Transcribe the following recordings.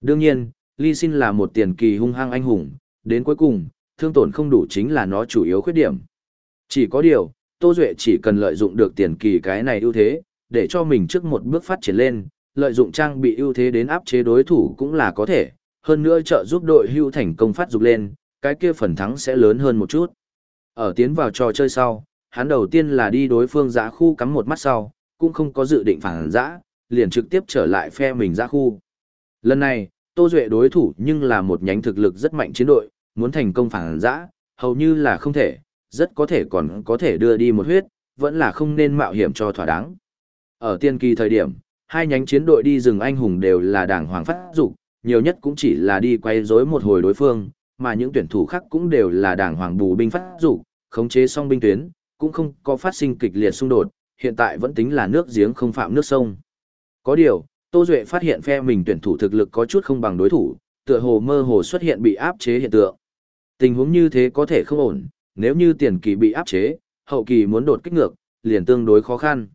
Đương nhiên, Ly Xin là một tiền kỳ hung hăng anh hùng, đến cuối cùng, thương tổn không đủ chính là nó chủ yếu khuyết điểm. Chỉ có điều, Tô Duệ chỉ cần lợi dụng được tiền kỳ cái này ưu thế, để cho mình trước một bước phát triển lên, lợi dụng trang bị ưu thế đến áp chế đối thủ cũng là có thể, hơn nữa trợ giúp đội hưu thành công phát dục lên, cái kia phần thắng sẽ lớn hơn một chút. Ở tiến vào trò chơi sau, hắn đầu tiên là đi đối phương giã khu cắm một mắt sau, cũng không có dự định phản giã, liền trực tiếp trở lại phe mình giã khu. Lần này, Tô Duệ đối thủ nhưng là một nhánh thực lực rất mạnh chiến đội, muốn thành công phản giã, hầu như là không thể, rất có thể còn có thể đưa đi một huyết, vẫn là không nên mạo hiểm cho thỏa đáng. Ở tiên kỳ thời điểm, hai nhánh chiến đội đi rừng anh hùng đều là đảng hoàng phát dục nhiều nhất cũng chỉ là đi quay rối một hồi đối phương, mà những tuyển thủ khác cũng đều là đảng hoàng bù binh phát dục khống chế xong binh tuyến, cũng không có phát sinh kịch liệt xung đột, hiện tại vẫn tính là nước giếng không phạm nước sông. Có điều, Tô Duệ phát hiện phe mình tuyển thủ thực lực có chút không bằng đối thủ, tựa hồ mơ hồ xuất hiện bị áp chế hiện tượng. Tình huống như thế có thể không ổn, nếu như tiền kỳ bị áp chế, hậu kỳ muốn đột kích ngược, liền tương đối khó khăn.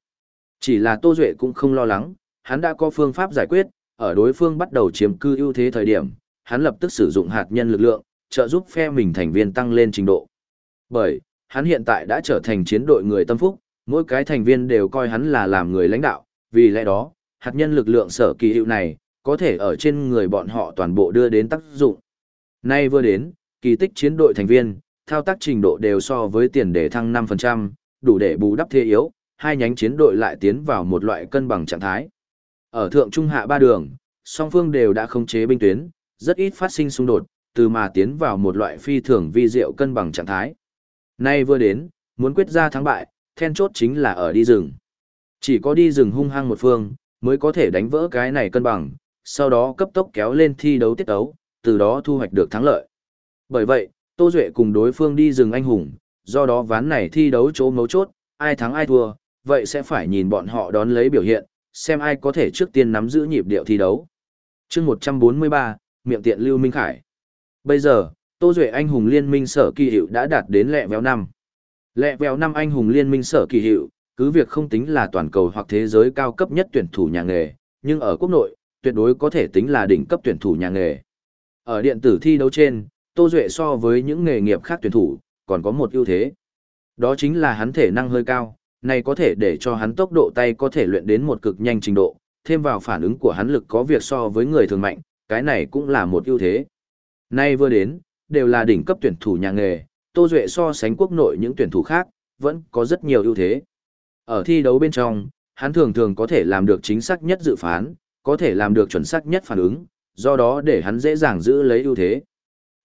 Chỉ là Tô Duệ cũng không lo lắng, hắn đã có phương pháp giải quyết, ở đối phương bắt đầu chiếm cư ưu thế thời điểm, hắn lập tức sử dụng hạt nhân lực lượng, trợ giúp phe mình thành viên tăng lên trình độ. Bởi, hắn hiện tại đã trở thành chiến đội người tâm phúc, mỗi cái thành viên đều coi hắn là làm người lãnh đạo, vì lẽ đó, hạt nhân lực lượng sở kỳ hiệu này, có thể ở trên người bọn họ toàn bộ đưa đến tác dụng. Nay vừa đến, kỳ tích chiến đội thành viên, thao tác trình độ đều so với tiền đề thăng 5%, đủ để bù đắp thế yếu, hai nhánh chiến đội lại tiến vào một loại cân bằng trạng thái. Ở thượng trung hạ ba đường, song phương đều đã khống chế binh tuyến, rất ít phát sinh xung đột, từ mà tiến vào một loại phi thường vi diệu cân bằng trạng thái. Nay vừa đến, muốn quyết ra thắng bại, then chốt chính là ở đi rừng. Chỉ có đi rừng hung hăng một phương, mới có thể đánh vỡ cái này cân bằng, sau đó cấp tốc kéo lên thi đấu tiết đấu, từ đó thu hoạch được thắng lợi. Bởi vậy, Tô Duệ cùng đối phương đi rừng anh hùng, do đó ván này thi đấu chỗ mấu chốt, ai thắng ai thua, vậy sẽ phải nhìn bọn họ đón lấy biểu hiện, xem ai có thể trước tiên nắm giữ nhịp điệu thi đấu. chương 143, miệng tiện Lưu Minh Khải. Bây giờ, Tô Duệ anh hùng liên minh sở kỳ hiệu đã đạt đến lẹ véo năm. Lẹ véo năm anh hùng liên minh sở kỳ hiệu, cứ việc không tính là toàn cầu hoặc thế giới cao cấp nhất tuyển thủ nhà nghề, nhưng ở quốc nội, tuyệt đối có thể tính là đỉnh cấp tuyển thủ nhà nghề. Ở điện tử thi đấu trên, Tô Duệ so với những nghề nghiệp khác tuyển thủ, còn có một ưu thế. Đó chính là hắn thể năng hơi cao, này có thể để cho hắn tốc độ tay có thể luyện đến một cực nhanh trình độ, thêm vào phản ứng của hắn lực có việc so với người thường mạnh, cái này cũng là một ưu thế. Nay vừa đến, đều là đỉnh cấp tuyển thủ nhà nghề, Tô Duệ so sánh quốc nội những tuyển thủ khác, vẫn có rất nhiều ưu thế. Ở thi đấu bên trong, hắn thường thường có thể làm được chính xác nhất dự phán, có thể làm được chuẩn xác nhất phản ứng, do đó để hắn dễ dàng giữ lấy ưu thế.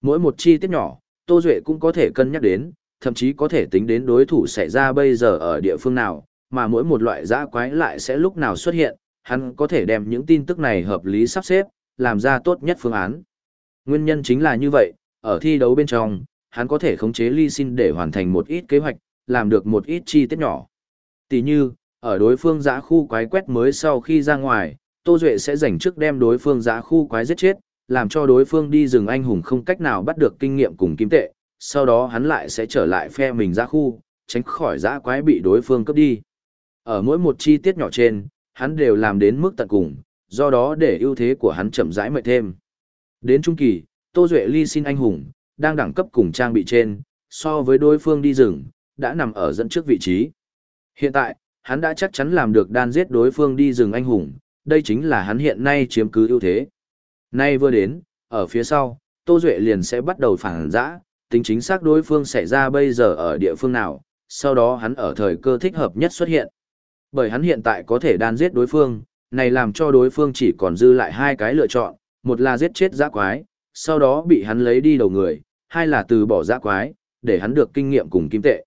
Mỗi một chi tiết nhỏ, Tô Duệ cũng có thể cân nhắc đến, thậm chí có thể tính đến đối thủ xảy ra bây giờ ở địa phương nào, mà mỗi một loại dã quái lại sẽ lúc nào xuất hiện, hắn có thể đem những tin tức này hợp lý sắp xếp, làm ra tốt nhất phương án. Nguyên nhân chính là như vậy, ở thi đấu bên trong, hắn có thể khống chế ly xin để hoàn thành một ít kế hoạch, làm được một ít chi tiết nhỏ. Tỷ như, ở đối phương giã khu quái quét mới sau khi ra ngoài, Tô Duệ sẽ dành trước đem đối phương giã khu quái giết chết, làm cho đối phương đi rừng anh hùng không cách nào bắt được kinh nghiệm cùng kim tệ, sau đó hắn lại sẽ trở lại phe mình giã khu, tránh khỏi giã quái bị đối phương cướp đi. Ở mỗi một chi tiết nhỏ trên, hắn đều làm đến mức tận cùng, do đó để ưu thế của hắn chậm rãi mệt thêm. Đến trung kỳ, Tô Duệ ly xin anh hùng, đang đẳng cấp cùng trang bị trên, so với đối phương đi rừng, đã nằm ở dẫn trước vị trí. Hiện tại, hắn đã chắc chắn làm được đan giết đối phương đi rừng anh hùng, đây chính là hắn hiện nay chiếm cứ ưu thế. Nay vừa đến, ở phía sau, Tô Duệ liền sẽ bắt đầu phản giã, tính chính xác đối phương xảy ra bây giờ ở địa phương nào, sau đó hắn ở thời cơ thích hợp nhất xuất hiện. Bởi hắn hiện tại có thể đan giết đối phương, này làm cho đối phương chỉ còn dư lại hai cái lựa chọn, một là giết chết giã quái, sau đó bị hắn lấy đi đầu người, hai là từ bỏ giã quái, để hắn được kinh nghiệm cùng kim tệ.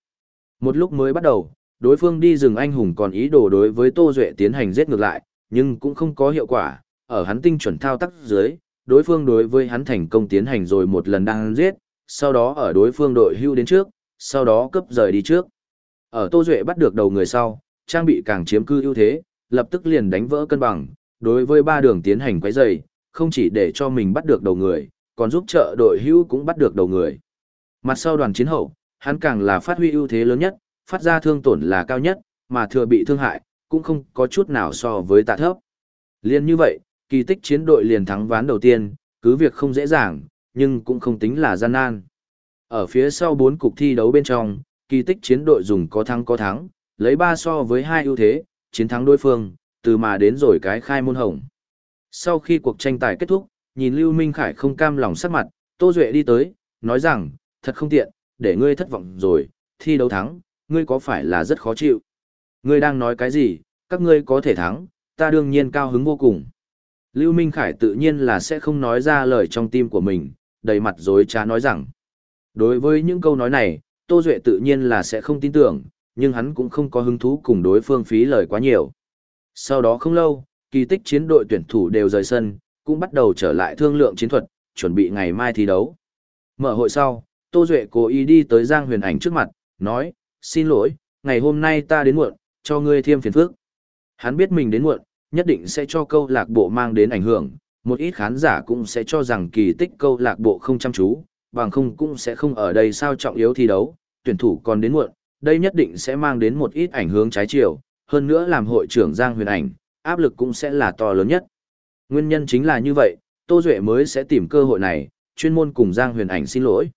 Một lúc mới bắt đầu, đối phương đi rừng anh hùng còn ý đồ đối với Tô Duệ tiến hành giết ngược lại, nhưng cũng không có hiệu quả, ở hắn tinh chuẩn thao tác dưới, đối phương đối với hắn thành công tiến hành rồi một lần đang giết, sau đó ở đối phương đội hưu đến trước, sau đó cấp rời đi trước. Ở Tô Duệ bắt được đầu người sau, trang bị càng chiếm cư ưu thế, lập tức liền đánh vỡ cân bằng, đối với ba đường tiến hành quấy dày, không chỉ để cho mình bắt được đầu người, còn giúp trợ đội hưu cũng bắt được đầu người. Mặt sau đoàn chiến hậu, hắn càng là phát huy ưu thế lớn nhất, phát ra thương tổn là cao nhất, mà thừa bị thương hại, cũng không có chút nào so với tạ thấp. Liên như vậy, kỳ tích chiến đội liền thắng ván đầu tiên, cứ việc không dễ dàng, nhưng cũng không tính là gian nan. Ở phía sau bốn cục thi đấu bên trong, kỳ tích chiến đội dùng có thắng có thắng, lấy ba so với hai ưu thế, chiến thắng đối phương, từ mà đến rồi cái khai môn hồng. Sau khi cuộc tranh tài kết thúc, nhìn Lưu Minh Khải không cam lòng sắc mặt, Tô Duệ đi tới, nói rằng, thật không tiện, để ngươi thất vọng rồi, thi đấu thắng, ngươi có phải là rất khó chịu? Ngươi đang nói cái gì, các ngươi có thể thắng, ta đương nhiên cao hứng vô cùng. Lưu Minh Khải tự nhiên là sẽ không nói ra lời trong tim của mình, đầy mặt dối trá nói rằng. Đối với những câu nói này, Tô Duệ tự nhiên là sẽ không tin tưởng, nhưng hắn cũng không có hứng thú cùng đối phương phí lời quá nhiều. Sau đó không lâu, kỳ tích chiến đội tuyển thủ đều rời sân, cũng bắt đầu trở lại thương lượng chiến thuật, chuẩn bị ngày mai thi đấu. Mở hội sau, Tô Duệ cố ý đi tới Giang Huyền Ảnh trước mặt, nói, xin lỗi, ngày hôm nay ta đến muộn, cho ngươi thêm phiền phức. Hắn biết mình đến muộn, nhất định sẽ cho câu lạc bộ mang đến ảnh hưởng, một ít khán giả cũng sẽ cho rằng kỳ tích câu lạc bộ không chăm chú, bằng không cũng sẽ không ở đây sao trọng yếu thi đấu, tuyển thủ còn đến muộn, đây nhất định sẽ mang đến một ít ảnh hưởng trái chiều, hơn nữa làm hội trưởng Giang Huyền Ảnh, áp lực cũng sẽ là to lớn nhất. Nguyên nhân chính là như vậy, Tô Duệ mới sẽ tìm cơ hội này, chuyên môn cùng Giang Huyền Ảnh xin lỗi.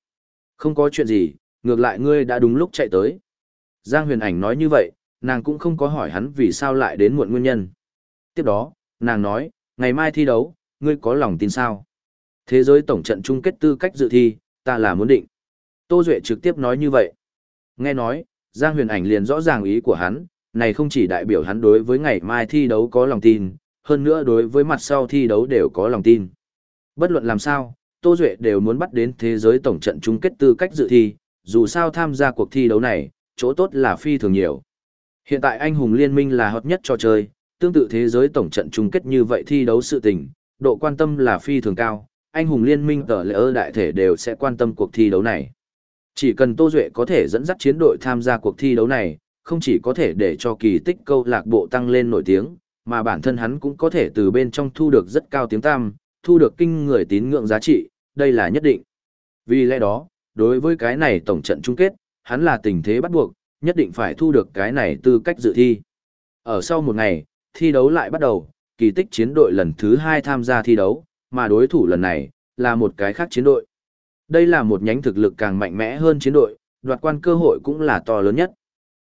Không có chuyện gì, ngược lại ngươi đã đúng lúc chạy tới. Giang Huyền Ảnh nói như vậy, nàng cũng không có hỏi hắn vì sao lại đến muộn nguyên nhân. Tiếp đó, nàng nói, ngày mai thi đấu, ngươi có lòng tin sao? Thế giới tổng trận chung kết tư cách dự thi, ta là muốn định. Tô Duệ trực tiếp nói như vậy. Nghe nói, Giang Huyền Ảnh liền rõ ràng ý của hắn, này không chỉ đại biểu hắn đối với ngày mai thi đấu có lòng tin, hơn nữa đối với mặt sau thi đấu đều có lòng tin. Bất luận làm sao, Tô Duệ đều muốn bắt đến thế giới tổng trận chung kết tư cách dự thi, dù sao tham gia cuộc thi đấu này, chỗ tốt là phi thường nhiều. Hiện tại anh hùng liên minh là hot nhất cho chơi, tương tự thế giới tổng trận chung kết như vậy thi đấu sự tình, độ quan tâm là phi thường cao, anh hùng liên minh tờ ơ đại thể đều sẽ quan tâm cuộc thi đấu này. Chỉ cần Tô Duệ có thể dẫn dắt chiến đội tham gia cuộc thi đấu này, không chỉ có thể để cho kỳ tích câu lạc bộ tăng lên nổi tiếng, mà bản thân hắn cũng có thể từ bên trong thu được rất cao tiếng tam, thu được kinh người tín ngưỡng giá trị, đây là nhất định. Vì lẽ đó, đối với cái này tổng trận chung kết, hắn là tình thế bắt buộc, nhất định phải thu được cái này tư cách dự thi. Ở sau một ngày, thi đấu lại bắt đầu, kỳ tích chiến đội lần thứ hai tham gia thi đấu, mà đối thủ lần này, là một cái khác chiến đội. Đây là một nhánh thực lực càng mạnh mẽ hơn chiến đội, đoạt quan cơ hội cũng là to lớn nhất.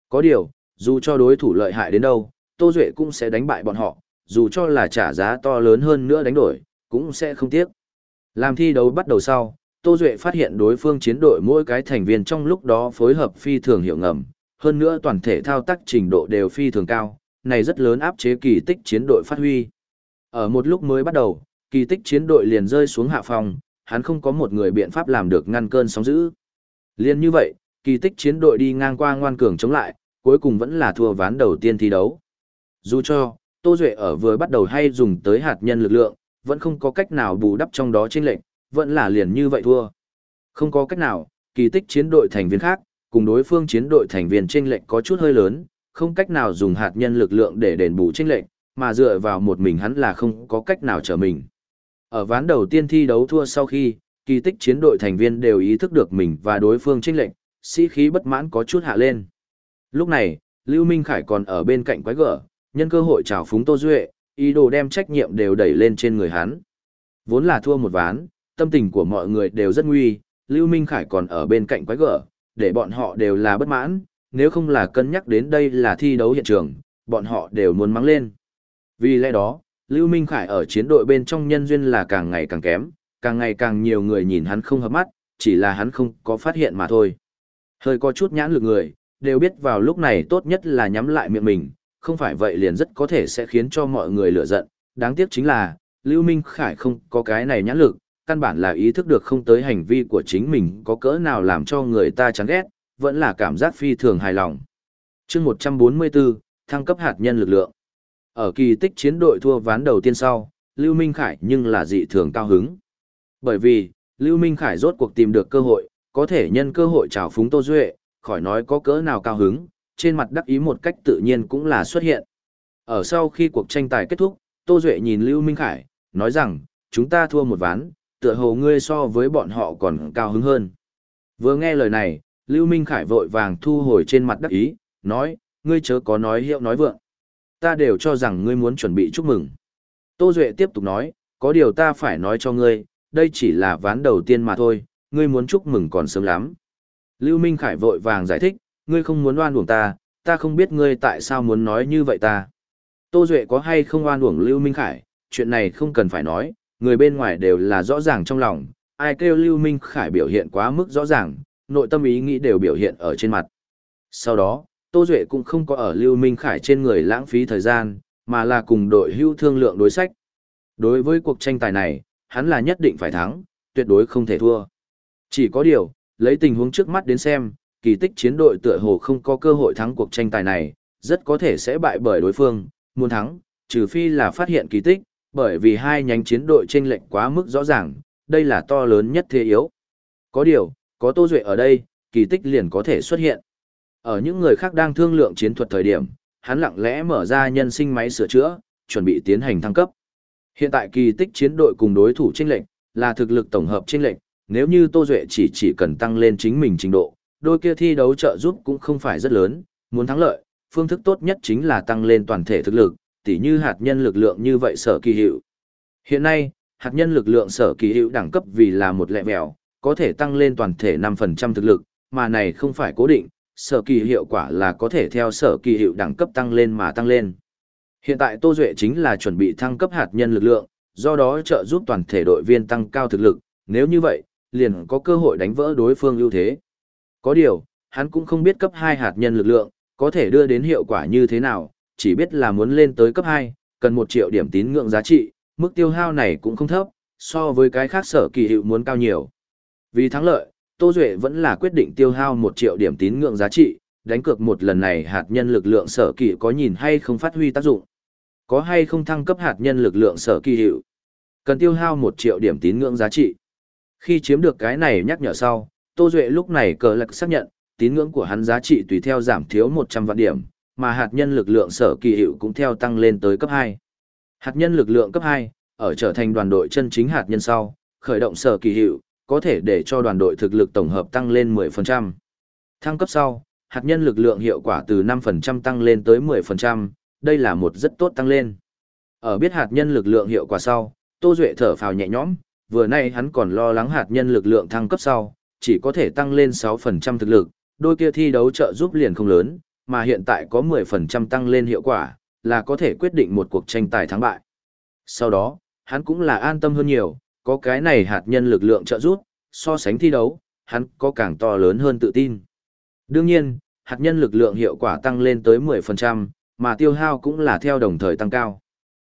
Có điều, dù cho đối thủ lợi hại đến đâu, Tô Duệ cũng sẽ đánh bại bọn họ, dù cho là trả giá to lớn hơn nữa đánh đổi, cũng sẽ không tiếc. Làm thi đấu bắt đầu sau, Tô Duệ phát hiện đối phương chiến đội mỗi cái thành viên trong lúc đó phối hợp phi thường hiệu ngầm, hơn nữa toàn thể thao tác trình độ đều phi thường cao, này rất lớn áp chế kỳ tích chiến đội phát huy. Ở một lúc mới bắt đầu, kỳ tích chiến đội liền rơi xuống hạ phòng, hắn không có một người biện pháp làm được ngăn cơn sóng dữ. Liên như vậy, kỳ tích chiến đội đi ngang qua ngoan cường chống lại, cuối cùng vẫn là thua ván đầu tiên thi đấu. Dù cho, Tô Duệ ở vừa bắt đầu hay dùng tới hạt nhân lực lượng, vẫn không có cách nào bù đắp trong đó trên lệnh, vẫn là liền như vậy thua. Không có cách nào, kỳ tích chiến đội thành viên khác, cùng đối phương chiến đội thành viên chênh lệnh có chút hơi lớn, không cách nào dùng hạt nhân lực lượng để đền bù chênh lệnh, mà dựa vào một mình hắn là không có cách nào trở mình. Ở ván đầu tiên thi đấu thua sau khi, kỳ tích chiến đội thành viên đều ý thức được mình và đối phương chênh lệnh, sĩ khí bất mãn có chút hạ lên. Lúc này, Lưu Minh Khải còn ở bên cạnh quái gở, nhân cơ hội chào phúng Tô Duệ, ý đồ đem trách nhiệm đều đẩy lên trên người hắn. Vốn là thua một ván, tâm tình của mọi người đều rất nguy, Lưu Minh Khải còn ở bên cạnh quái gở, để bọn họ đều là bất mãn, nếu không là cân nhắc đến đây là thi đấu hiện trường, bọn họ đều muốn mắng lên. Vì lẽ đó, Lưu Minh Khải ở chiến đội bên trong nhân duyên là càng ngày càng kém, càng ngày càng nhiều người nhìn hắn không hợp mắt, chỉ là hắn không có phát hiện mà thôi. Hơi có chút nhãn lực người, đều biết vào lúc này tốt nhất là nhắm lại miệng mình, không phải vậy liền rất có thể sẽ khiến cho mọi người lửa giận. Đáng tiếc chính là, Lưu Minh Khải không có cái này nhãn lực, căn bản là ý thức được không tới hành vi của chính mình có cỡ nào làm cho người ta chán ghét, vẫn là cảm giác phi thường hài lòng. chương 144, thăng cấp hạt nhân lực lượng. Ở kỳ tích chiến đội thua ván đầu tiên sau, Lưu Minh Khải nhưng là dị thường cao hứng. Bởi vì, Lưu Minh Khải rốt cuộc tìm được cơ hội, có thể nhân cơ hội chào phúng Tô Duệ, khỏi nói có cỡ nào cao hứng, trên mặt đắc ý một cách tự nhiên cũng là xuất hiện. Ở sau khi cuộc tranh tài kết thúc, Tô Duệ nhìn Lưu Minh Khải, nói rằng, chúng ta thua một ván, tựa hồ ngươi so với bọn họ còn cao hứng hơn. Vừa nghe lời này, Lưu Minh Khải vội vàng thu hồi trên mặt đắc ý, nói, ngươi chớ có nói hiệu nói vượng. Ta đều cho rằng ngươi muốn chuẩn bị chúc mừng. Tô Duệ tiếp tục nói, có điều ta phải nói cho ngươi, đây chỉ là ván đầu tiên mà thôi, ngươi muốn chúc mừng còn sớm lắm. Lưu Minh Khải vội vàng giải thích, ngươi không muốn oan uổng ta, ta không biết ngươi tại sao muốn nói như vậy ta. Tô Duệ có hay không oan uổng Lưu Minh Khải, chuyện này không cần phải nói, người bên ngoài đều là rõ ràng trong lòng, ai kêu Lưu Minh Khải biểu hiện quá mức rõ ràng, nội tâm ý nghĩ đều biểu hiện ở trên mặt. Sau đó, Tô Duệ cũng không có ở Lưu Minh Khải trên người lãng phí thời gian, mà là cùng đội hưu thương lượng đối sách. Đối với cuộc tranh tài này, hắn là nhất định phải thắng, tuyệt đối không thể thua. Chỉ có điều, lấy tình huống trước mắt đến xem, kỳ tích chiến đội tựa hồ không có cơ hội thắng cuộc tranh tài này, rất có thể sẽ bại bởi đối phương, muốn thắng, trừ phi là phát hiện kỳ tích, bởi vì hai nhánh chiến đội chênh lệnh quá mức rõ ràng, đây là to lớn nhất thế yếu. Có điều, có Tô Duệ ở đây, kỳ tích liền có thể xuất hiện. Ở những người khác đang thương lượng chiến thuật thời điểm, hắn lặng lẽ mở ra nhân sinh máy sửa chữa, chuẩn bị tiến hành thăng cấp. Hiện tại kỳ tích chiến đội cùng đối thủ chênh lệnh là thực lực tổng hợp chênh lệnh, nếu như Tô Duệ chỉ chỉ cần tăng lên chính mình trình độ, đôi kia thi đấu trợ giúp cũng không phải rất lớn, muốn thắng lợi, phương thức tốt nhất chính là tăng lên toàn thể thực lực, tỉ như hạt nhân lực lượng như vậy sở kỳ hiệu. Hiện nay, hạt nhân lực lượng sở kỳ hiệu đẳng cấp vì là một lẹ mèo, có thể tăng lên toàn thể 5% thực lực, mà này không phải cố định, sở kỳ hiệu quả là có thể theo sở kỳ hiệu đẳng cấp tăng lên mà tăng lên. Hiện tại Tô Duệ chính là chuẩn bị thăng cấp hạt nhân lực lượng, do đó trợ giúp toàn thể đội viên tăng cao thực lực, nếu như vậy, liền có cơ hội đánh vỡ đối phương ưu thế. Có điều, hắn cũng không biết cấp 2 hạt nhân lực lượng, có thể đưa đến hiệu quả như thế nào, chỉ biết là muốn lên tới cấp 2, cần 1 triệu điểm tín ngưỡng giá trị, mức tiêu hao này cũng không thấp, so với cái khác sở kỳ hiệu muốn cao nhiều. Vì thắng lợi, Tô Duệ vẫn là quyết định tiêu hao 1 triệu điểm tín ngưỡng giá trị, đánh cược một lần này hạt nhân lực lượng sở kỳ có nhìn hay không phát huy tác dụng. Có hay không thăng cấp hạt nhân lực lượng sở kỳ hiệu. Cần tiêu hao 1 triệu điểm tín ngưỡng giá trị. Khi chiếm được cái này nhắc nhở sau, Tô Duệ lúc này cờ lạc xác nhận, tín ngưỡng của hắn giá trị tùy theo giảm thiếu 100 vạn điểm, mà hạt nhân lực lượng sở kỳ hiệu cũng theo tăng lên tới cấp 2. Hạt nhân lực lượng cấp 2, ở trở thành đoàn đội chân chính hạt nhân sau, khởi động sở kỳ hiệu, có thể để cho đoàn đội thực lực tổng hợp tăng lên 10%. Thăng cấp sau, hạt nhân lực lượng hiệu quả từ 5% tăng lên tới 10%, đây là một rất tốt tăng lên. Ở biết hạt nhân lực lượng hiệu quả sau, Tô Duệ thở phào nhẹ nhõm, vừa nay hắn còn lo lắng hạt nhân lực lượng thăng cấp sau, chỉ có thể tăng lên 6% thực lực, đôi kia thi đấu trợ giúp liền không lớn, mà hiện tại có 10% tăng lên hiệu quả, là có thể quyết định một cuộc tranh tài thắng bại. Sau đó, hắn cũng là an tâm hơn nhiều, có cái này hạt nhân lực lượng trợ giúp, so sánh thi đấu, hắn có càng to lớn hơn tự tin. Đương nhiên, hạt nhân lực lượng hiệu quả tăng lên tới 10%, mà tiêu hao cũng là theo đồng thời tăng cao.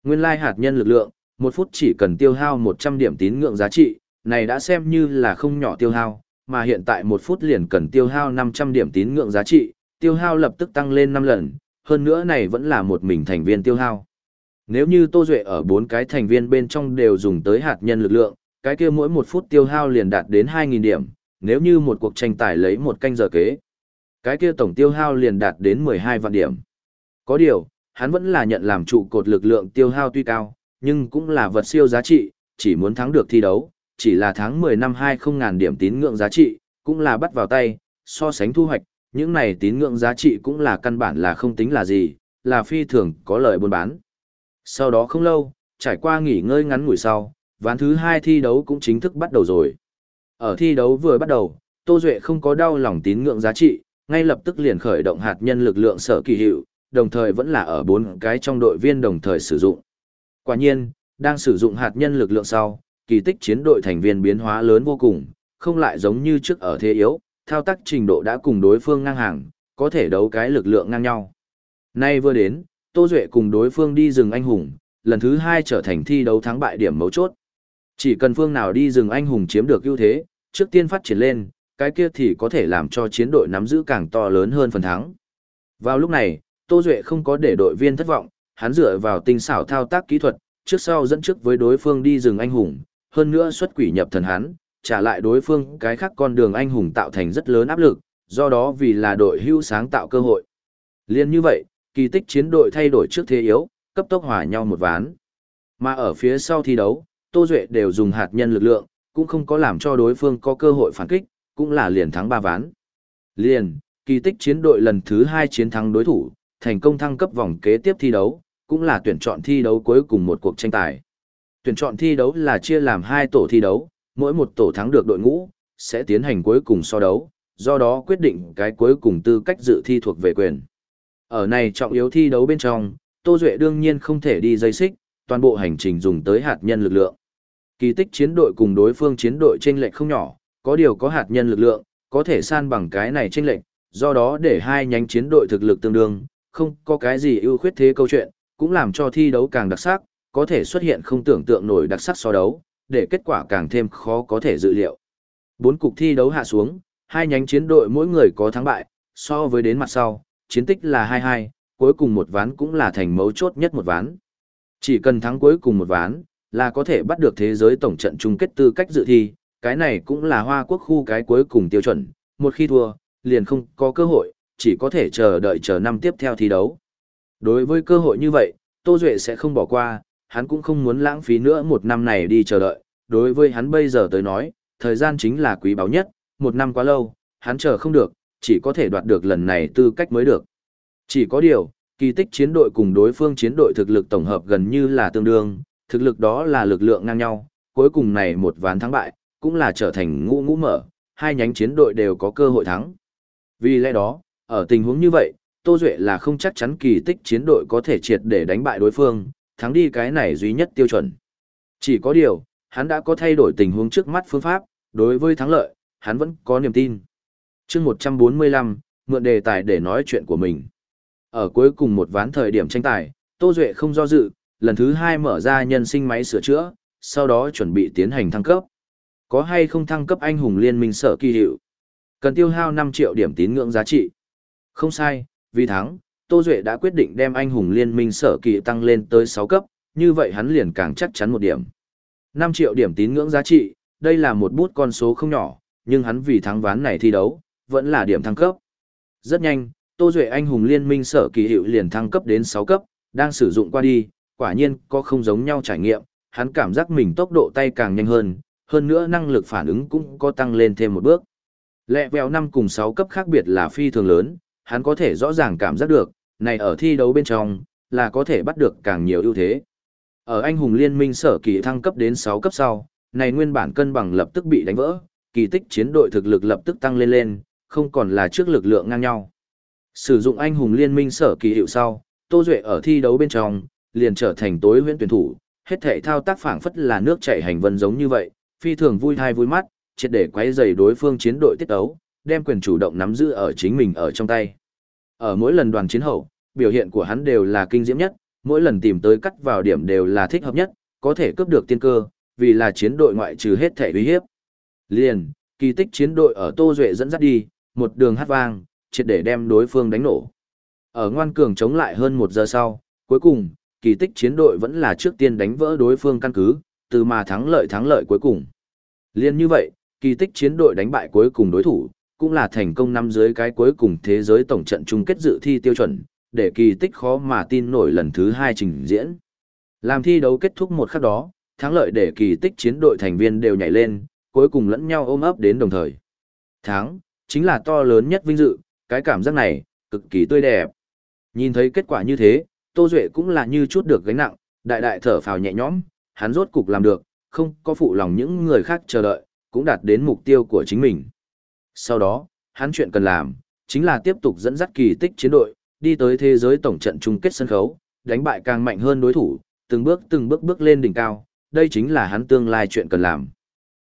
Nguyên lai hạt nhân lực lượng, một phút chỉ cần tiêu hao 100 điểm tín ngưỡng giá trị, này đã xem như là không nhỏ tiêu hao, mà hiện tại một phút liền cần tiêu hao 500 điểm tín ngưỡng giá trị, tiêu hao lập tức tăng lên 5 lần, hơn nữa này vẫn là một mình thành viên tiêu hao. Nếu như Tô Duệ ở bốn cái thành viên bên trong đều dùng tới hạt nhân lực lượng, cái kia mỗi một phút tiêu hao liền đạt đến 2.000 điểm, nếu như một cuộc tranh tài lấy một canh giờ kế. Cái kia tổng tiêu hao liền đạt đến 12 vạn điểm. Có điều, hắn vẫn là nhận làm trụ cột lực lượng tiêu hao tuy cao, nhưng cũng là vật siêu giá trị, chỉ muốn thắng được thi đấu, chỉ là tháng 10 năm 20 ngàn điểm tín ngưỡng giá trị, cũng là bắt vào tay, so sánh thu hoạch, những này tín ngưỡng giá trị cũng là căn bản là không tính là gì, là phi thường có lợi buôn bán. Sau đó không lâu, trải qua nghỉ ngơi ngắn ngủi sau, ván thứ hai thi đấu cũng chính thức bắt đầu rồi. Ở thi đấu vừa bắt đầu, Tô Duệ không có đau lòng tín ngưỡng giá trị, ngay lập tức liền khởi động hạt nhân lực lượng sở kỳ hiệu, đồng thời vẫn là ở bốn cái trong đội viên đồng thời sử dụng. Quả nhiên, đang sử dụng hạt nhân lực lượng sau, kỳ tích chiến đội thành viên biến hóa lớn vô cùng, không lại giống như trước ở thế yếu, thao tác trình độ đã cùng đối phương ngang hàng, có thể đấu cái lực lượng ngang nhau. Nay vừa đến, Tô Duệ cùng đối phương đi rừng anh hùng, lần thứ hai trở thành thi đấu thắng bại điểm mấu chốt. Chỉ cần phương nào đi rừng anh hùng chiếm được ưu thế, trước tiên phát triển lên, cái kia thì có thể làm cho chiến đội nắm giữ càng to lớn hơn phần thắng. Vào lúc này, Tô Duệ không có để đội viên thất vọng, hắn dựa vào tinh xảo thao tác kỹ thuật, trước sau dẫn trước với đối phương đi rừng anh hùng, hơn nữa xuất quỷ nhập thần hắn, trả lại đối phương cái khác con đường anh hùng tạo thành rất lớn áp lực, do đó vì là đội hưu sáng tạo cơ hội. Liên như vậy, kỳ tích chiến đội thay đổi trước thế yếu, cấp tốc hòa nhau một ván. Mà ở phía sau thi đấu, Tô Duệ đều dùng hạt nhân lực lượng, cũng không có làm cho đối phương có cơ hội phản kích, cũng là liền thắng ba ván. Liền, kỳ tích chiến đội lần thứ hai chiến thắng đối thủ, thành công thăng cấp vòng kế tiếp thi đấu, cũng là tuyển chọn thi đấu cuối cùng một cuộc tranh tài. Tuyển chọn thi đấu là chia làm hai tổ thi đấu, mỗi một tổ thắng được đội ngũ, sẽ tiến hành cuối cùng so đấu, do đó quyết định cái cuối cùng tư cách dự thi thuộc về quyền. Ở này trọng yếu thi đấu bên trong, Tô Duệ đương nhiên không thể đi dây xích, toàn bộ hành trình dùng tới hạt nhân lực lượng. Kỳ tích chiến đội cùng đối phương chiến đội chênh lệch không nhỏ, có điều có hạt nhân lực lượng, có thể san bằng cái này chênh lệch, do đó để hai nhánh chiến đội thực lực tương đương, không có cái gì ưu khuyết thế câu chuyện, cũng làm cho thi đấu càng đặc sắc, có thể xuất hiện không tưởng tượng nổi đặc sắc so đấu, để kết quả càng thêm khó có thể dự liệu. Bốn cục thi đấu hạ xuống, hai nhánh chiến đội mỗi người có thắng bại, so với đến mặt sau, chiến tích là 2-2, cuối cùng một ván cũng là thành mấu chốt nhất một ván. Chỉ cần thắng cuối cùng một ván, là có thể bắt được thế giới tổng trận chung kết tư cách dự thi, cái này cũng là Hoa Quốc khu cái cuối cùng tiêu chuẩn, một khi thua, liền không có cơ hội, chỉ có thể chờ đợi chờ năm tiếp theo thi đấu. Đối với cơ hội như vậy, Tô Duệ sẽ không bỏ qua, hắn cũng không muốn lãng phí nữa một năm này đi chờ đợi, đối với hắn bây giờ tới nói, thời gian chính là quý báu nhất, một năm quá lâu, hắn chờ không được, chỉ có thể đoạt được lần này tư cách mới được. Chỉ có điều, kỳ tích chiến đội cùng đối phương chiến đội thực lực tổng hợp gần như là tương đương, thực lực đó là lực lượng ngang nhau, cuối cùng này một ván thắng bại, cũng là trở thành ngũ ngũ mở, hai nhánh chiến đội đều có cơ hội thắng. Vì lẽ đó, ở tình huống như vậy, Tô Duệ là không chắc chắn kỳ tích chiến đội có thể triệt để đánh bại đối phương, thắng đi cái này duy nhất tiêu chuẩn. Chỉ có điều, hắn đã có thay đổi tình huống trước mắt phương pháp, đối với thắng lợi, hắn vẫn có niềm tin. chương 145, mượn đề tài để nói chuyện của mình. Ở cuối cùng một ván thời điểm tranh tài, Tô Duệ không do dự, lần thứ hai mở ra nhân sinh máy sửa chữa, sau đó chuẩn bị tiến hành thăng cấp. Có hay không thăng cấp anh hùng liên minh sở kỳ hiệu? Cần tiêu hao 5 triệu điểm tín ngưỡng giá trị. Không sai, vì thắng, Tô Duệ đã quyết định đem anh hùng liên minh sở kỳ tăng lên tới 6 cấp, như vậy hắn liền càng chắc chắn một điểm. 5 triệu điểm tín ngưỡng giá trị, đây là một bút con số không nhỏ, nhưng hắn vì thắng ván này thi đấu, vẫn là điểm thăng cấp. Rất nhanh, Tô Duệ anh hùng liên minh sở kỳ hiệu liền thăng cấp đến 6 cấp, đang sử dụng qua đi, quả nhiên có không giống nhau trải nghiệm, hắn cảm giác mình tốc độ tay càng nhanh hơn, hơn nữa năng lực phản ứng cũng có tăng lên thêm một bước. Lẹ vèo 5 cùng 6 cấp khác biệt là phi thường lớn, hắn có thể rõ ràng cảm giác được, này ở thi đấu bên trong, là có thể bắt được càng nhiều ưu thế. Ở anh hùng liên minh sở kỳ thăng cấp đến 6 cấp sau, này nguyên bản cân bằng lập tức bị đánh vỡ, kỳ tích chiến đội thực lực lập tức tăng lên lên, không còn là trước lực lượng ngang nhau. Sử dụng anh hùng liên minh sở kỳ hiệu sau, Tô Duệ ở thi đấu bên trong, liền trở thành tối huyễn tuyển thủ, hết thể thao tác phản phất là nước chảy hành vân giống như vậy, phi thường vui thai vui mắt, triệt để quấy rầy đối phương chiến đội tiết ấu, đem quyền chủ động nắm giữ ở chính mình ở trong tay. Ở mỗi lần đoàn chiến hậu, biểu hiện của hắn đều là kinh diễm nhất, mỗi lần tìm tới cắt vào điểm đều là thích hợp nhất, có thể cướp được tiên cơ, vì là chiến đội ngoại trừ hết thể uy hiếp. Liền, kỳ tích chiến đội ở Tô Duệ dẫn dắt đi, một đường hát vang, triệt để đem đối phương đánh nổ. Ở ngoan cường chống lại hơn một giờ sau, cuối cùng, kỳ tích chiến đội vẫn là trước tiên đánh vỡ đối phương căn cứ, từ mà thắng lợi thắng lợi cuối cùng. Liên như vậy, kỳ tích chiến đội đánh bại cuối cùng đối thủ, cũng là thành công năm dưới cái cuối cùng thế giới tổng trận chung kết dự thi tiêu chuẩn, để kỳ tích khó mà tin nổi lần thứ hai trình diễn. Làm thi đấu kết thúc một khắc đó, thắng lợi để kỳ tích chiến đội thành viên đều nhảy lên, cuối cùng lẫn nhau ôm ấp đến đồng thời. Thắng, chính là to lớn nhất vinh dự, cái cảm giác này, cực kỳ tươi đẹp. Nhìn thấy kết quả như thế, Tô Duệ cũng là như chút được gánh nặng, đại đại thở phào nhẹ nhõm, hắn rốt cục làm được, không có phụ lòng những người khác chờ đợi, cũng đạt đến mục tiêu của chính mình. Sau đó, hắn chuyện cần làm, chính là tiếp tục dẫn dắt kỳ tích chiến đội, đi tới thế giới tổng trận chung kết sân khấu, đánh bại càng mạnh hơn đối thủ, từng bước từng bước bước lên đỉnh cao, đây chính là hắn tương lai chuyện cần làm.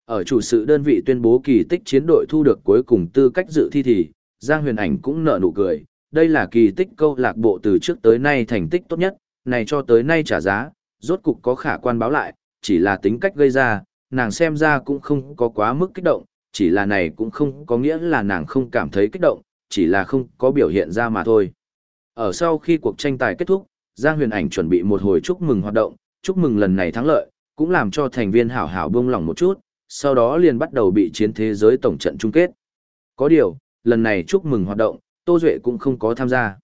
Ở chủ sự đơn vị tuyên bố kỳ tích chiến đội thu được cuối cùng tư cách dự thi thì, Giang Huyền Ảnh cũng nở nụ cười, đây là kỳ tích câu lạc bộ từ trước tới nay thành tích tốt nhất, này cho tới nay trả giá, rốt cục có khả quan báo lại, chỉ là tính cách gây ra, nàng xem ra cũng không có quá mức kích động, chỉ là này cũng không có nghĩa là nàng không cảm thấy kích động, chỉ là không có biểu hiện ra mà thôi. Ở sau khi cuộc tranh tài kết thúc, Giang Huyền Ảnh chuẩn bị một hồi chúc mừng hoạt động, chúc mừng lần này thắng lợi, cũng làm cho thành viên hảo hảo buông lòng một chút, sau đó liền bắt đầu bị chiến thế giới tổng trận chung kết. Có điều, lần này chúc mừng hoạt động, Tô Duệ cũng không có tham gia.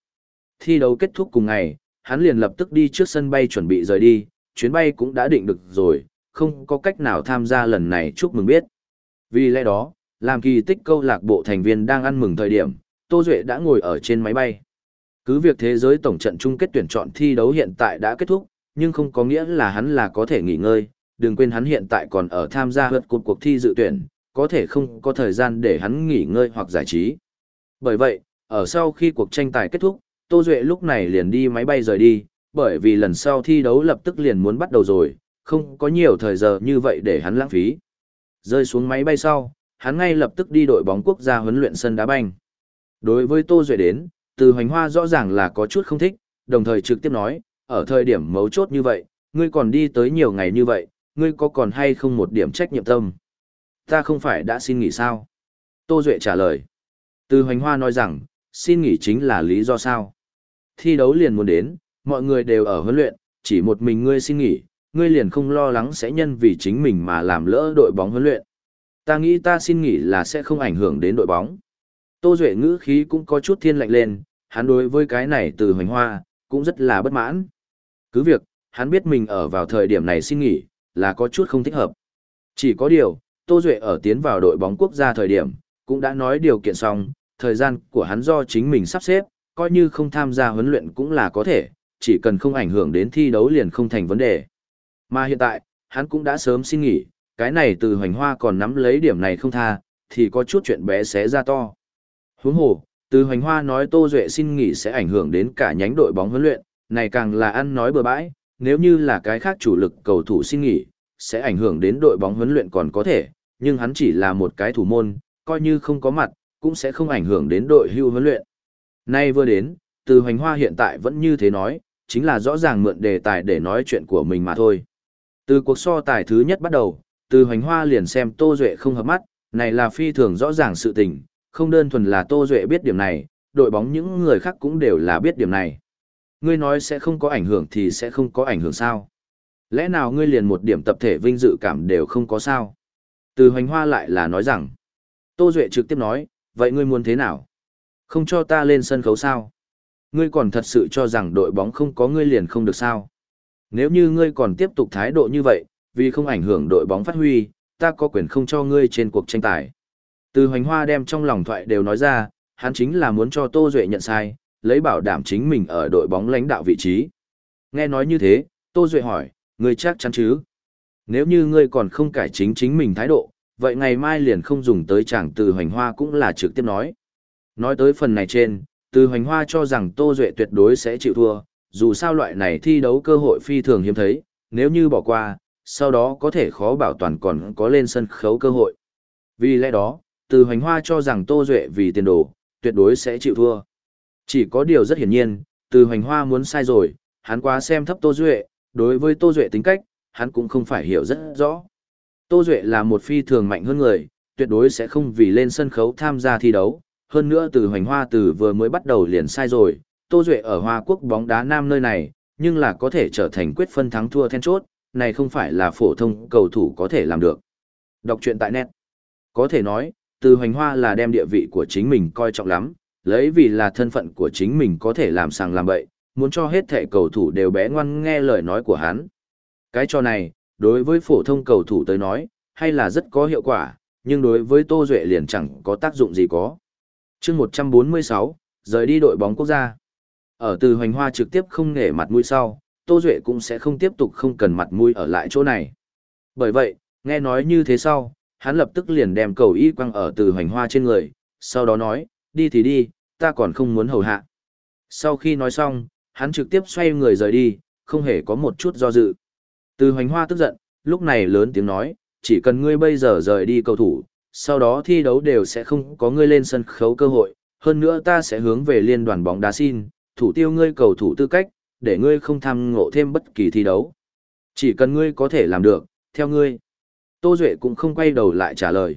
Thi đấu kết thúc cùng ngày, hắn liền lập tức đi trước sân bay chuẩn bị rời đi, chuyến bay cũng đã định được rồi, không có cách nào tham gia lần này chúc mừng biết. Vì lẽ đó, làm kỳ tích câu lạc bộ thành viên đang ăn mừng thời điểm, Tô Duệ đã ngồi ở trên máy bay. Cứ việc thế giới tổng trận chung kết tuyển chọn thi đấu hiện tại đã kết thúc, nhưng không có nghĩa là hắn là có thể nghỉ ngơi, đừng quên hắn hiện tại còn ở tham gia hợp cuộc cuộc thi dự tuyển, có thể không có thời gian để hắn nghỉ ngơi hoặc giải trí. Bởi vậy, ở sau khi cuộc tranh tài kết thúc, Tô Duệ lúc này liền đi máy bay rời đi, bởi vì lần sau thi đấu lập tức liền muốn bắt đầu rồi, không có nhiều thời giờ như vậy để hắn lãng phí. Rơi xuống máy bay sau, hắn ngay lập tức đi đội bóng quốc gia huấn luyện sân đá banh. Đối với Tô Duệ đến, từ hoành hoa rõ ràng là có chút không thích, đồng thời trực tiếp nói, ở thời điểm mấu chốt như vậy, ngươi còn đi tới nhiều ngày như vậy, ngươi có còn hay không một điểm trách nhiệm tâm? Ta không phải đã xin nghỉ sao? Tô Duệ trả lời. Từ hoành hoa nói rằng, xin nghỉ chính là lý do sao? Thi đấu liền muốn đến, mọi người đều ở huấn luyện, chỉ một mình ngươi xin nghỉ, ngươi liền không lo lắng sẽ nhân vì chính mình mà làm lỡ đội bóng huấn luyện. Ta nghĩ ta xin nghỉ là sẽ không ảnh hưởng đến đội bóng. Tô Duệ ngữ khí cũng có chút thiên lạnh lên, hắn đối với cái này từ hoành hoa, cũng rất là bất mãn. Cứ việc, hắn biết mình ở vào thời điểm này xin nghỉ, là có chút không thích hợp. Chỉ có điều, Tô Duệ ở tiến vào đội bóng quốc gia thời điểm, cũng đã nói điều kiện xong, thời gian của hắn do chính mình sắp xếp, coi như không tham gia huấn luyện cũng là có thể, chỉ cần không ảnh hưởng đến thi đấu liền không thành vấn đề. Mà hiện tại, hắn cũng đã sớm xin nghỉ, cái này từ hoành hoa còn nắm lấy điểm này không tha, thì có chút chuyện bé xé ra to. Huống hồ, từ hoành hoa nói Tô Duệ xin nghỉ sẽ ảnh hưởng đến cả nhánh đội bóng huấn luyện, này càng là ăn nói bừa bãi, nếu như là cái khác chủ lực cầu thủ xin nghỉ, sẽ ảnh hưởng đến đội bóng huấn luyện còn có thể, nhưng hắn chỉ là một cái thủ môn, coi như không có mặt, cũng sẽ không ảnh hưởng đến đội hưu huấn luyện. Nay vừa đến, từ hoành hoa hiện tại vẫn như thế nói, chính là rõ ràng mượn đề tài để nói chuyện của mình mà thôi. Từ cuộc so tài thứ nhất bắt đầu, từ hoành hoa liền xem Tô Duệ không hợp mắt, này là phi thường rõ ràng sự tình, không đơn thuần là Tô Duệ biết điểm này, đội bóng những người khác cũng đều là biết điểm này. Ngươi nói sẽ không có ảnh hưởng thì sẽ không có ảnh hưởng sao? Lẽ nào ngươi liền một điểm tập thể vinh dự cảm đều không có sao? Từ hoành hoa lại là nói rằng, Tô Duệ trực tiếp nói, vậy ngươi muốn thế nào? Không cho ta lên sân khấu sao? Ngươi còn thật sự cho rằng đội bóng không có ngươi liền không được sao? Nếu như ngươi còn tiếp tục thái độ như vậy, vì không ảnh hưởng đội bóng phát huy, ta có quyền không cho ngươi trên cuộc tranh tài. Từ hoành hoa đem trong lòng thoại đều nói ra, hắn chính là muốn cho Tô Duệ nhận sai, lấy bảo đảm chính mình ở đội bóng lãnh đạo vị trí. Nghe nói như thế, Tô Duệ hỏi, ngươi chắc chắn chứ? Nếu như ngươi còn không cải chính chính mình thái độ, vậy ngày mai liền không dùng tới chàng từ hoành hoa cũng là trực tiếp nói. Nói tới phần này trên, từ hoành hoa cho rằng Tô Duệ tuyệt đối sẽ chịu thua, dù sao loại này thi đấu cơ hội phi thường hiếm thấy, nếu như bỏ qua, sau đó có thể khó bảo toàn còn có lên sân khấu cơ hội. Vì lẽ đó, từ hoành hoa cho rằng Tô Duệ vì tiền đồ, tuyệt đối sẽ chịu thua. Chỉ có điều rất hiển nhiên, từ hoành hoa muốn sai rồi, hắn quá xem thấp Tô Duệ, đối với Tô Duệ tính cách, hắn cũng không phải hiểu rất rõ. Tô Duệ là một phi thường mạnh hơn người, tuyệt đối sẽ không vì lên sân khấu tham gia thi đấu. Hơn nữa từ hoành hoa từ vừa mới bắt đầu liền sai rồi, Tô Duệ ở Hoa Quốc bóng đá nam nơi này, nhưng là có thể trở thành quyết phân thắng thua then chốt, này không phải là phổ thông cầu thủ có thể làm được. Đọc truyện tại net. Có thể nói, từ hoành hoa là đem địa vị của chính mình coi trọng lắm, lấy vì là thân phận của chính mình có thể làm sàng làm bậy, muốn cho hết thể cầu thủ đều bé ngoan nghe lời nói của hắn. Cái trò này, đối với phổ thông cầu thủ tới nói, hay là rất có hiệu quả, nhưng đối với Tô Duệ liền chẳng có tác dụng gì có. chương 146, rời đi đội bóng quốc gia. Ở từ hoành hoa trực tiếp không nể mặt mũi sau, Tô Duệ cũng sẽ không tiếp tục không cần mặt mũi ở lại chỗ này. Bởi vậy, nghe nói như thế sau, hắn lập tức liền đem cầu y quăng ở từ hoành hoa trên người, sau đó nói, đi thì đi, ta còn không muốn hầu hạ. Sau khi nói xong, hắn trực tiếp xoay người rời đi, không hề có một chút do dự. Từ hoành hoa tức giận, lúc này lớn tiếng nói, chỉ cần ngươi bây giờ rời đi cầu thủ, sau đó thi đấu đều sẽ không có ngươi lên sân khấu cơ hội, hơn nữa ta sẽ hướng về liên đoàn bóng đá xin, thủ tiêu ngươi cầu thủ tư cách, để ngươi không tham ngộ thêm bất kỳ thi đấu. Chỉ cần ngươi có thể làm được, theo ngươi. Tô Duệ cũng không quay đầu lại trả lời.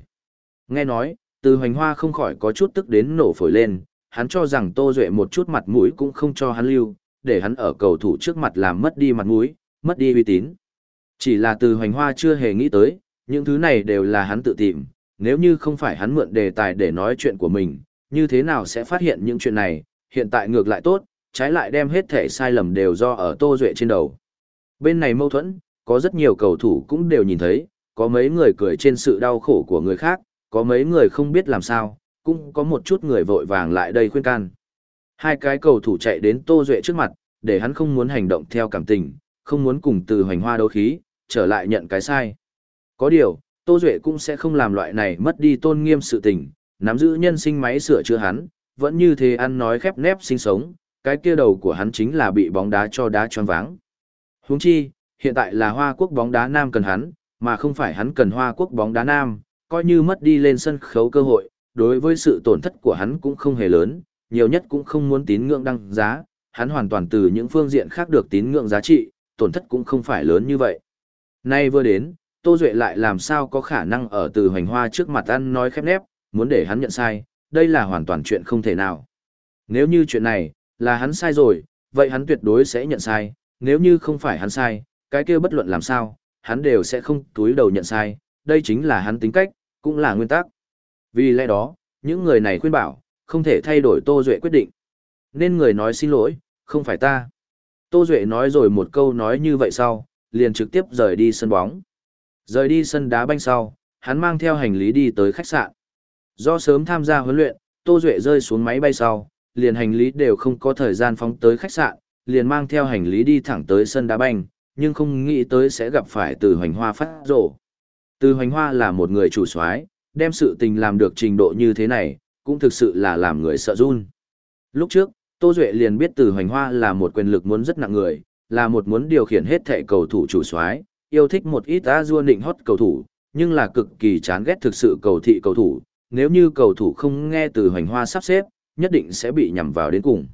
Nghe nói, từ hoành hoa không khỏi có chút tức đến nổ phổi lên, hắn cho rằng Tô Duệ một chút mặt mũi cũng không cho hắn lưu, để hắn ở cầu thủ trước mặt làm mất đi mặt mũi, mất đi uy tín. Chỉ là từ hoành hoa chưa hề nghĩ tới, những thứ này đều là hắn tự tìm, nếu như không phải hắn mượn đề tài để nói chuyện của mình, như thế nào sẽ phát hiện những chuyện này, hiện tại ngược lại tốt, trái lại đem hết thể sai lầm đều do ở Tô Duệ trên đầu. Bên này mâu thuẫn, có rất nhiều cầu thủ cũng đều nhìn thấy, có mấy người cười trên sự đau khổ của người khác, có mấy người không biết làm sao, cũng có một chút người vội vàng lại đây khuyên can. Hai cái cầu thủ chạy đến Tô Duệ trước mặt, để hắn không muốn hành động theo cảm tình, không muốn cùng từ hoành hoa đấu khí, trở lại nhận cái sai. Có điều, Tô Duệ cũng sẽ không làm loại này mất đi tôn nghiêm sự tình, nắm giữ nhân sinh máy sửa chữa hắn, vẫn như thế ăn nói khép nép sinh sống, cái kia đầu của hắn chính là bị bóng đá cho đá tròn váng. Huống chi, hiện tại là Hoa Quốc bóng đá nam cần hắn, mà không phải hắn cần Hoa Quốc bóng đá nam, coi như mất đi lên sân khấu cơ hội, đối với sự tổn thất của hắn cũng không hề lớn, nhiều nhất cũng không muốn tín ngưỡng đăng giá, hắn hoàn toàn từ những phương diện khác được tín ngưỡng giá trị, tổn thất cũng không phải lớn như vậy. Nay vừa đến, Tô Duệ lại làm sao có khả năng ở từ hoành hoa trước mặt ăn nói khép nép, muốn để hắn nhận sai, đây là hoàn toàn chuyện không thể nào. Nếu như chuyện này, là hắn sai rồi, vậy hắn tuyệt đối sẽ nhận sai, nếu như không phải hắn sai, cái kia bất luận làm sao, hắn đều sẽ không túi đầu nhận sai, đây chính là hắn tính cách, cũng là nguyên tắc. Vì lẽ đó, những người này khuyên bảo, không thể thay đổi Tô Duệ quyết định. Nên người nói xin lỗi, không phải ta. Tô Duệ nói rồi một câu nói như vậy sau, liền trực tiếp rời đi sân bóng. Rời đi sân đá banh sau, hắn mang theo hành lý đi tới khách sạn. Do sớm tham gia huấn luyện, Tô Duệ rơi xuống máy bay sau, liền hành lý đều không có thời gian phóng tới khách sạn, liền mang theo hành lý đi thẳng tới sân đá banh, nhưng không nghĩ tới sẽ gặp phải từ hoành hoa phát rổ. Từ hoành hoa là một người chủ soái đem sự tình làm được trình độ như thế này, cũng thực sự là làm người sợ run. Lúc trước, Tô Duệ liền biết từ hoành hoa là một quyền lực muốn rất nặng người, là một muốn điều khiển hết thệ cầu thủ chủ soái yêu thích một ít a dua nịnh hót cầu thủ, nhưng là cực kỳ chán ghét thực sự cầu thị cầu thủ, nếu như cầu thủ không nghe từ hoành hoa sắp xếp, nhất định sẽ bị nhằm vào đến cùng.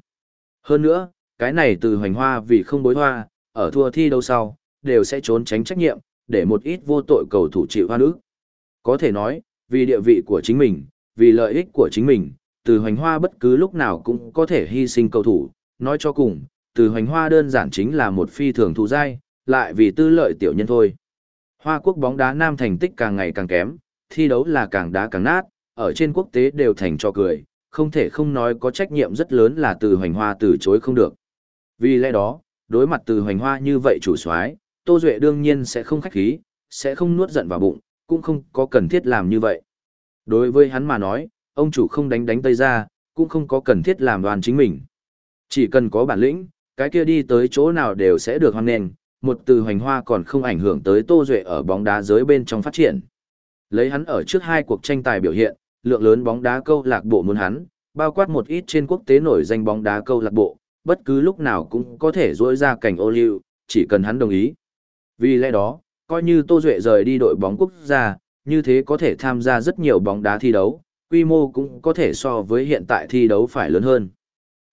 Hơn nữa, cái này từ hoành hoa vì không bối hoa, ở thua thi đấu sau, đều sẽ trốn tránh trách nhiệm, để một ít vô tội cầu thủ chịu hoa nước. Có thể nói, vì địa vị của chính mình, vì lợi ích của chính mình, từ hoành hoa bất cứ lúc nào cũng có thể hy sinh cầu thủ, nói cho cùng, từ hoành hoa đơn giản chính là một phi thường thù dai, lại vì tư lợi tiểu nhân thôi. Hoa quốc bóng đá nam thành tích càng ngày càng kém, thi đấu là càng đá càng nát, ở trên quốc tế đều thành cho cười, không thể không nói có trách nhiệm rất lớn là từ hoành hoa từ chối không được. Vì lẽ đó, đối mặt từ hoành hoa như vậy chủ soái Tô Duệ đương nhiên sẽ không khách khí, sẽ không nuốt giận vào bụng, cũng không có cần thiết làm như vậy. Đối với hắn mà nói, ông chủ không đánh đánh tây ra, cũng không có cần thiết làm đoàn chính mình. Chỉ cần có bản lĩnh, cái kia đi tới chỗ nào đều sẽ được hoan nền, một từ hoành hoa còn không ảnh hưởng tới Tô Duệ ở bóng đá giới bên trong phát triển. Lấy hắn ở trước hai cuộc tranh tài biểu hiện, lượng lớn bóng đá câu lạc bộ muốn hắn, bao quát một ít trên quốc tế nổi danh bóng đá câu lạc bộ, bất cứ lúc nào cũng có thể rỗi ra cảnh ô liu, chỉ cần hắn đồng ý. Vì lẽ đó, coi như Tô Duệ rời đi đội bóng quốc gia, như thế có thể tham gia rất nhiều bóng đá thi đấu, quy mô cũng có thể so với hiện tại thi đấu phải lớn hơn.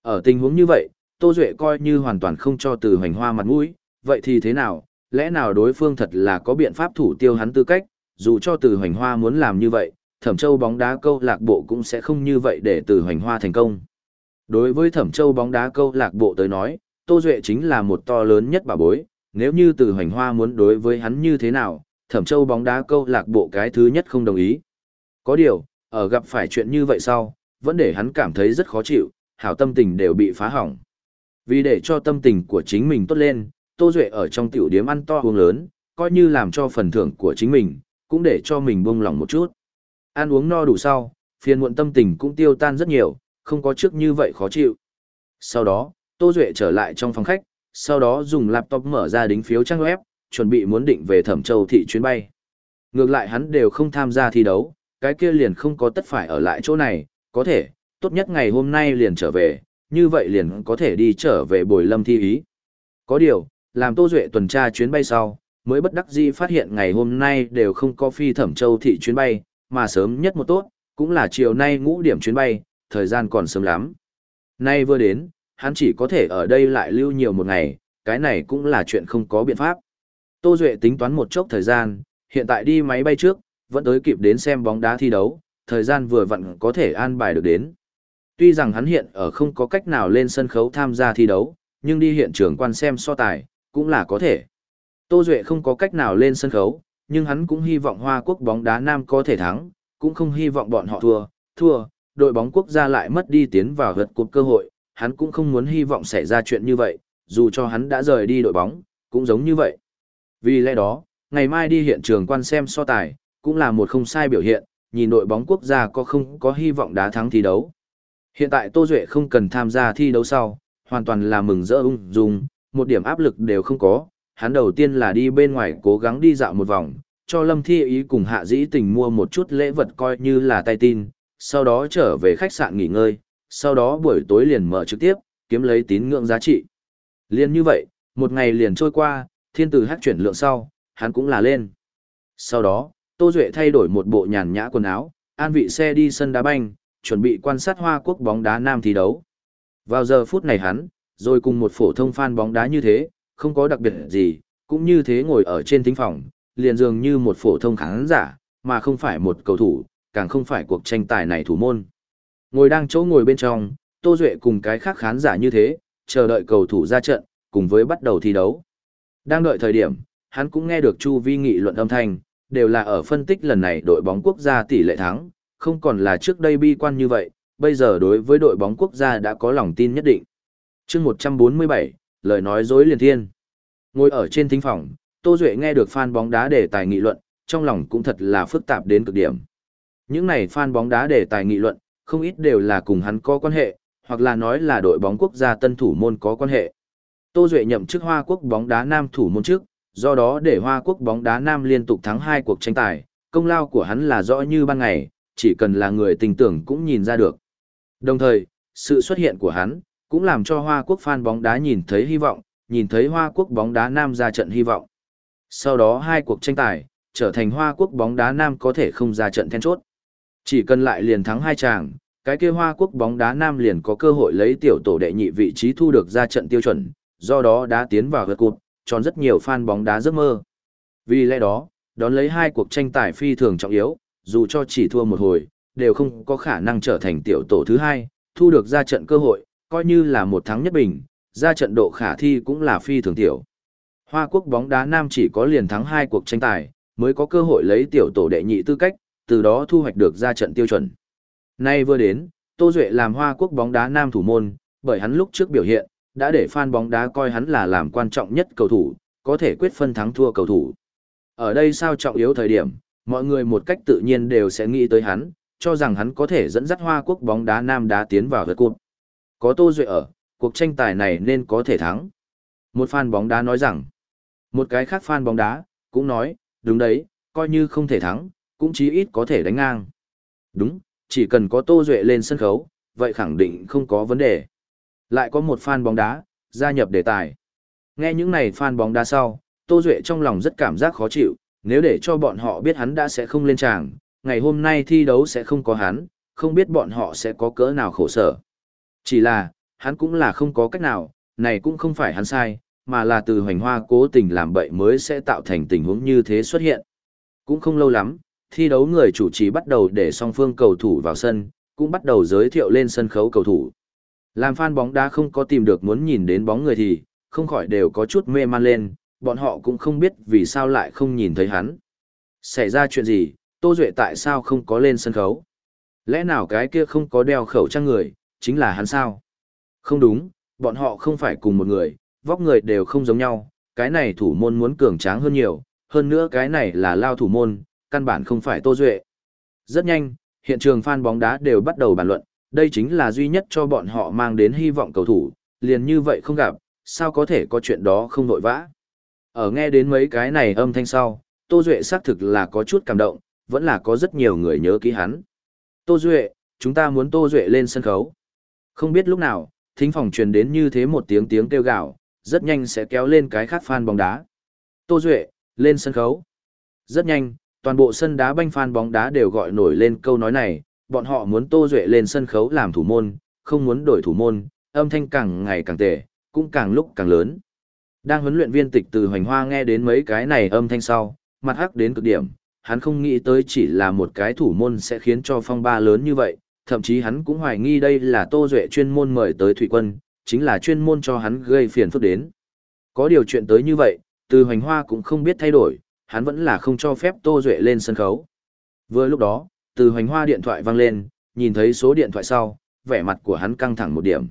Ở tình huống như vậy, Tô Duệ coi như hoàn toàn không cho từ hoành hoa mặt mũi, vậy thì thế nào, lẽ nào đối phương thật là có biện pháp thủ tiêu hắn tư cách, dù cho từ hoành hoa muốn làm như vậy, thẩm châu bóng đá câu lạc bộ cũng sẽ không như vậy để từ hoành hoa thành công. Đối với thẩm châu bóng đá câu lạc bộ tới nói, Tô Duệ chính là một to lớn nhất bà bối, nếu như từ hoành hoa muốn đối với hắn như thế nào, thẩm châu bóng đá câu lạc bộ cái thứ nhất không đồng ý. Có điều, ở gặp phải chuyện như vậy sau, vẫn để hắn cảm thấy rất khó chịu, hảo tâm tình đều bị phá hỏng. Vì để cho tâm tình của chính mình tốt lên, Tô Duệ ở trong tiểu điếm ăn to uống lớn, coi như làm cho phần thưởng của chính mình, cũng để cho mình buông lòng một chút. Ăn uống no đủ sau, phiền muộn tâm tình cũng tiêu tan rất nhiều, không có trước như vậy khó chịu. Sau đó, Tô Duệ trở lại trong phòng khách, sau đó dùng laptop mở ra đính phiếu trang web, chuẩn bị muốn định về Thẩm Châu thị chuyến bay. Ngược lại hắn đều không tham gia thi đấu, cái kia liền không có tất phải ở lại chỗ này, có thể, tốt nhất ngày hôm nay liền trở về, như vậy liền có thể đi trở về bồi lâm thi ý. Có điều, làm Tô Duệ tuần tra chuyến bay sau, mới bất đắc dĩ phát hiện ngày hôm nay đều không có phi Thẩm Châu thị chuyến bay, mà sớm nhất một tốt, cũng là chiều nay ngũ điểm chuyến bay, thời gian còn sớm lắm. Nay vừa đến, hắn chỉ có thể ở đây lại lưu nhiều một ngày, cái này cũng là chuyện không có biện pháp. Tô Duệ tính toán một chốc thời gian, hiện tại đi máy bay trước, vẫn tới kịp đến xem bóng đá thi đấu, thời gian vừa vặn có thể an bài được đến. Tuy rằng hắn hiện ở không có cách nào lên sân khấu tham gia thi đấu, nhưng đi hiện trường quan xem so tài, cũng là có thể. Tô Duệ không có cách nào lên sân khấu, nhưng hắn cũng hy vọng Hoa Quốc bóng đá Nam có thể thắng, cũng không hy vọng bọn họ thua, thua, đội bóng quốc gia lại mất đi tiến vào vượt cuộc cơ hội, hắn cũng không muốn hy vọng xảy ra chuyện như vậy, dù cho hắn đã rời đi đội bóng, cũng giống như vậy. Vì lẽ đó, ngày mai đi hiện trường quan xem so tài, cũng là một không sai biểu hiện, nhìn đội bóng quốc gia có không có hy vọng đá thắng thi đấu. Hiện tại Tô Duệ không cần tham gia thi đấu sau, hoàn toàn là mừng rỡ ung dung, một điểm áp lực đều không có. Hắn đầu tiên là đi bên ngoài cố gắng đi dạo một vòng, cho Lâm Thi ý cùng Hạ Dĩ Tình mua một chút lễ vật coi như là tay tin, sau đó trở về khách sạn nghỉ ngơi, sau đó buổi tối liền mở trực tiếp, kiếm lấy tín ngưỡng giá trị. Liên như vậy, một ngày liền trôi qua, thiên tử hát chuyển lượng sau, hắn cũng là lên. Sau đó, Tô Duệ thay đổi một bộ nhàn nhã quần áo, an vị xe đi sân đá banh, chuẩn bị quan sát Hoa Quốc bóng đá nam thi đấu. Vào giờ phút này hắn, rồi cùng một phổ thông fan bóng đá như thế, không có đặc biệt gì, cũng như thế ngồi ở trên thính phòng, liền dường như một phổ thông khán giả, mà không phải một cầu thủ, càng không phải cuộc tranh tài này thủ môn. Ngồi đang chỗ ngồi bên trong, Tô Duệ cùng cái khác khán giả như thế, chờ đợi cầu thủ ra trận, cùng với bắt đầu thi đấu. Đang đợi thời điểm, hắn cũng nghe được Chu Vi nghị luận âm thanh, đều là ở phân tích lần này đội bóng quốc gia tỷ lệ thắng, không còn là trước đây bi quan như vậy, bây giờ đối với đội bóng quốc gia đã có lòng tin nhất định. chương 147, lời nói dối liền thiên. Ngồi ở trên thính phòng, Tô Duệ nghe được fan bóng đá đề tài nghị luận, trong lòng cũng thật là phức tạp đến cực điểm. Những này fan bóng đá đề tài nghị luận, không ít đều là cùng hắn có quan hệ, hoặc là nói là đội bóng quốc gia tân thủ môn có quan hệ. Tô Duệ nhậm chức Hoa Quốc bóng đá nam thủ môn trước, do đó để Hoa Quốc bóng đá nam liên tục thắng hai cuộc tranh tài, công lao của hắn là rõ như ban ngày, chỉ cần là người tình tưởng cũng nhìn ra được. Đồng thời, sự xuất hiện của hắn cũng làm cho Hoa Quốc fan bóng đá nhìn thấy hy vọng, nhìn thấy Hoa Quốc bóng đá nam ra trận hy vọng. Sau đó hai cuộc tranh tài, trở thành Hoa Quốc bóng đá nam có thể không ra trận then chốt. Chỉ cần lại liền thắng hai chàng, cái kia Hoa Quốc bóng đá nam liền có cơ hội lấy tiểu tổ đệ nhị vị trí thu được ra trận tiêu chuẩn, do đó đã tiến vào vượt cột, tròn rất nhiều fan bóng đá giấc mơ. Vì lẽ đó, đón lấy hai cuộc tranh tài phi thường trọng yếu, dù cho chỉ thua một hồi, đều không có khả năng trở thành tiểu tổ thứ hai, thu được ra trận cơ hội, coi như là một thắng nhất bình, ra trận độ khả thi cũng là phi thường tiểu. Hoa quốc bóng đá nam chỉ có liền thắng hai cuộc tranh tài, mới có cơ hội lấy tiểu tổ đệ nhị tư cách, từ đó thu hoạch được ra trận tiêu chuẩn. Nay vừa đến, Tô Duệ làm Hoa quốc bóng đá nam thủ môn, bởi hắn lúc trước biểu hiện, đã để fan bóng đá coi hắn là làm quan trọng nhất cầu thủ, có thể quyết phân thắng thua cầu thủ. Ở đây sao trọng yếu thời điểm, mọi người một cách tự nhiên đều sẽ nghĩ tới hắn, cho rằng hắn có thể dẫn dắt Hoa Quốc bóng đá nam đá tiến vào vượt cột. Có Tô Duệ ở, cuộc tranh tài này nên có thể thắng. Một fan bóng đá nói rằng, một cái khác fan bóng đá cũng nói, đúng đấy, coi như không thể thắng, cũng chí ít có thể đánh ngang. Đúng, chỉ cần có Tô Duệ lên sân khấu, vậy khẳng định không có vấn đề. Lại có một fan bóng đá, gia nhập đề tài. Nghe những này fan bóng đá sau, Tô Duệ trong lòng rất cảm giác khó chịu, nếu để cho bọn họ biết hắn đã sẽ không lên tràng, ngày hôm nay thi đấu sẽ không có hắn, không biết bọn họ sẽ có cỡ nào khổ sở. Chỉ là, hắn cũng là không có cách nào, này cũng không phải hắn sai, mà là từ hoành hoa cố tình làm bậy mới sẽ tạo thành tình huống như thế xuất hiện. Cũng không lâu lắm, thi đấu người chủ trì bắt đầu để song phương cầu thủ vào sân, cũng bắt đầu giới thiệu lên sân khấu cầu thủ. Làm fan bóng đá không có tìm được muốn nhìn đến bóng người thì, không khỏi đều có chút mê man lên, bọn họ cũng không biết vì sao lại không nhìn thấy hắn. Xảy ra chuyện gì, Tô Duệ tại sao không có lên sân khấu? Lẽ nào cái kia không có đeo khẩu trang người, chính là hắn sao? Không đúng, bọn họ không phải cùng một người, vóc người đều không giống nhau, cái này thủ môn muốn cường tráng hơn nhiều, hơn nữa cái này là lao thủ môn, căn bản không phải Tô Duệ. Rất nhanh, hiện trường fan bóng đá đều bắt đầu bàn luận, đây chính là duy nhất cho bọn họ mang đến hy vọng cầu thủ, liền như vậy không gặp, sao có thể có chuyện đó không nội vã. Ở nghe đến mấy cái này âm thanh sau, Tô Duệ xác thực là có chút cảm động, vẫn là có rất nhiều người nhớ kỹ hắn. Tô Duệ, chúng ta muốn Tô Duệ lên sân khấu. Không biết lúc nào, thính phòng truyền đến như thế một tiếng tiếng kêu gào, rất nhanh sẽ kéo lên cái khác fan bóng đá. Tô Duệ, lên sân khấu. Rất nhanh, toàn bộ sân đá banh fan bóng đá đều gọi nổi lên câu nói này, bọn họ muốn Tô Duệ lên sân khấu làm thủ môn, không muốn đổi thủ môn, âm thanh càng ngày càng tệ, cũng càng lúc càng lớn. Đang huấn luyện viên tịch từ hoành hoa nghe đến mấy cái này âm thanh sau, mặt hắc đến cực điểm, hắn không nghĩ tới chỉ là một cái thủ môn sẽ khiến cho phong ba lớn như vậy, thậm chí hắn cũng hoài nghi đây là Tô Duệ chuyên môn mời tới Thủy Quân, chính là chuyên môn cho hắn gây phiền phức đến. Có điều chuyện tới như vậy, từ hoành hoa cũng không biết thay đổi, hắn vẫn là không cho phép Tô Duệ lên sân khấu. Vừa lúc đó, từ hoành hoa điện thoại vang lên, nhìn thấy số điện thoại sau, vẻ mặt của hắn căng thẳng một điểm.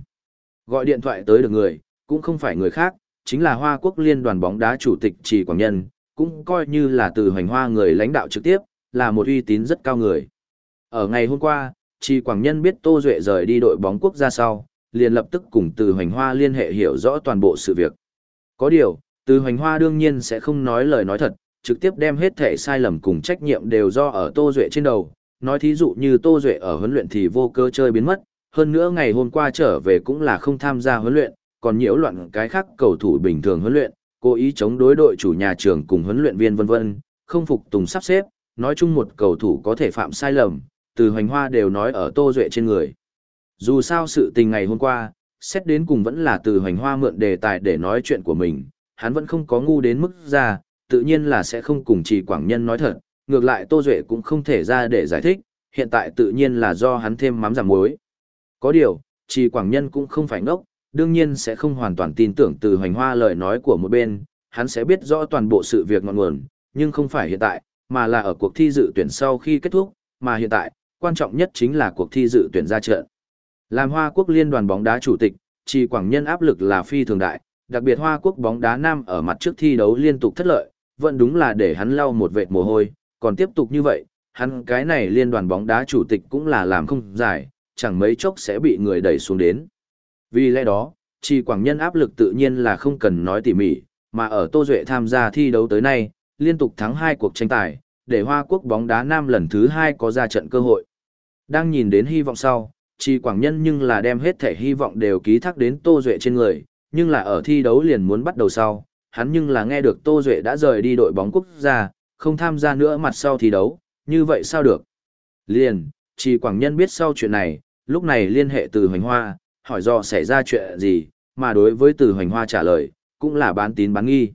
Gọi điện thoại tới được người, cũng không phải người khác, chính là Hoa Quốc Liên đoàn bóng đá chủ tịch Trì Quảng Nhân, cũng coi như là từ hoành hoa người lãnh đạo trực tiếp, là một uy tín rất cao người. Ở ngày hôm qua, Chi Quảng Nhân biết Tô Duệ rời đi đội bóng quốc gia sau, liền lập tức cùng Từ Hoành Hoa liên hệ hiểu rõ toàn bộ sự việc. Có điều, Từ Hoành Hoa đương nhiên sẽ không nói lời nói thật, trực tiếp đem hết thể sai lầm cùng trách nhiệm đều do ở Tô Duệ trên đầu. Nói thí dụ như Tô Duệ ở huấn luyện thì vô cơ chơi biến mất, hơn nữa ngày hôm qua trở về cũng là không tham gia huấn luyện, còn nhiễu loạn cái khác cầu thủ bình thường huấn luyện, cố ý chống đối đội chủ nhà trường cùng huấn luyện viên vân vân, không phục tùng sắp xếp, nói chung một cầu thủ có thể phạm sai lầm, từ hoành hoa đều nói ở Tô Duệ trên người. Dù sao sự tình ngày hôm qua, xét đến cùng vẫn là từ hoành hoa mượn đề tài để nói chuyện của mình, hắn vẫn không có ngu đến mức ra, tự nhiên là sẽ không cùng chỉ quảng nhân nói thật, ngược lại Tô Duệ cũng không thể ra để giải thích, hiện tại tự nhiên là do hắn thêm mắm giảm muối. Có điều, chỉ quảng nhân cũng không phải ngốc, đương nhiên sẽ không hoàn toàn tin tưởng từ hoành hoa lời nói của một bên, hắn sẽ biết rõ toàn bộ sự việc ngọn nguồn, nhưng không phải hiện tại, mà là ở cuộc thi dự tuyển sau khi kết thúc, mà hiện tại, quan trọng nhất chính là cuộc thi dự tuyển ra trận. Làm Hoa Quốc Liên đoàn bóng đá chủ tịch, Trì Quảng Nhân áp lực là phi thường đại, đặc biệt Hoa Quốc bóng đá nam ở mặt trước thi đấu liên tục thất lợi, vẫn đúng là để hắn lau một vệt mồ hôi, còn tiếp tục như vậy, hắn cái này liên đoàn bóng đá chủ tịch cũng là làm không giải, chẳng mấy chốc sẽ bị người đẩy xuống đến. Vì lẽ đó, Trì Quảng Nhân áp lực tự nhiên là không cần nói tỉ mỉ, mà ở Tô Duệ tham gia thi đấu tới nay, liên tục thắng hai cuộc tranh tài, để Hoa Quốc bóng đá nam lần thứ hai có ra trận cơ hội. Đang nhìn đến hy vọng sau, Trì Quảng Nhân nhưng là đem hết thể hy vọng đều ký thác đến Tô Duệ trên người, nhưng là ở thi đấu liền muốn bắt đầu sau, hắn nhưng là nghe được Tô Duệ đã rời đi đội bóng quốc gia, không tham gia nữa mặt sau thi đấu, như vậy sao được? Liền, Trì Quảng Nhân biết sau chuyện này, lúc này liên hệ từ Hoành Hoa, hỏi do xảy ra chuyện gì, mà đối với từ Hoành Hoa trả lời, cũng là bán tín bán nghi.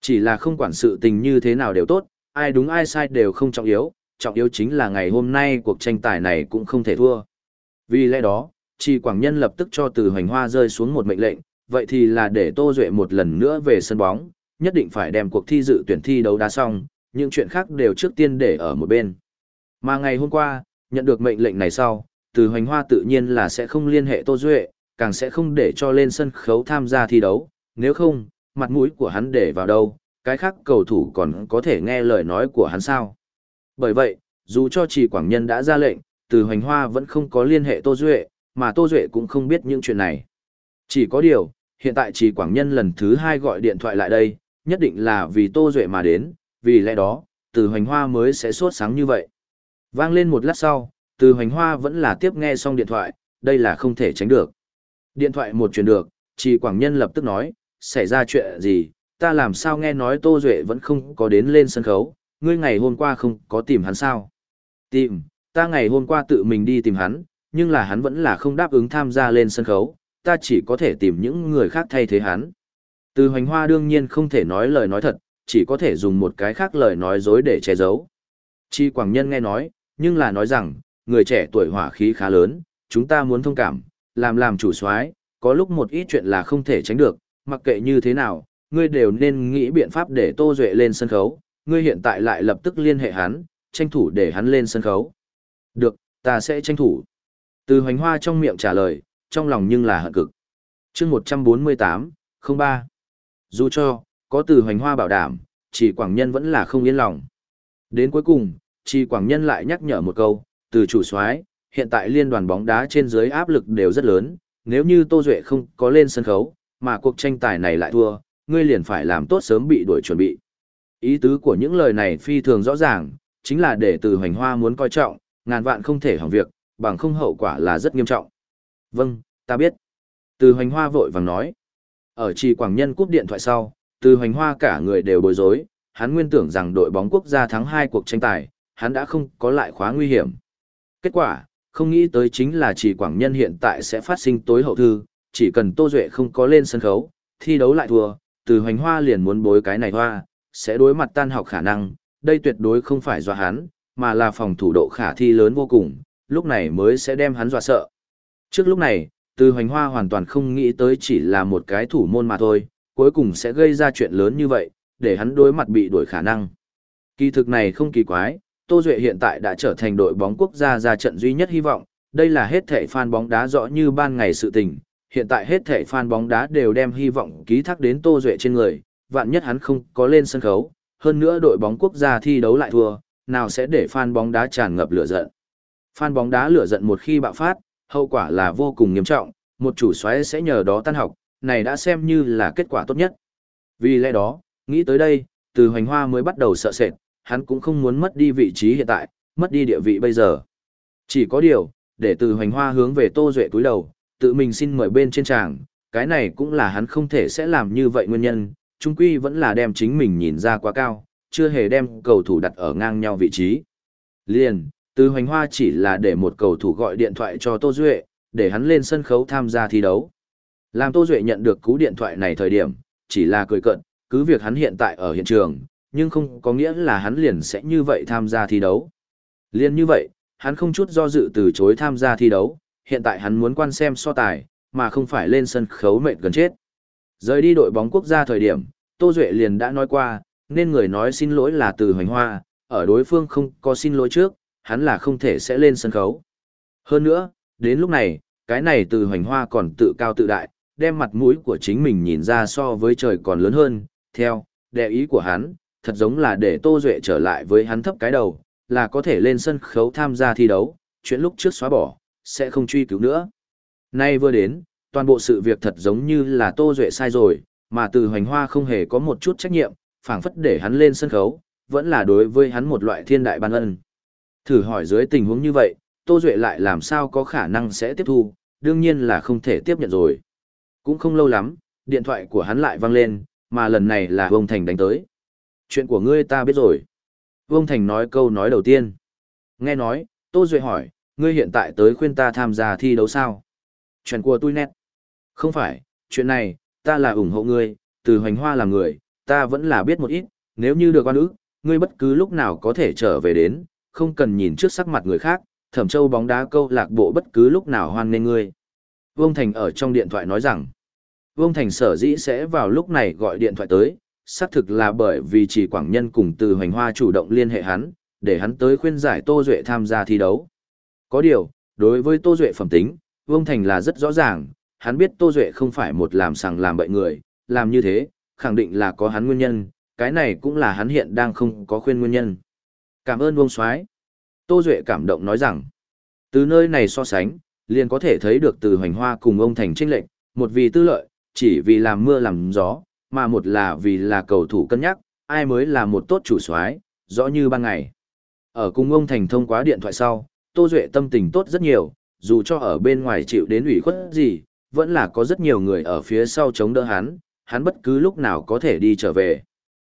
Chỉ là không quản sự tình như thế nào đều tốt, ai đúng ai sai đều không trọng yếu, trọng yếu chính là ngày hôm nay cuộc tranh tài này cũng không thể thua. Vì lẽ đó, Tri Quảng Nhân lập tức cho từ hoành hoa rơi xuống một mệnh lệnh, vậy thì là để Tô Duệ một lần nữa về sân bóng, nhất định phải đem cuộc thi dự tuyển thi đấu đá xong, những chuyện khác đều trước tiên để ở một bên. Mà ngày hôm qua, nhận được mệnh lệnh này sau, từ hoành hoa tự nhiên là sẽ không liên hệ Tô Duệ, càng sẽ không để cho lên sân khấu tham gia thi đấu, nếu không, mặt mũi của hắn để vào đâu, cái khác cầu thủ còn có thể nghe lời nói của hắn sao. Bởi vậy, dù cho chỉ Quảng Nhân đã ra lệnh, từ hoành hoa vẫn không có liên hệ Tô Duệ, mà Tô Duệ cũng không biết những chuyện này. Chỉ có điều, hiện tại chỉ Quảng Nhân lần thứ hai gọi điện thoại lại đây, nhất định là vì Tô Duệ mà đến, vì lẽ đó, từ hoành hoa mới sẽ sốt sáng như vậy. Vang lên một lát sau, từ hoành hoa vẫn là tiếp nghe xong điện thoại, đây là không thể tránh được. Điện thoại một chuyển được, chỉ Quảng Nhân lập tức nói, xảy ra chuyện gì, ta làm sao nghe nói Tô Duệ vẫn không có đến lên sân khấu, ngươi ngày hôm qua không có tìm hắn sao? Tìm, ta ngày hôm qua tự mình đi tìm hắn, nhưng là hắn vẫn là không đáp ứng tham gia lên sân khấu, ta chỉ có thể tìm những người khác thay thế hắn. Từ hoành hoa đương nhiên không thể nói lời nói thật, chỉ có thể dùng một cái khác lời nói dối để che giấu. Chi Quảng Nhân nghe nói, nhưng là nói rằng, người trẻ tuổi hỏa khí khá lớn, chúng ta muốn thông cảm, làm làm chủ soái, có lúc một ít chuyện là không thể tránh được, mặc kệ như thế nào, ngươi đều nên nghĩ biện pháp để Tô Duệ lên sân khấu, ngươi hiện tại lại lập tức liên hệ hắn, tranh thủ để hắn lên sân khấu. Được, ta sẽ tranh thủ. Từ hoành hoa trong miệng trả lời, trong lòng nhưng là hận cực. chương 148, 03. Dù cho, có từ hoành hoa bảo đảm, chỉ Quảng Nhân vẫn là không yên lòng. Đến cuối cùng, chỉ Quảng Nhân lại nhắc nhở một câu, từ chủ soái hiện tại liên đoàn bóng đá trên dưới áp lực đều rất lớn, nếu như Tô Duệ không có lên sân khấu, mà cuộc tranh tài này lại thua, ngươi liền phải làm tốt sớm bị đuổi chuẩn bị. Ý tứ của những lời này phi thường rõ ràng, chính là để từ hoành hoa muốn coi trọng, ngàn vạn không thể hỏng việc, bằng không hậu quả là rất nghiêm trọng. Vâng, ta biết. Từ hoành hoa vội vàng nói. Ở trì quảng nhân cúp điện thoại sau, từ hoành hoa cả người đều bối rối, hắn nguyên tưởng rằng đội bóng quốc gia thắng hai cuộc tranh tài, hắn đã không có lại khóa nguy hiểm. Kết quả, không nghĩ tới chính là chỉ quảng nhân hiện tại sẽ phát sinh tối hậu thư, chỉ cần Tô Duệ không có lên sân khấu, thi đấu lại thua, từ hoành hoa liền muốn bối cái này hoa, sẽ đối mặt tan học khả năng, đây tuyệt đối không phải dọa hắn, mà là phòng thủ độ khả thi lớn vô cùng, lúc này mới sẽ đem hắn dọa sợ. Trước lúc này, từ hoành hoa hoàn toàn không nghĩ tới chỉ là một cái thủ môn mà thôi, cuối cùng sẽ gây ra chuyện lớn như vậy, để hắn đối mặt bị đuổi khả năng. Kỳ thực này không kỳ quái, Tô Duệ hiện tại đã trở thành đội bóng quốc gia ra trận duy nhất hy vọng, đây là hết thể fan bóng đá rõ như ban ngày sự tình, hiện tại hết thể fan bóng đá đều đem hy vọng ký thác đến Tô Duệ trên người, vạn nhất hắn không có lên sân khấu, hơn nữa đội bóng quốc gia thi đấu lại thua, nào sẽ để fan bóng đá tràn ngập lửa giận. Fan bóng đá lửa giận một khi bạo phát, hậu quả là vô cùng nghiêm trọng, một chủ xoáy sẽ nhờ đó tan học, này đã xem như là kết quả tốt nhất. Vì lẽ đó, nghĩ tới đây, từ hoành hoa mới bắt đầu sợ sệt, hắn cũng không muốn mất đi vị trí hiện tại, mất đi địa vị bây giờ. Chỉ có điều, để từ hoành hoa hướng về Tô Duệ túi đầu, tự mình xin mời bên trên tràng, cái này cũng là hắn không thể sẽ làm như vậy nguyên nhân, trung quy vẫn là đem chính mình nhìn ra quá cao, chưa hề đem cầu thủ đặt ở ngang nhau vị trí. Liền, từ hoành hoa chỉ là để một cầu thủ gọi điện thoại cho Tô Duệ, để hắn lên sân khấu tham gia thi đấu. Làm Tô Duệ nhận được cú điện thoại này thời điểm, chỉ là cười cận, cứ việc hắn hiện tại ở hiện trường, nhưng không có nghĩa là hắn liền sẽ như vậy tham gia thi đấu. liền như vậy, hắn không chút do dự từ chối tham gia thi đấu, hiện tại hắn muốn quan xem so tài, mà không phải lên sân khấu mệt gần chết. Rời đi đội bóng quốc gia thời điểm, Tô Duệ liền đã nói qua, nên người nói xin lỗi là từ hoành hoa, ở đối phương không có xin lỗi trước, hắn là không thể sẽ lên sân khấu. Hơn nữa, đến lúc này, cái này từ hoành hoa còn tự cao tự đại, đem mặt mũi của chính mình nhìn ra so với trời còn lớn hơn, theo, đệ ý của hắn, thật giống là để Tô Duệ trở lại với hắn thấp cái đầu, là có thể lên sân khấu tham gia thi đấu, chuyện lúc trước xóa bỏ, sẽ không truy cứu nữa. Nay vừa đến, toàn bộ sự việc thật giống như là Tô Duệ sai rồi, mà từ hoành hoa không hề có một chút trách nhiệm, phảng phất để hắn lên sân khấu, vẫn là đối với hắn một loại thiên đại ban ân. Thử hỏi dưới tình huống như vậy, Tô Duệ lại làm sao có khả năng sẽ tiếp thu, đương nhiên là không thể tiếp nhận rồi. Cũng không lâu lắm, điện thoại của hắn lại vang lên, mà lần này là Vương Thành đánh tới. Chuyện của ngươi ta biết rồi. Vương Thành nói câu nói đầu tiên. Nghe nói, Tô Duệ hỏi, ngươi hiện tại tới khuyên ta tham gia thi đấu sao? Chuyện của tôi nét. Không phải, chuyện này, ta là ủng hộ ngươi, từ hoành hoa là người, ta vẫn là biết một ít, nếu như được quan ức, ngươi bất cứ lúc nào có thể trở về đến, không cần nhìn trước sắc mặt người khác, thẩm châu bóng đá câu lạc bộ bất cứ lúc nào hoan nghênh ngươi. Vương Thành ở trong điện thoại nói rằng, Vương Thành sở dĩ sẽ vào lúc này gọi điện thoại tới, xác thực là bởi vì chỉ Quảng Nhân cùng từ hoành hoa chủ động liên hệ hắn, để hắn tới khuyên giải Tô Duệ tham gia thi đấu. Có điều, đối với Tô Duệ phẩm tính, Vương Thành là rất rõ ràng, hắn biết Tô Duệ không phải một làm sằng làm bậy người, làm như thế, khẳng định là có hắn nguyên nhân, cái này cũng là hắn hiện đang không có khuyên nguyên nhân. Cảm ơn Vương Soái Tô Duệ cảm động nói rằng, từ nơi này so sánh, liền có thể thấy được từ hoành hoa cùng ông Thành trinh lệnh, một vì tư lợi, chỉ vì làm mưa làm gió, mà một là vì là cầu thủ cân nhắc, ai mới là một tốt chủ soái rõ như ban ngày. Ở cùng ông Thành thông qua điện thoại sau, Tô Duệ tâm tình tốt rất nhiều, dù cho ở bên ngoài chịu đến ủy khuất gì, vẫn là có rất nhiều người ở phía sau chống đỡ hắn, hắn bất cứ lúc nào có thể đi trở về.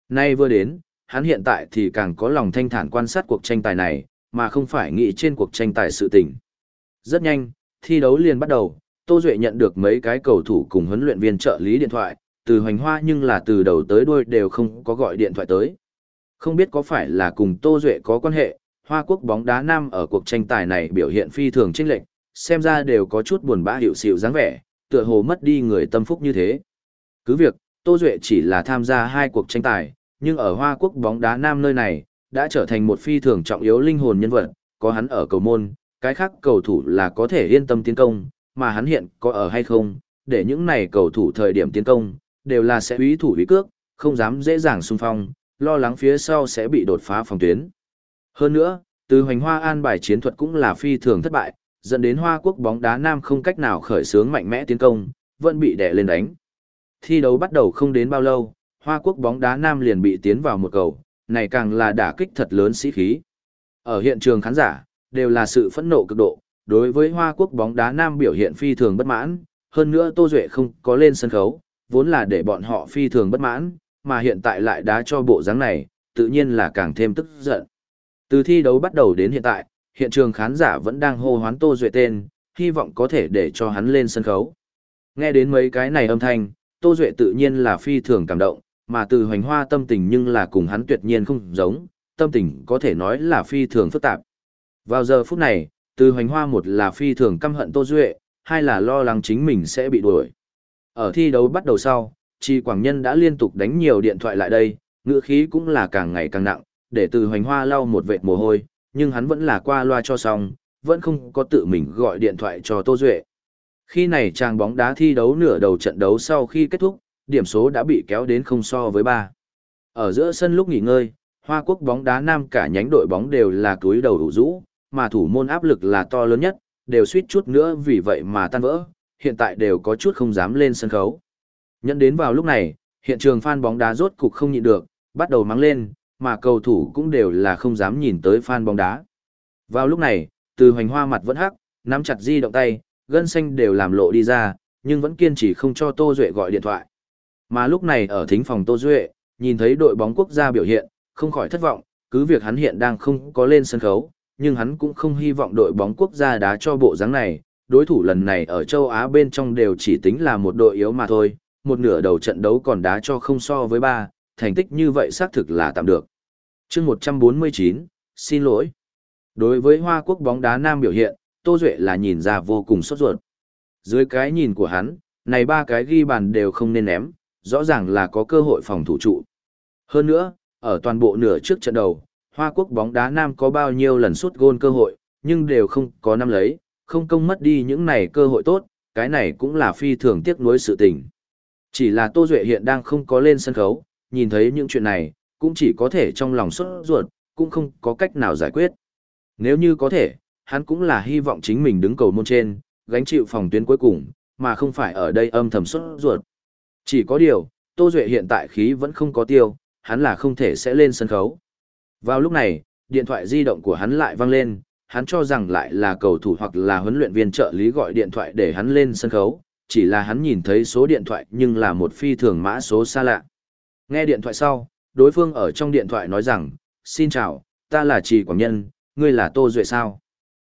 Nay vừa đến, hắn hiện tại thì càng có lòng thanh thản quan sát cuộc tranh tài này, mà không phải nghĩ trên cuộc tranh tài sự tình. Rất nhanh, thi đấu liền bắt đầu, Tô Duệ nhận được mấy cái cầu thủ cùng huấn luyện viên trợ lý điện thoại, từ hoành hoa nhưng là từ đầu tới đuôi đều không có gọi điện thoại tới. Không biết có phải là cùng Tô Duệ có quan hệ, Hoa Quốc bóng đá nam ở cuộc tranh tài này biểu hiện phi thường chênh lệch, xem ra đều có chút buồn bã hiệu xịu dáng vẻ, tựa hồ mất đi người tâm phúc như thế. Cứ việc, Tô Duệ chỉ là tham gia hai cuộc tranh tài, nhưng ở Hoa Quốc bóng đá nam nơi này, đã trở thành một phi thường trọng yếu linh hồn nhân vật, có hắn ở cầu môn, cái khác cầu thủ là có thể yên tâm tiến công, mà hắn hiện có ở hay không, để những này cầu thủ thời điểm tiến công, đều là sẽ úy thủ úy cước, không dám dễ dàng xung phong, lo lắng phía sau sẽ bị đột phá phòng tuyến. Hơn nữa, từ hoành hoa an bài chiến thuật cũng là phi thường thất bại, dẫn đến Hoa Quốc bóng đá nam không cách nào khởi xướng mạnh mẽ tiến công, vẫn bị đè lên đánh. Thi đấu bắt đầu không đến bao lâu, Hoa Quốc bóng đá nam liền bị tiến vào một cầu, này càng là đả kích thật lớn sĩ khí. Ở hiện trường khán giả, đều là sự phẫn nộ cực độ, đối với Hoa Quốc bóng đá nam biểu hiện phi thường bất mãn, hơn nữa Tô Duệ không có lên sân khấu, vốn là để bọn họ phi thường bất mãn, mà hiện tại lại đá cho bộ dáng này, tự nhiên là càng thêm tức giận. Từ thi đấu bắt đầu đến hiện tại, hiện trường khán giả vẫn đang hô hoán Tô Duệ tên, hy vọng có thể để cho hắn lên sân khấu. Nghe đến mấy cái này âm thanh, Tô Duệ tự nhiên là phi thường cảm động, mà từ hoành hoa tâm tình nhưng là cùng hắn tuyệt nhiên không giống, tâm tình có thể nói là phi thường phức tạp. Vào giờ phút này, từ hoành hoa một là phi thường căm hận Tô Duệ, hai là lo lắng chính mình sẽ bị đuổi. Ở thi đấu bắt đầu sau, Chi Quảng Nhân đã liên tục đánh nhiều điện thoại lại đây, ngựa khí cũng là càng ngày càng nặng, để từ hoành hoa lau một vệt mồ hôi, nhưng hắn vẫn là qua loa cho xong, vẫn không có tự mình gọi điện thoại cho Tô Duệ. Khi này chàng bóng đá thi đấu nửa đầu trận đấu sau khi kết thúc, điểm số đã bị kéo đến không so với 3. Ở giữa sân lúc nghỉ ngơi, Hoa Quốc bóng đá nam cả nhánh đội bóng đều là túi đầu đủ rũ, mà thủ môn áp lực là to lớn nhất, đều suýt chút nữa vì vậy mà tan vỡ, hiện tại đều có chút không dám lên sân khấu. Nhận đến vào lúc này, hiện trường fan bóng đá rốt cục không nhịn được, bắt đầu mắng lên, mà cầu thủ cũng đều là không dám nhìn tới fan bóng đá. Vào lúc này, từ hoành hoa mặt vẫn hắc, nắm chặt di động tay, gân xanh đều làm lộ đi ra, nhưng vẫn kiên trì không cho Tô Duệ gọi điện thoại. Mà lúc này ở thính phòng Tô Duệ, nhìn thấy đội bóng quốc gia biểu hiện, không khỏi thất vọng, cứ việc hắn hiện đang không có lên sân khấu, nhưng hắn cũng không hy vọng đội bóng quốc gia đá cho bộ dáng này, đối thủ lần này ở châu Á bên trong đều chỉ tính là một đội yếu mà thôi, một nửa đầu trận đấu còn đá cho không so với ba, thành tích như vậy xác thực là tạm được chương 149, xin lỗi. Đối với Hoa Quốc bóng đá nam biểu hiện, Tô Duệ là nhìn ra vô cùng sốt ruột. Dưới cái nhìn của hắn, này ba cái ghi bàn đều không nên ném, rõ ràng là có cơ hội phòng thủ trụ. Hơn nữa, ở toàn bộ nửa trước trận đầu, Hoa Quốc bóng đá nam có bao nhiêu lần sút gôn cơ hội, nhưng đều không có năm lấy, không công mất đi những này cơ hội tốt, cái này cũng là phi thường tiếc nuối sự tình. Chỉ là Tô Duệ hiện đang không có lên sân khấu, nhìn thấy những chuyện này, cũng chỉ có thể trong lòng sốt ruột, cũng không có cách nào giải quyết. Nếu như có thể, hắn cũng là hy vọng chính mình đứng cầu môn trên, gánh chịu phòng tuyến cuối cùng, mà không phải ở đây âm thầm sốt ruột. Chỉ có điều, Tô Duệ hiện tại khí vẫn không có tiêu, hắn là không thể sẽ lên sân khấu. Vào lúc này, điện thoại di động của hắn lại vang lên, hắn cho rằng lại là cầu thủ hoặc là huấn luyện viên trợ lý gọi điện thoại để hắn lên sân khấu, chỉ là hắn nhìn thấy số điện thoại nhưng là một phi thường mã số xa lạ. Nghe điện thoại sau, đối phương ở trong điện thoại nói rằng, xin chào, ta là Trì Quảng Nhân, ngươi là Tô Duệ sao?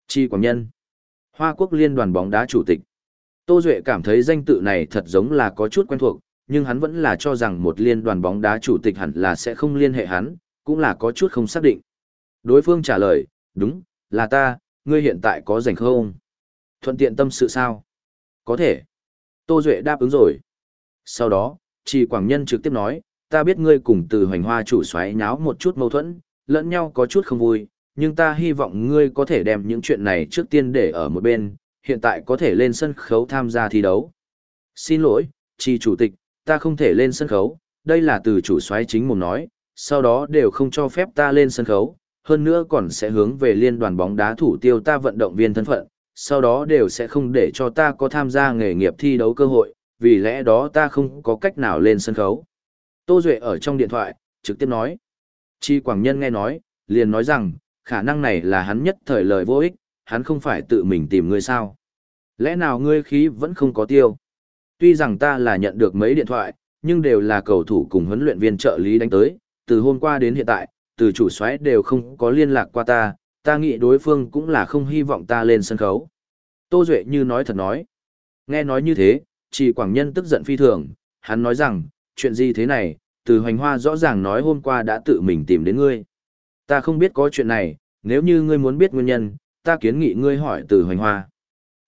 Trì Quảng Nhân, Hoa Quốc Liên đoàn bóng đá chủ tịch. Tô Duệ cảm thấy danh tự này thật giống là có chút quen thuộc, nhưng hắn vẫn là cho rằng một liên đoàn bóng đá chủ tịch hẳn là sẽ không liên hệ hắn, cũng là có chút không xác định. Đối phương trả lời, đúng, là ta, ngươi hiện tại có rảnh không? Thuận tiện tâm sự sao? Có thể. Tô Duệ đáp ứng rồi. Sau đó, Trì Quảng Nhân trực tiếp nói, ta biết ngươi cùng từ hoành hoa chủ xoáy nháo một chút mâu thuẫn, lẫn nhau có chút không vui, nhưng ta hy vọng ngươi có thể đem những chuyện này trước tiên để ở một bên, hiện tại có thể lên sân khấu tham gia thi đấu. Xin lỗi, chi Chủ tịch, ta không thể lên sân khấu, đây là từ chủ xoáy chính mồm nói, sau đó đều không cho phép ta lên sân khấu, hơn nữa còn sẽ hướng về liên đoàn bóng đá thủ tiêu ta vận động viên thân phận, sau đó đều sẽ không để cho ta có tham gia nghề nghiệp thi đấu cơ hội, vì lẽ đó ta không có cách nào lên sân khấu. Tô Duệ ở trong điện thoại, trực tiếp nói. Chi Quảng Nhân nghe nói, liền nói rằng, khả năng này là hắn nhất thời lời vô ích, hắn không phải tự mình tìm ngươi sao. Lẽ nào ngươi khí vẫn không có tiêu? Tuy rằng ta là nhận được mấy điện thoại, nhưng đều là cầu thủ cùng huấn luyện viên trợ lý đánh tới, từ hôm qua đến hiện tại, từ chủ soái đều không có liên lạc qua ta, ta nghĩ đối phương cũng là không hy vọng ta lên sân khấu. Tô Duệ như nói thật nói. Nghe nói như thế, chỉ Quảng Nhân tức giận phi thường, hắn nói rằng, chuyện gì thế này, từ hoành hoa rõ ràng nói hôm qua đã tự mình tìm đến ngươi. Ta không biết có chuyện này, nếu như ngươi muốn biết nguyên nhân, ta kiến nghị ngươi hỏi từ hoành hoa.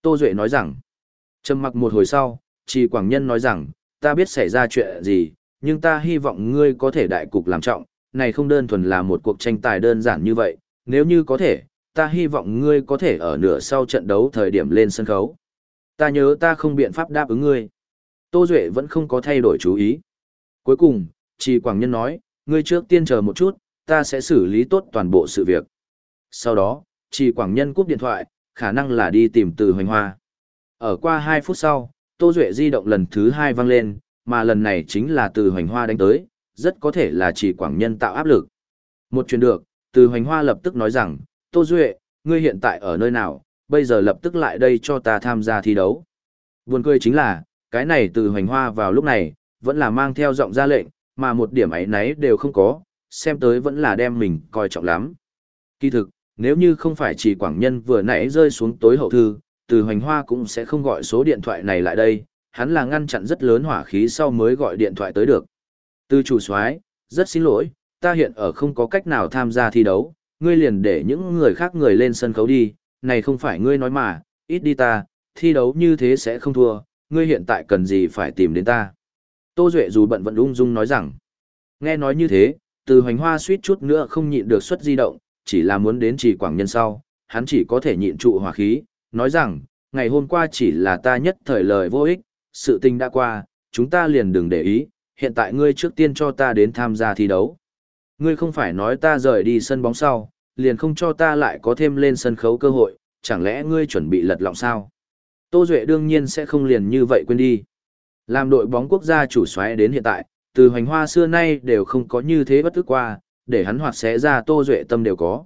Tô Duệ nói rằng, trầm mặc một hồi sau, Trì Quảng Nhân nói rằng, ta biết xảy ra chuyện gì, nhưng ta hy vọng ngươi có thể đại cục làm trọng, này không đơn thuần là một cuộc tranh tài đơn giản như vậy, nếu như có thể, ta hy vọng ngươi có thể ở nửa sau trận đấu thời điểm lên sân khấu. Ta nhớ ta không biện pháp đáp ứng ngươi. Tô Duệ vẫn không có thay đổi chú ý. Cuối cùng, Trì Quảng Nhân nói, ngươi trước tiên chờ một chút, ta sẽ xử lý tốt toàn bộ sự việc. Sau đó, Trì Quảng Nhân cúp điện thoại, khả năng là đi tìm từ hoành hoa. Ở qua 2 phút sau, Tô Duệ di động lần thứ 2 vang lên, mà lần này chính là từ hoành hoa đánh tới, rất có thể là Trì Quảng Nhân tạo áp lực. Một chuyện được, từ hoành hoa lập tức nói rằng, Tô Duệ, ngươi hiện tại ở nơi nào, bây giờ lập tức lại đây cho ta tham gia thi đấu. Buồn cười chính là, cái này từ hoành hoa vào lúc này, vẫn là mang theo giọng ra lệnh, mà một điểm ấy nấy đều không có, xem tới vẫn là đem mình coi trọng lắm. Kỳ thực, nếu như không phải chỉ quảng nhân vừa nãy rơi xuống tối hậu thư, từ hoành hoa cũng sẽ không gọi số điện thoại này lại đây, hắn là ngăn chặn rất lớn hỏa khí sau mới gọi điện thoại tới được. Từ chủ soái rất xin lỗi, ta hiện ở không có cách nào tham gia thi đấu, ngươi liền để những người khác người lên sân khấu đi, này không phải ngươi nói mà, ít đi ta, thi đấu như thế sẽ không thua, ngươi hiện tại cần gì phải tìm đến ta. Tô Duệ dù bận vẫn ung dung nói rằng, nghe nói như thế, từ hoành hoa suýt chút nữa không nhịn được xuất di động, chỉ là muốn đến chỉ quảng nhân sau, hắn chỉ có thể nhịn trụ hòa khí, nói rằng, ngày hôm qua chỉ là ta nhất thời lời vô ích, sự tình đã qua, chúng ta liền đừng để ý, hiện tại ngươi trước tiên cho ta đến tham gia thi đấu. Ngươi không phải nói ta rời đi sân bóng sau, liền không cho ta lại có thêm lên sân khấu cơ hội, chẳng lẽ ngươi chuẩn bị lật lọng sao? Tô Duệ đương nhiên sẽ không liền như vậy quên đi. Làm đội bóng quốc gia chủ xoáy đến hiện tại, từ hoành hoa xưa nay đều không có như thế bất tức qua, để hắn hoạt xé ra Tô Duệ tâm đều có.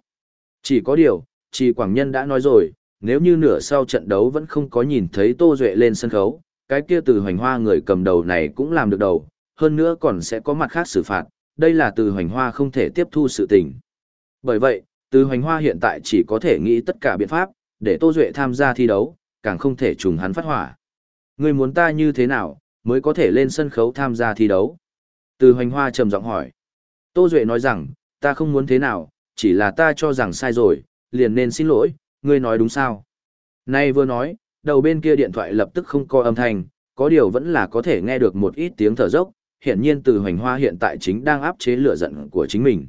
Chỉ có điều, chỉ Quảng Nhân đã nói rồi, nếu như nửa sau trận đấu vẫn không có nhìn thấy Tô Duệ lên sân khấu, cái kia từ hoành hoa người cầm đầu này cũng làm được đầu, hơn nữa còn sẽ có mặt khác xử phạt, đây là từ hoành hoa không thể tiếp thu sự tình. Bởi vậy, từ hoành hoa hiện tại chỉ có thể nghĩ tất cả biện pháp, để Tô Duệ tham gia thi đấu, càng không thể trùng hắn phát hỏa. Người muốn ta như thế nào, mới có thể lên sân khấu tham gia thi đấu? Từ hoành hoa trầm giọng hỏi. Tô Duệ nói rằng, ta không muốn thế nào, chỉ là ta cho rằng sai rồi, liền nên xin lỗi, ngươi nói đúng sao? Nay vừa nói, đầu bên kia điện thoại lập tức không có âm thanh, có điều vẫn là có thể nghe được một ít tiếng thở dốc, hiển nhiên từ hoành hoa hiện tại chính đang áp chế lửa giận của chính mình.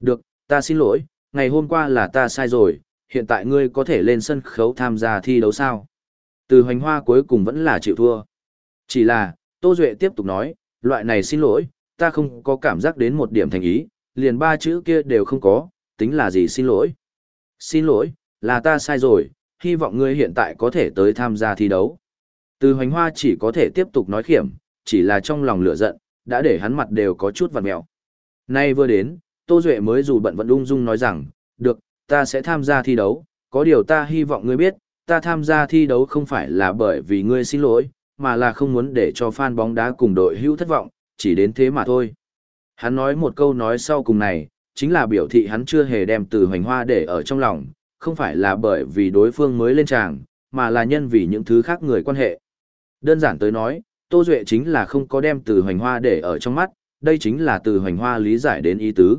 Được, ta xin lỗi, ngày hôm qua là ta sai rồi, hiện tại ngươi có thể lên sân khấu tham gia thi đấu sao? Từ hoành hoa cuối cùng vẫn là chịu thua. Chỉ là, Tô Duệ tiếp tục nói, loại này xin lỗi, ta không có cảm giác đến một điểm thành ý, liền ba chữ kia đều không có, tính là gì xin lỗi. Xin lỗi, là ta sai rồi, hy vọng ngươi hiện tại có thể tới tham gia thi đấu. Từ hoành hoa chỉ có thể tiếp tục nói khiểm, chỉ là trong lòng lửa giận, đã để hắn mặt đều có chút vặt mẹo. Nay vừa đến, Tô Duệ mới dù bận vận ung dung nói rằng, được, ta sẽ tham gia thi đấu, có điều ta hy vọng ngươi biết, ta tham gia thi đấu không phải là bởi vì ngươi xin lỗi, mà là không muốn để cho fan bóng đá cùng đội hữu thất vọng, chỉ đến thế mà thôi. Hắn nói một câu nói sau cùng này, chính là biểu thị hắn chưa hề đem từ hoành hoa để ở trong lòng, không phải là bởi vì đối phương mới lên tràng, mà là nhân vì những thứ khác người quan hệ. Đơn giản tới nói, Tô Duệ chính là không có đem từ hoành hoa để ở trong mắt, đây chính là từ hoành hoa lý giải đến ý tứ.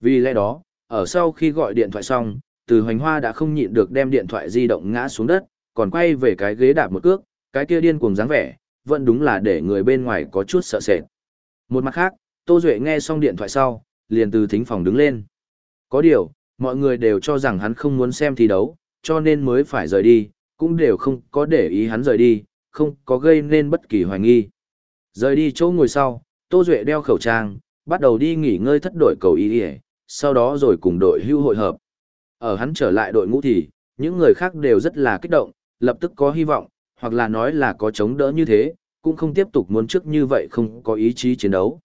Vì lẽ đó, ở sau khi gọi điện thoại xong, từ hoành hoa đã không nhịn được đem điện thoại di động ngã xuống đất, còn quay về cái ghế đạp một cước, cái kia điên cuồng dáng vẻ, vẫn đúng là để người bên ngoài có chút sợ sệt. Một mặt khác, Tô Duệ nghe xong điện thoại sau, liền từ thính phòng đứng lên. Có điều, mọi người đều cho rằng hắn không muốn xem thi đấu, cho nên mới phải rời đi, cũng đều không có để ý hắn rời đi, không có gây nên bất kỳ hoài nghi. Rời đi chỗ ngồi sau, Tô Duệ đeo khẩu trang, bắt đầu đi nghỉ ngơi thất đội cầu ý ý, sau đó rồi cùng đội hưu hội hợp. Ở hắn trở lại đội ngũ thì, những người khác đều rất là kích động, lập tức có hy vọng, hoặc là nói là có chống đỡ như thế, cũng không tiếp tục muốn trước như vậy không có ý chí chiến đấu.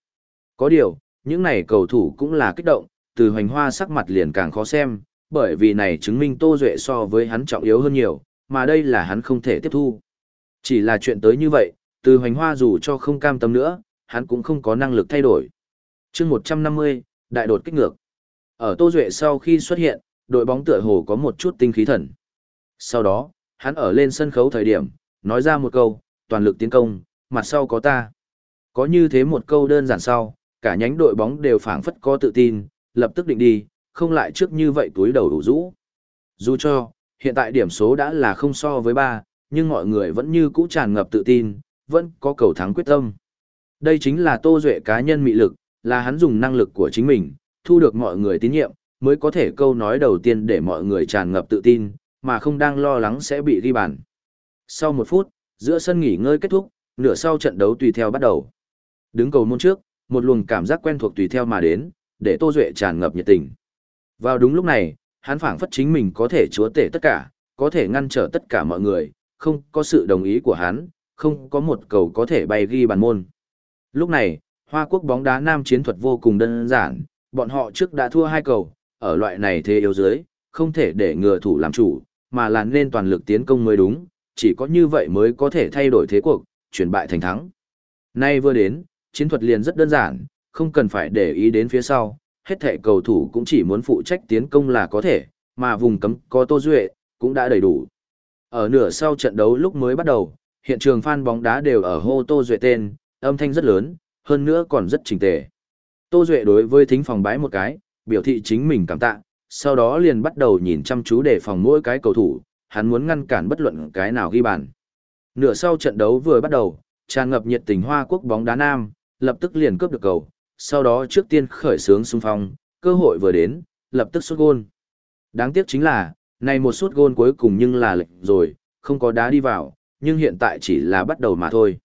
Có điều, những này cầu thủ cũng là kích động, từ hoành hoa sắc mặt liền càng khó xem, bởi vì này chứng minh Tô Duệ so với hắn trọng yếu hơn nhiều, mà đây là hắn không thể tiếp thu. Chỉ là chuyện tới như vậy, từ hoành hoa dù cho không cam tâm nữa, hắn cũng không có năng lực thay đổi. chương 150, đại đột kích ngược. Ở Tô Duệ sau khi xuất hiện, đội bóng tựa hồ có một chút tinh khí thần. Sau đó, hắn ở lên sân khấu thời điểm, nói ra một câu, toàn lực tiến công, mặt sau có ta. Có như thế một câu đơn giản sau, cả nhánh đội bóng đều phảng phất có tự tin, lập tức định đi, không lại trước như vậy túi đầu đủ rũ. Dù cho, hiện tại điểm số đã là không so với ba, nhưng mọi người vẫn như cũ tràn ngập tự tin, vẫn có cầu thắng quyết tâm. Đây chính là Tô Duệ cá nhân mị lực, là hắn dùng năng lực của chính mình, thu được mọi người tín nhiệm, mới có thể câu nói đầu tiên để mọi người tràn ngập tự tin, mà không đang lo lắng sẽ bị ghi bàn. Sau một phút, giữa sân nghỉ ngơi kết thúc, nửa sau trận đấu tùy theo bắt đầu. Đứng cầu môn trước, một luồng cảm giác quen thuộc tùy theo mà đến, để Tô Duệ tràn ngập nhiệt tình. Vào đúng lúc này, hắn phảng phất chính mình có thể chúa tể tất cả, có thể ngăn trở tất cả mọi người, không có sự đồng ý của hắn, không có một cầu có thể bay ghi bàn môn. Lúc này, Hoa Quốc bóng đá nam chiến thuật vô cùng đơn giản, bọn họ trước đã thua hai cầu, ở loại này thế yếu dưới, không thể để ngừa thủ làm chủ, mà là nên toàn lực tiến công mới đúng, chỉ có như vậy mới có thể thay đổi thế cuộc, chuyển bại thành thắng. Nay vừa đến, chiến thuật liền rất đơn giản, không cần phải để ý đến phía sau, hết thể cầu thủ cũng chỉ muốn phụ trách tiến công là có thể, mà vùng cấm có Tô Duệ, cũng đã đầy đủ. Ở nửa sau trận đấu lúc mới bắt đầu, hiện trường fan bóng đá đều ở hô Tô Duệ tên, âm thanh rất lớn, hơn nữa còn rất chỉnh tề. Tô Duệ đối với thính phòng bái một cái, biểu thị chính mình cảm tạ, sau đó liền bắt đầu nhìn chăm chú để phòng mỗi cái cầu thủ, hắn muốn ngăn cản bất luận cái nào ghi bàn. Nửa sau trận đấu vừa bắt đầu, tràn ngập nhiệt tình Hoa Quốc bóng đá nam, lập tức liền cướp được cầu, sau đó trước tiên khởi sướng xung phong, cơ hội vừa đến, lập tức sút gôn. Đáng tiếc chính là, này một sút gôn cuối cùng nhưng là lệch rồi, không có đá đi vào, nhưng hiện tại chỉ là bắt đầu mà thôi.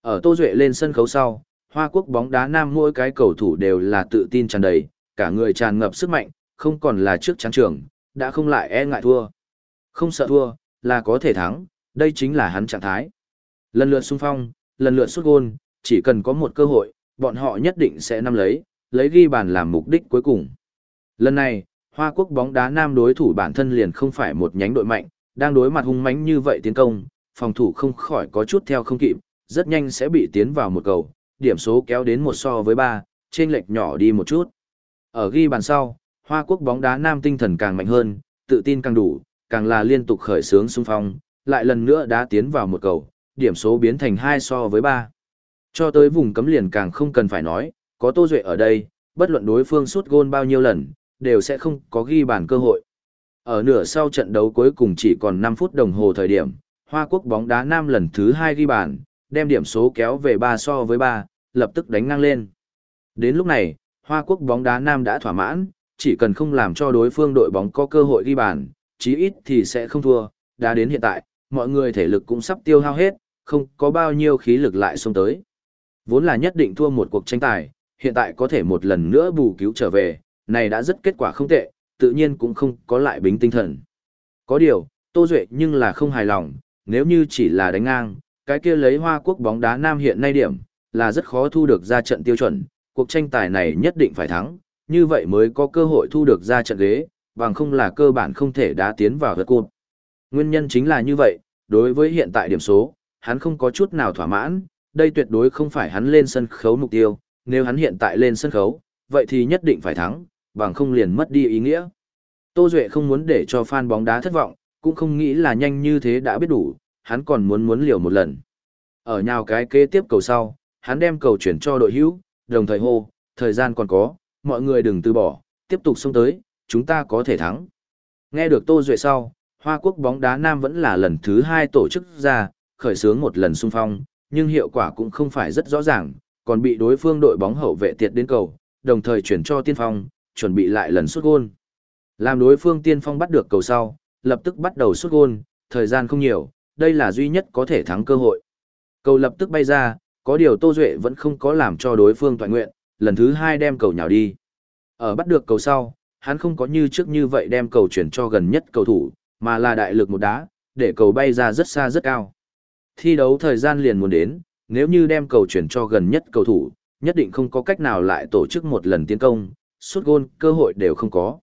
Ở Tô Duệ lên sân khấu sau, Hoa Quốc bóng đá nam mỗi cái cầu thủ đều là tự tin tràn đầy, cả người tràn ngập sức mạnh, không còn là trước chán trường, đã không lại e ngại thua. Không sợ thua, là có thể thắng, đây chính là hắn trạng thái. Lần lượt xung phong, lần lượt xuất gôn, chỉ cần có một cơ hội, bọn họ nhất định sẽ nắm lấy, lấy ghi bàn làm mục đích cuối cùng. Lần này, Hoa Quốc bóng đá nam đối thủ bản thân liền không phải một nhánh đội mạnh, đang đối mặt hung mãnh như vậy tiến công, phòng thủ không khỏi có chút theo không kịp, rất nhanh sẽ bị tiến vào một cầu, điểm số kéo đến một so với ba, trên lệch nhỏ đi một chút. Ở ghi bàn sau, Hoa Quốc bóng đá nam tinh thần càng mạnh hơn, tự tin càng đủ, càng là liên tục khởi sướng xung phong, lại lần nữa đã tiến vào một cầu, điểm số biến thành 2 so với 3. Cho tới vùng cấm liền càng không cần phải nói, có Tô Duệ ở đây, bất luận đối phương sút gôn bao nhiêu lần, đều sẽ không có ghi bàn cơ hội. Ở nửa sau trận đấu cuối cùng chỉ còn 5 phút đồng hồ thời điểm, Hoa Quốc bóng đá nam lần thứ 2 ghi bàn, đem điểm số kéo về 3 so với 3, lập tức đánh ngang lên. Đến lúc này, Hoa Quốc bóng đá nam đã thỏa mãn, chỉ cần không làm cho đối phương đội bóng có cơ hội ghi bàn, chí ít thì sẽ không thua, đã đến hiện tại, mọi người thể lực cũng sắp tiêu hao hết, không có bao nhiêu khí lực lại xông tới. Vốn là nhất định thua một cuộc tranh tài, hiện tại có thể một lần nữa bù cứu trở về, này đã rất kết quả không tệ, tự nhiên cũng không có lại bính tinh thần. Có điều, Tô Duệ nhưng là không hài lòng, nếu như chỉ là đánh ngang, cái kia lấy hoa quốc bóng đá nam hiện nay điểm, là rất khó thu được ra trận tiêu chuẩn, cuộc tranh tài này nhất định phải thắng, như vậy mới có cơ hội thu được ra trận ghế, bằng không là cơ bản không thể đá tiến vào vật cột. Nguyên nhân chính là như vậy, đối với hiện tại điểm số, hắn không có chút nào thỏa mãn, đây tuyệt đối không phải hắn lên sân khấu mục tiêu, nếu hắn hiện tại lên sân khấu, vậy thì nhất định phải thắng, bằng không liền mất đi ý nghĩa. Tô Duệ không muốn để cho fan bóng đá thất vọng, cũng không nghĩ là nhanh như thế đã biết đủ, hắn còn muốn muốn liều một lần. Ở nhào cái kế tiếp cầu sau, hắn đem cầu chuyển cho đội hữu, đồng thời hô, thời gian còn có, mọi người đừng từ bỏ, tiếp tục xông tới, chúng ta có thể thắng. Nghe được Tô Duệ sau, Hoa Quốc bóng đá nam vẫn là lần thứ hai tổ chức ra, khởi xướng một lần xung phong, nhưng hiệu quả cũng không phải rất rõ ràng, còn bị đối phương đội bóng hậu vệ tiệt đến cầu, đồng thời chuyển cho tiên phong, chuẩn bị lại lần xuất gôn. Làm đối phương tiên phong bắt được cầu sau, lập tức bắt đầu xuất gôn, thời gian không nhiều, đây là duy nhất có thể thắng cơ hội. Cầu lập tức bay ra, có điều Tô Duệ vẫn không có làm cho đối phương toàn nguyện, lần thứ hai đem cầu nhào đi. Ở bắt được cầu sau, hắn không có như trước như vậy đem cầu chuyển cho gần nhất cầu thủ, mà là đại lực một đá, để cầu bay ra rất xa rất cao. Thi đấu thời gian liền muốn đến, nếu như đem cầu chuyển cho gần nhất cầu thủ, nhất định không có cách nào lại tổ chức một lần tiến công, suốt gôn, cơ hội đều không có.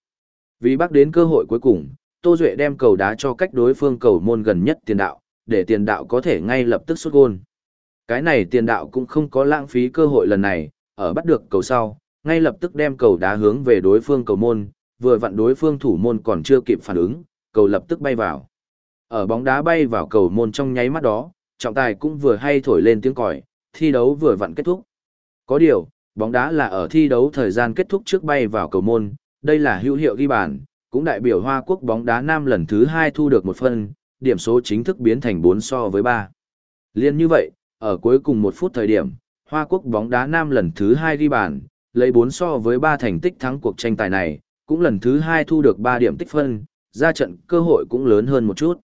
Vì bác đến cơ hội cuối cùng, Tô Duệ đem cầu đá cho cách đối phương cầu môn gần nhất tiền đạo, để tiền đạo có thể ngay lập tức xuất gôn. Cái này tiền đạo cũng không có lãng phí cơ hội lần này, ở bắt được cầu sau, ngay lập tức đem cầu đá hướng về đối phương cầu môn, vừa vặn đối phương thủ môn còn chưa kịp phản ứng, cầu lập tức bay vào. Ở bóng đá bay vào cầu môn trong nháy mắt đó, trọng tài cũng vừa hay thổi lên tiếng còi, thi đấu vừa vặn kết thúc. Có điều, bóng đá là ở thi đấu thời gian kết thúc trước bay vào cầu môn, đây là hữu hiệu ghi bàn, cũng đại biểu Hoa Quốc bóng đá nam lần thứ 2 thu được một phân, điểm số chính thức biến thành 4 so với 3. Liên như vậy, ở cuối cùng một phút thời điểm, Hoa Quốc bóng đá nam lần thứ 2 ghi bàn, lấy 4 so với 3 thành tích thắng cuộc tranh tài này, cũng lần thứ 2 thu được 3 điểm tích phân, ra trận cơ hội cũng lớn hơn một chút.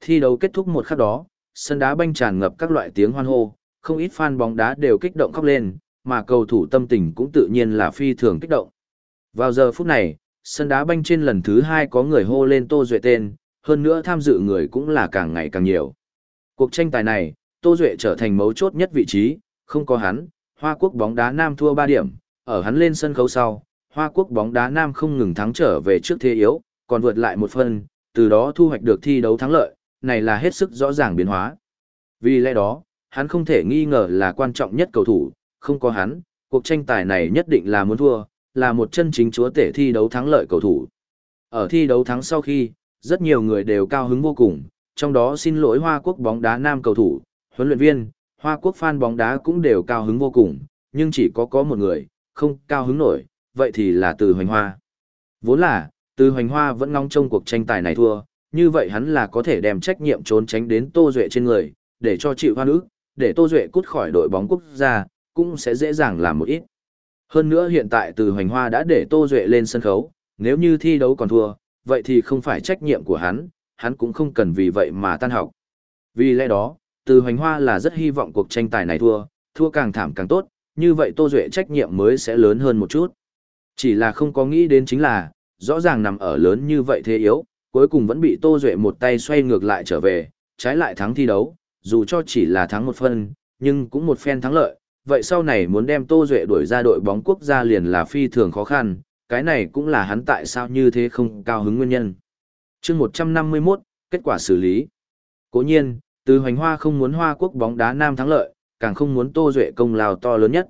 Thi đấu kết thúc một khắc đó, sân đá banh tràn ngập các loại tiếng hoan hô, không ít fan bóng đá đều kích động khóc lên, mà cầu thủ tâm tình cũng tự nhiên là phi thường kích động. Vào giờ phút này, sân đá banh trên lần thứ hai có người hô lên Tô Duệ tên, hơn nữa tham dự người cũng là càng ngày càng nhiều. Cuộc tranh tài này, Tô Duệ trở thành mấu chốt nhất vị trí, không có hắn, Hoa Quốc bóng đá Nam thua 3 điểm, ở hắn lên sân khấu sau, Hoa Quốc bóng đá Nam không ngừng thắng trở về trước thế yếu, còn vượt lại một phần, từ đó thu hoạch được thi đấu thắng lợi, này là hết sức rõ ràng biến hóa. Vì lẽ đó, hắn không thể nghi ngờ là quan trọng nhất cầu thủ, không có hắn, cuộc tranh tài này nhất định là muốn thua, là một chân chính chúa tể thi đấu thắng lợi cầu thủ. Ở thi đấu thắng sau khi, rất nhiều người đều cao hứng vô cùng, trong đó xin lỗi Hoa Quốc bóng đá nam cầu thủ, huấn luyện viên, Hoa Quốc fan bóng đá cũng đều cao hứng vô cùng, nhưng chỉ có có một người, không cao hứng nổi, vậy thì là Từ Hoành Hoa. Vốn là, Từ Hoành Hoa vẫn ngóng trong cuộc tranh tài này thua, như vậy hắn là có thể đem trách nhiệm trốn tránh đến Tô Duệ trên người, để cho chịu hoa nữ, để Tô Duệ cút khỏi đội bóng quốc gia, cũng sẽ dễ dàng làm một ít. Hơn nữa hiện tại từ Hoành Hoa đã để Tô Duệ lên sân khấu, nếu như thi đấu còn thua, vậy thì không phải trách nhiệm của hắn, hắn cũng không cần vì vậy mà tan học. Vì lẽ đó, từ Hoành Hoa là rất hy vọng cuộc tranh tài này thua, thua càng thảm càng tốt, như vậy Tô Duệ trách nhiệm mới sẽ lớn hơn một chút. Chỉ là không có nghĩ đến chính là, rõ ràng nằm ở lớn như vậy thế yếu, cuối cùng vẫn bị Tô Duệ một tay xoay ngược lại trở về, trái lại thắng thi đấu, dù cho chỉ là thắng một phân, nhưng cũng một phen thắng lợi. Vậy sau này muốn đem Tô Duệ đuổi ra đội bóng quốc gia liền là phi thường khó khăn, cái này cũng là hắn tại sao như thế không cao hứng nguyên nhân. chương 151, kết quả xử lý. Cố nhiên, từ hoành hoa không muốn hoa quốc bóng đá nam thắng lợi, càng không muốn Tô Duệ công lao to lớn nhất.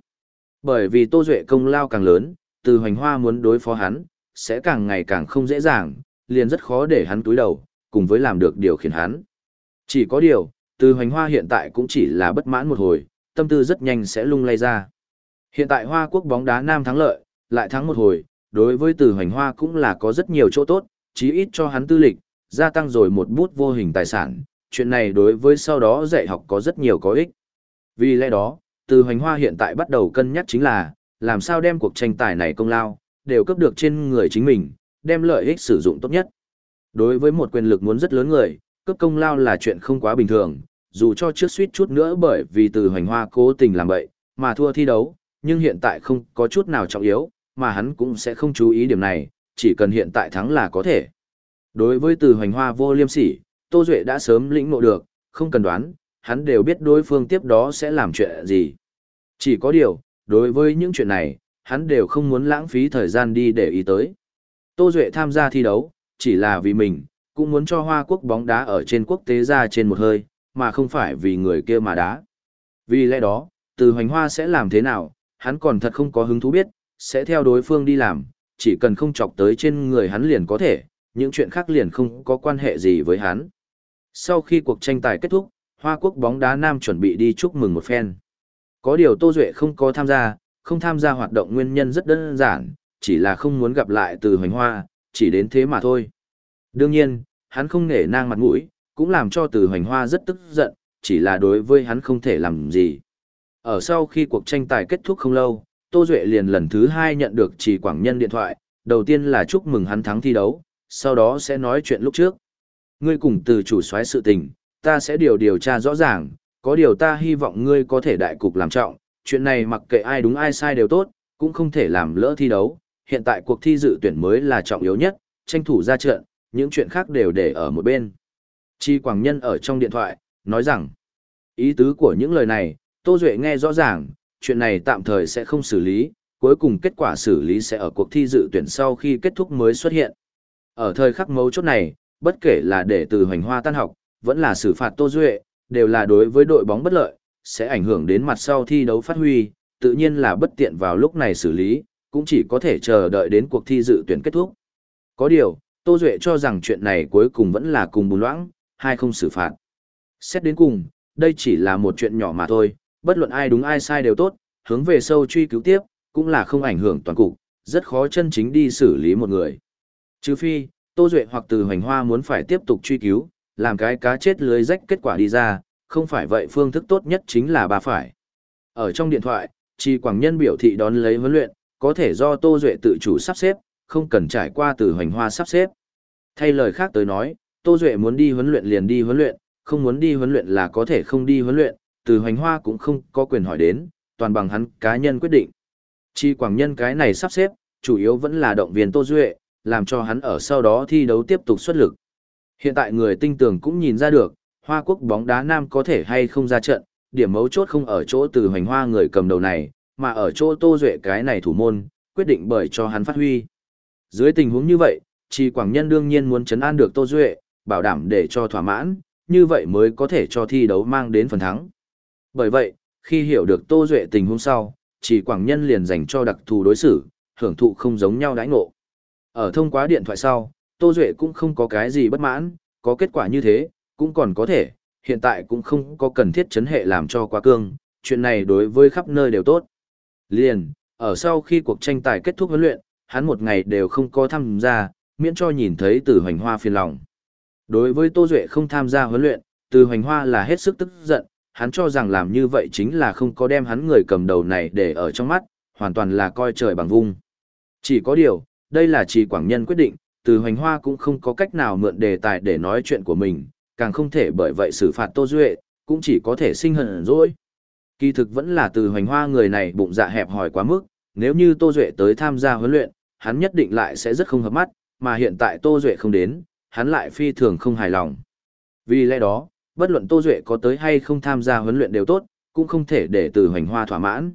Bởi vì Tô Duệ công lao càng lớn, từ hoành hoa muốn đối phó hắn, sẽ càng ngày càng không dễ dàng, liền rất khó để hắn túi đầu, cùng với làm được điều khiển hắn. Chỉ có điều, từ hoành hoa hiện tại cũng chỉ là bất mãn một hồi, tâm tư rất nhanh sẽ lung lay ra. Hiện tại Hoa quốc bóng đá nam thắng lợi, lại thắng một hồi, đối với từ hoành hoa cũng là có rất nhiều chỗ tốt, chí ít cho hắn tư lịch, gia tăng rồi một bút vô hình tài sản, chuyện này đối với sau đó dạy học có rất nhiều có ích. Vì lẽ đó, từ hoành hoa hiện tại bắt đầu cân nhắc chính là, làm sao đem cuộc tranh tài này công lao, đều cấp được trên người chính mình, đem lợi ích sử dụng tốt nhất. Đối với một quyền lực muốn rất lớn người, cấp công lao là chuyện không quá bình thường, dù cho trước suýt chút nữa bởi vì từ hoành hoa cố tình làm bậy, mà thua thi đấu, nhưng hiện tại không có chút nào trọng yếu, mà hắn cũng sẽ không chú ý điểm này, chỉ cần hiện tại thắng là có thể. Đối với từ hoành hoa vô liêm sỉ, Tô Duệ đã sớm lĩnh ngộ được, không cần đoán, hắn đều biết đối phương tiếp đó sẽ làm chuyện gì. Chỉ có điều, đối với những chuyện này, hắn đều không muốn lãng phí thời gian đi để ý tới. Tô Duệ tham gia thi đấu, chỉ là vì mình, cũng muốn cho Hoa Quốc bóng đá ở trên quốc tế ra trên một hơi, mà không phải vì người kia mà đá. Vì lẽ đó, từ hoành hoa sẽ làm thế nào, hắn còn thật không có hứng thú biết, sẽ theo đối phương đi làm, chỉ cần không chọc tới trên người hắn liền có thể, những chuyện khác liền không có quan hệ gì với hắn. Sau khi cuộc tranh tài kết thúc, Hoa Quốc bóng đá Nam chuẩn bị đi chúc mừng một phen. Có điều Tô Duệ không có tham gia, không tham gia hoạt động nguyên nhân rất đơn giản, chỉ là không muốn gặp lại từ hoành hoa, chỉ đến thế mà thôi. Đương nhiên, hắn không nể nang mặt mũi, cũng làm cho từ hoành hoa rất tức giận, chỉ là đối với hắn không thể làm gì. Ở sau khi cuộc tranh tài kết thúc không lâu, Tô Duệ liền lần thứ hai nhận được chỉ quảng nhân điện thoại, đầu tiên là chúc mừng hắn thắng thi đấu, sau đó sẽ nói chuyện lúc trước. Ngươi cùng từ chủ soái sự tình, ta sẽ điều điều tra rõ ràng, có điều ta hy vọng ngươi có thể đại cục làm trọng, chuyện này mặc kệ ai đúng ai sai đều tốt, cũng không thể làm lỡ thi đấu, hiện tại cuộc thi dự tuyển mới là trọng yếu nhất, tranh thủ ra trận, những chuyện khác đều để ở một bên. Chi Quảng Nhân ở trong điện thoại, nói rằng, ý tứ của những lời này, Tô Duệ nghe rõ ràng, chuyện này tạm thời sẽ không xử lý, cuối cùng kết quả xử lý sẽ ở cuộc thi dự tuyển sau khi kết thúc mới xuất hiện. Ở thời khắc mấu chốt này, bất kể là để từ hoành hoa tan học, vẫn là xử phạt Tô Duệ, đều là đối với đội bóng bất lợi, sẽ ảnh hưởng đến mặt sau thi đấu phát huy, tự nhiên là bất tiện vào lúc này xử lý, cũng chỉ có thể chờ đợi đến cuộc thi dự tuyển kết thúc. Có điều, Tô Duệ cho rằng chuyện này cuối cùng vẫn là cùng bùn loãng, hay không xử phạt. Xét đến cùng, đây chỉ là một chuyện nhỏ mà thôi, bất luận ai đúng ai sai đều tốt, hướng về sâu truy cứu tiếp, cũng là không ảnh hưởng toàn cục, rất khó chân chính đi xử lý một người. Trừ phi, Tô Duệ hoặc từ hoành hoa muốn phải tiếp tục truy cứu, làm cái cá chết lưới rách kết quả đi ra, không phải vậy phương thức tốt nhất chính là bà phải. Ở trong điện thoại, Trì Quảng Nhân biểu thị đón lấy huấn luyện, có thể do Tô Duệ tự chủ sắp xếp, không cần trải qua từ hoành hoa sắp xếp. Thay lời khác tới nói, Tô Duệ muốn đi huấn luyện liền đi huấn luyện, không muốn đi huấn luyện là có thể không đi huấn luyện, từ hoành hoa cũng không có quyền hỏi đến, toàn bằng hắn cá nhân quyết định. Chi Quảng Nhân cái này sắp xếp, chủ yếu vẫn là động viên Tô Duệ, làm cho hắn ở sau đó thi đấu tiếp tục xuất lực. Hiện tại người tinh tường cũng nhìn ra được, Hoa Quốc bóng đá nam có thể hay không ra trận, điểm mấu chốt không ở chỗ từ hoành hoa người cầm đầu này, mà ở chỗ Tô Duệ cái này thủ môn, quyết định bởi cho hắn phát huy. Dưới tình huống như vậy, Trì Quảng Nhân đương nhiên muốn chấn an được Tô Duệ, bảo đảm để cho thỏa mãn, như vậy mới có thể cho thi đấu mang đến phần thắng. Bởi vậy, khi hiểu được Tô Duệ tình huống sau, Trì Quảng Nhân liền dành cho đặc thù đối xử, hưởng thụ không giống nhau đãi ngộ. Ở thông qua điện thoại sau, Tô Duệ cũng không có cái gì bất mãn, có kết quả như thế, cũng còn có thể, hiện tại cũng không có cần thiết chấn hệ làm cho quá cương, chuyện này đối với khắp nơi đều tốt. Liền, ở sau khi cuộc tranh tài kết thúc huấn luyện, hắn một ngày đều không có tham gia, miễn cho nhìn thấy từ hoành hoa phiền lòng. Đối với Tô Duệ không tham gia huấn luyện, từ hoành hoa là hết sức tức giận, hắn cho rằng làm như vậy chính là không có đem hắn người cầm đầu này để ở trong mắt, hoàn toàn là coi trời bằng vung. Chỉ có điều, đây là chỉ quảng nhân quyết định, từ hoành hoa cũng không có cách nào mượn đề tài để nói chuyện của mình, càng không thể bởi vậy xử phạt Tô Duệ, cũng chỉ có thể sinh hận rỗi. Kỳ thực vẫn là từ hoành hoa người này bụng dạ hẹp hòi quá mức, nếu như Tô Duệ tới tham gia huấn luyện, hắn nhất định lại sẽ rất không hợp mắt, mà hiện tại Tô Duệ không đến, hắn lại phi thường không hài lòng. Vì lẽ đó, bất luận Tô Duệ có tới hay không tham gia huấn luyện đều tốt, cũng không thể để từ hoành hoa thỏa mãn.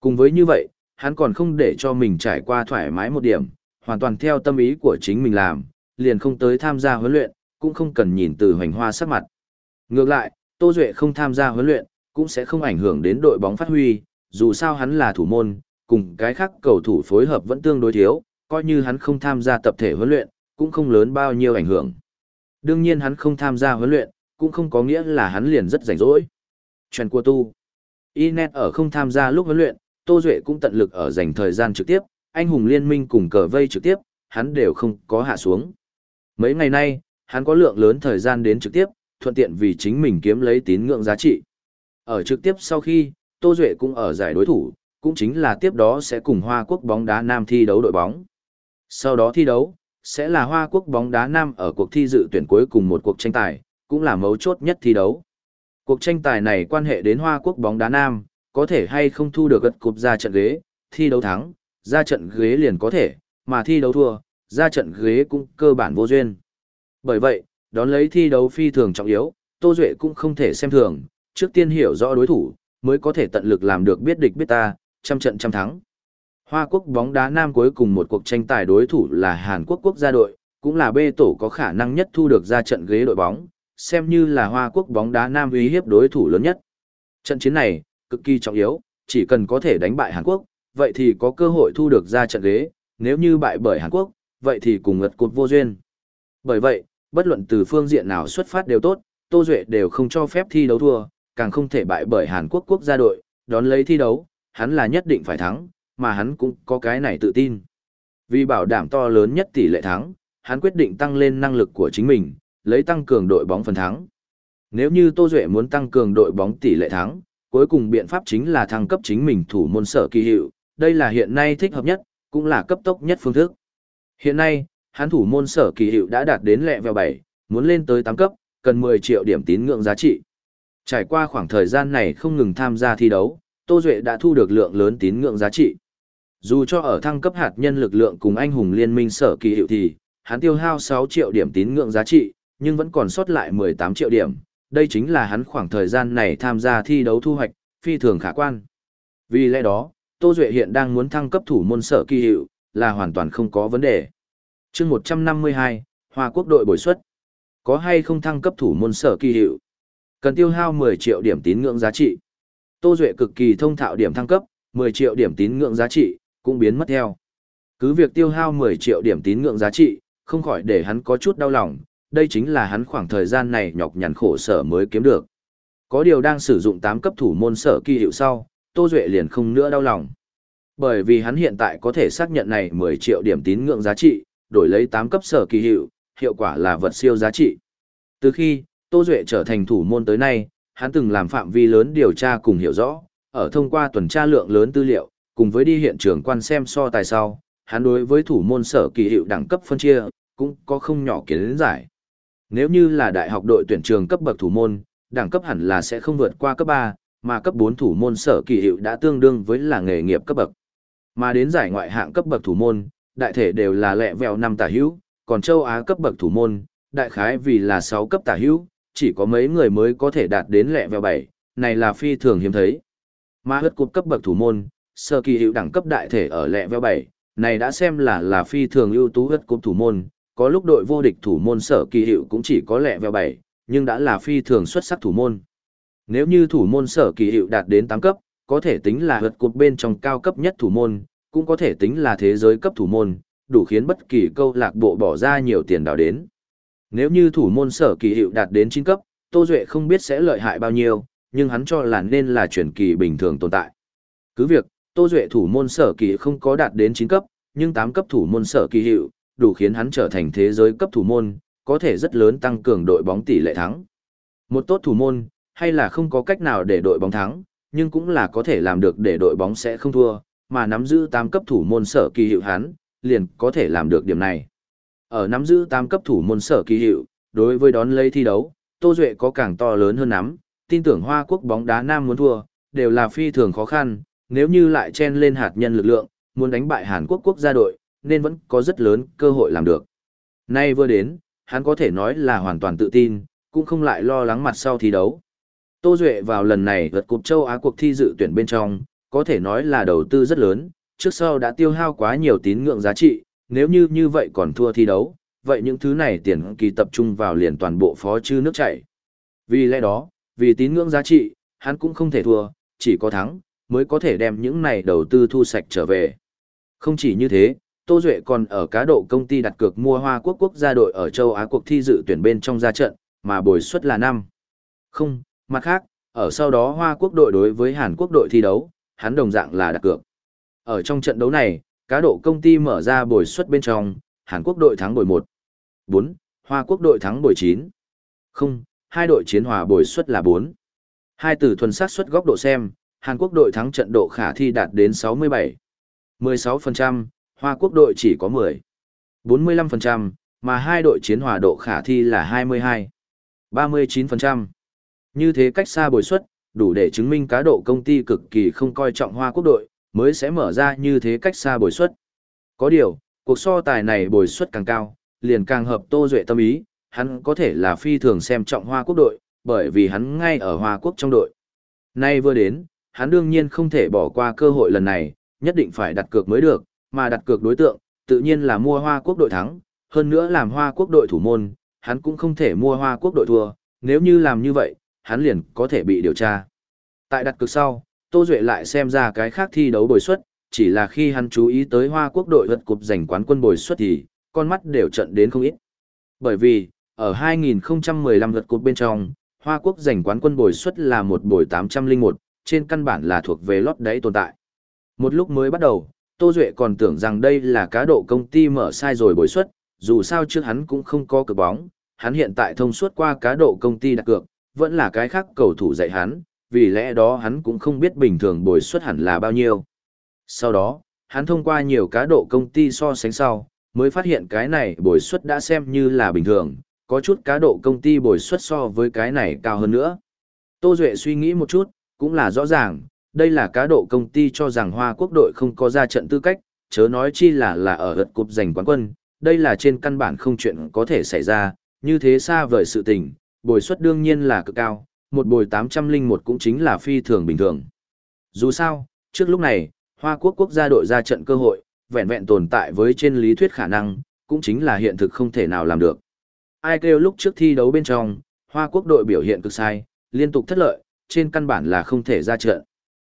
Cùng với như vậy, hắn còn không để cho mình trải qua thoải mái một điểm, hoàn toàn theo tâm ý của chính mình làm, liền không tới tham gia huấn luyện, cũng không cần nhìn từ hoành hoa sắc mặt. Ngược lại, Tô Duệ không tham gia huấn luyện, cũng sẽ không ảnh hưởng đến đội bóng phát huy, dù sao hắn là thủ môn, cùng cái khác cầu thủ phối hợp vẫn tương đối thiếu, coi như hắn không tham gia tập thể huấn luyện, cũng không lớn bao nhiêu ảnh hưởng. Đương nhiên hắn không tham gia huấn luyện, cũng không có nghĩa là hắn liền rất rảnh rỗi. Chuyện của tu. Inet ở không tham gia lúc huấn luyện, Tô Duệ cũng tận lực ở dành thời gian trực tiếp, anh hùng liên minh cùng cờ vây trực tiếp, hắn đều không có hạ xuống. Mấy ngày nay, hắn có lượng lớn thời gian đến trực tiếp, thuận tiện vì chính mình kiếm lấy tín ngưỡng giá trị. Ở trực tiếp sau khi, Tô Duệ cũng ở giải đối thủ, cũng chính là tiếp đó sẽ cùng Hoa Quốc bóng đá nam thi đấu đội bóng. Sau đó thi đấu, sẽ là Hoa Quốc bóng đá nam ở cuộc thi dự tuyển cuối cùng một cuộc tranh tài, cũng là mấu chốt nhất thi đấu. Cuộc tranh tài này quan hệ đến Hoa Quốc bóng đá nam, có thể hay không thu được gật cục ra trận ghế, thi đấu thắng, ra trận ghế liền có thể, mà thi đấu thua, ra trận ghế cũng cơ bản vô duyên. Bởi vậy, đón lấy thi đấu phi thường trọng yếu, Tô Duệ cũng không thể xem thường, trước tiên hiểu rõ đối thủ, mới có thể tận lực làm được biết địch biết ta, trăm trận trăm thắng. Hoa quốc bóng đá nam cuối cùng một cuộc tranh tài đối thủ là Hàn Quốc quốc gia đội, cũng là bê tổ có khả năng nhất thu được ra trận ghế đội bóng, xem như là Hoa quốc bóng đá nam uy hiếp đối thủ lớn nhất. Trận chiến này, cực kỳ trọng yếu, chỉ cần có thể đánh bại Hàn Quốc, vậy thì có cơ hội thu được ra trận ghế, nếu như bại bởi Hàn Quốc, vậy thì cùng ngật cột vô duyên. Bởi vậy, bất luận từ phương diện nào xuất phát đều tốt, Tô Duệ đều không cho phép thi đấu thua, càng không thể bại bởi Hàn Quốc quốc gia đội, đón lấy thi đấu, hắn là nhất định phải thắng, mà hắn cũng có cái này tự tin. Vì bảo đảm to lớn nhất tỷ lệ thắng, hắn quyết định tăng lên năng lực của chính mình, lấy tăng cường đội bóng phần thắng. Nếu như Tô Duệ muốn tăng cường đội bóng tỷ lệ thắng, cuối cùng biện pháp chính là thăng cấp chính mình thủ môn sở kỳ hiệu, đây là hiện nay thích hợp nhất, cũng là cấp tốc nhất phương thức. Hiện nay, hắn thủ môn sở kỳ hiệu đã đạt đến lẹ vèo 7, muốn lên tới 8 cấp, cần 10 triệu điểm tín ngưỡng giá trị. Trải qua khoảng thời gian này không ngừng tham gia thi đấu, Tô Duệ đã thu được lượng lớn tín ngưỡng giá trị. Dù cho ở thăng cấp hạt nhân lực lượng cùng anh hùng liên minh sở kỳ hiệu thì, hắn tiêu hao 6 triệu điểm tín ngưỡng giá trị, nhưng vẫn còn sót lại 18 triệu điểm. Đây chính là hắn khoảng thời gian này tham gia thi đấu thu hoạch, phi thường khả quan. Vì lẽ đó, Tô Duệ hiện đang muốn thăng cấp thủ môn sở kỳ hiệu, là hoàn toàn không có vấn đề. chương 152, Hoa Quốc đội bồi xuất. Có hay không thăng cấp thủ môn sở kỳ hiệu? Cần tiêu hao 10 triệu điểm tín ngưỡng giá trị. Tô Duệ cực kỳ thông thạo điểm thăng cấp, 10 triệu điểm tín ngưỡng giá trị, cũng biến mất theo. Cứ việc tiêu hao 10 triệu điểm tín ngưỡng giá trị, không khỏi để hắn có chút đau lòng, đây chính là hắn khoảng thời gian này nhọc nhằn khổ sở mới kiếm được. Có điều đang sử dụng 8 cấp thủ môn sở kỳ hiệu sau, Tô Duệ liền không nữa đau lòng. Bởi vì hắn hiện tại có thể xác nhận này 10 triệu điểm tín ngưỡng giá trị, đổi lấy 8 cấp sở kỳ hiệu, hiệu quả là vật siêu giá trị. Từ khi, Tô Duệ trở thành thủ môn tới nay, hắn từng làm phạm vi lớn điều tra cùng hiểu rõ, ở thông qua tuần tra lượng lớn tư liệu, cùng với đi hiện trường quan xem so tài sau, hắn đối với thủ môn sở kỳ hiệu đẳng cấp phân chia, cũng có không nhỏ kiến giải. Nếu như là đại học đội tuyển trường cấp bậc thủ môn, đẳng cấp hẳn là sẽ không vượt qua cấp 3, mà cấp 4 thủ môn sở kỳ hiệu đã tương đương với là nghề nghiệp cấp bậc. Mà đến giải ngoại hạng cấp bậc thủ môn, đại thể đều là lẹ vèo năm tả hữu, còn châu Á cấp bậc thủ môn, đại khái vì là 6 cấp tả hữu, chỉ có mấy người mới có thể đạt đến lẹ vèo 7, này là phi thường hiếm thấy. Mà hất cúp cấp bậc thủ môn, sở kỳ hiệu đẳng cấp đại thể ở lẹ vèo 7, này đã xem là là phi thường ưu tú hất cúp thủ môn, có lúc đội vô địch thủ môn sở kỳ hiệu cũng chỉ có lẹ vèo 7, nhưng đã là phi thường xuất sắc thủ môn. Nếu như thủ môn sở kỳ hiệu đạt đến 8 cấp, có thể tính là vượt cột bên trong cao cấp nhất thủ môn, cũng có thể tính là thế giới cấp thủ môn, đủ khiến bất kỳ câu lạc bộ bỏ ra nhiều tiền đào đến. Nếu như thủ môn sở kỳ hiệu đạt đến 9 cấp, Tô Duệ không biết sẽ lợi hại bao nhiêu, nhưng hắn cho là nên là chuyển kỳ bình thường tồn tại. Cứ việc, Tô Duệ thủ môn sở kỳ không có đạt đến 9 cấp, nhưng 8 cấp thủ môn sở kỳ hiệu, đủ khiến hắn trở thành thế giới cấp thủ môn, có thể rất lớn tăng cường đội bóng tỷ lệ thắng. Một tốt thủ môn, hay là không có cách nào để đội bóng thắng, nhưng cũng là có thể làm được để đội bóng sẽ không thua, mà nắm giữ 8 cấp thủ môn sở kỳ hiệu hắn, liền có thể làm được điểm này. Ở nắm giữ 8 cấp thủ môn sở kỳ hiệu, đối với đón lấy thi đấu, Tô Duệ có càng to lớn hơn nắm, tin tưởng Hoa Quốc bóng đá nam muốn thua, đều là phi thường khó khăn, nếu như lại chen lên hạt nhân lực lượng, muốn đánh bại Hàn Quốc quốc gia đội, nên vẫn có rất lớn cơ hội làm được. Nay vừa đến, hắn có thể nói là hoàn toàn tự tin, cũng không lại lo lắng mặt sau thi đấu. Tô Duệ vào lần này vượt cục châu Á cuộc thi dự tuyển bên trong, có thể nói là đầu tư rất lớn, trước sau đã tiêu hao quá nhiều tín ngưỡng giá trị, nếu như như vậy còn thua thi đấu, vậy những thứ này tiền kỳ tập trung vào liền toàn bộ phó chư nước chảy. Vì lẽ đó, vì tín ngưỡng giá trị, hắn cũng không thể thua, chỉ có thắng, mới có thể đem những này đầu tư thu sạch trở về. Không chỉ như thế, Tô Duệ còn ở cá độ công ty đặt cược mua Hoa Quốc quốc gia đội ở châu Á cuộc thi dự tuyển bên trong ra trận, mà bồi suất là năm. Không, mặt khác, ở sau đó Hoa Quốc đội đối với Hàn Quốc đội thi đấu, hắn đồng dạng là đặt cược. Ở trong trận đấu này, cá độ công ty mở ra bồi suất bên trong, Hàn Quốc đội thắng bồi 1. 4, Hoa Quốc đội thắng bồi 9. Không, hai đội chiến hòa bồi suất là 4. Hai từ thuần sát suất góc độ xem, Hàn Quốc đội thắng trận độ khả thi đạt đến 67. 16%, Hoa Quốc đội chỉ có 10. 45%, mà hai đội chiến hòa độ khả thi là 22. 39%. Như thế cách xa bồi suất, đủ để chứng minh cá độ công ty cực kỳ không coi trọng Hoa Quốc đội, mới sẽ mở ra như thế cách xa bồi suất. Có điều, cuộc so tài này bồi suất càng cao, liền càng hợp Tô Duệ tâm ý, hắn có thể là phi thường xem trọng Hoa Quốc đội, bởi vì hắn ngay ở Hoa Quốc trong đội. Nay vừa đến, hắn đương nhiên không thể bỏ qua cơ hội lần này, nhất định phải đặt cược mới được, mà đặt cược đối tượng, tự nhiên là mua Hoa Quốc đội thắng, hơn nữa làm Hoa Quốc đội thủ môn, hắn cũng không thể mua Hoa Quốc đội thua, nếu như làm như vậy, hắn liền có thể bị điều tra. Tại đặt cược sau, Tô Duệ lại xem ra cái khác thi đấu bồi suất, chỉ là khi hắn chú ý tới Hoa Quốc đội vật cục giành quán quân bồi suất thì, con mắt đều trận đến không ít. Bởi vì, ở 2015 lượt cột bên trong, Hoa Quốc giành quán quân bồi suất là một bồi 801, trên căn bản là thuộc về lót đáy tồn tại. Một lúc mới bắt đầu, Tô Duệ còn tưởng rằng đây là cá độ công ty mở sai rồi bồi suất, dù sao trước hắn cũng không có cực bóng, hắn hiện tại thông suốt qua cá độ công ty đặt cược, vẫn là cái khác cầu thủ dạy hắn, vì lẽ đó hắn cũng không biết bình thường bồi suất hẳn là bao nhiêu. Sau đó, hắn thông qua nhiều cá độ công ty so sánh sau, mới phát hiện cái này bồi suất đã xem như là bình thường, có chút cá độ công ty bồi suất so với cái này cao hơn nữa. Tô Duệ suy nghĩ một chút, cũng là rõ ràng, đây là cá độ công ty cho rằng Hoa Quốc đội không có ra trận tư cách, chớ nói chi là là ở lượt cục giành quán quân, đây là trên căn bản không chuyện có thể xảy ra, như thế xa vời sự tình, bồi suất đương nhiên là cực cao, một bồi 801 cũng chính là phi thường bình thường. Dù sao, trước lúc này, Hoa Quốc quốc gia đội ra trận cơ hội, vẹn vẹn tồn tại với trên lý thuyết khả năng, cũng chính là hiện thực không thể nào làm được. Ai kêu lúc trước thi đấu bên trong, Hoa Quốc đội biểu hiện cực sai, liên tục thất lợi, trên căn bản là không thể ra trận.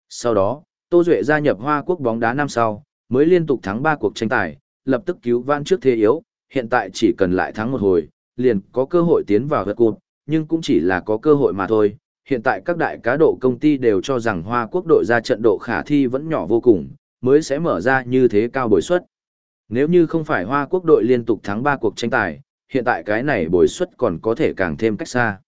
Sau đó, Tô Duệ gia nhập Hoa Quốc bóng đá năm sau, mới liên tục thắng 3 cuộc tranh tài, lập tức cứu vãn trước thế yếu, hiện tại chỉ cần lại thắng một hồi, liền có cơ hội tiến vào vật cột, nhưng cũng chỉ là có cơ hội mà thôi. Hiện tại các đại cá độ công ty đều cho rằng Hoa Quốc đội ra trận độ khả thi vẫn nhỏ vô cùng, mới sẽ mở ra như thế cao bồi suất. Nếu như không phải Hoa Quốc đội liên tục thắng 3 cuộc tranh tài, hiện tại cái này bồi suất còn có thể càng thêm cách xa.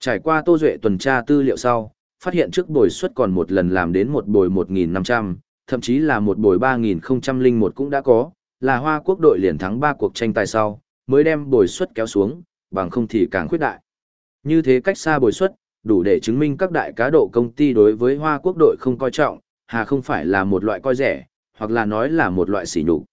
Trải qua Tô Duệ tuần tra tư liệu sau, phát hiện trước bồi suất còn một lần làm đến một bồi 1.500, thậm chí là một bồi 3.001 cũng đã có, là Hoa Quốc đội liền thắng 3 cuộc tranh tài sau, mới đem bồi suất kéo xuống, bằng không thì càng khuyết đại. Như thế cách xa bồi suất, đủ để chứng minh các đại cá độ công ty đối với Hoa Quốc đội không coi trọng, hà không phải là một loại coi rẻ, hoặc là nói là một loại sỉ nhục.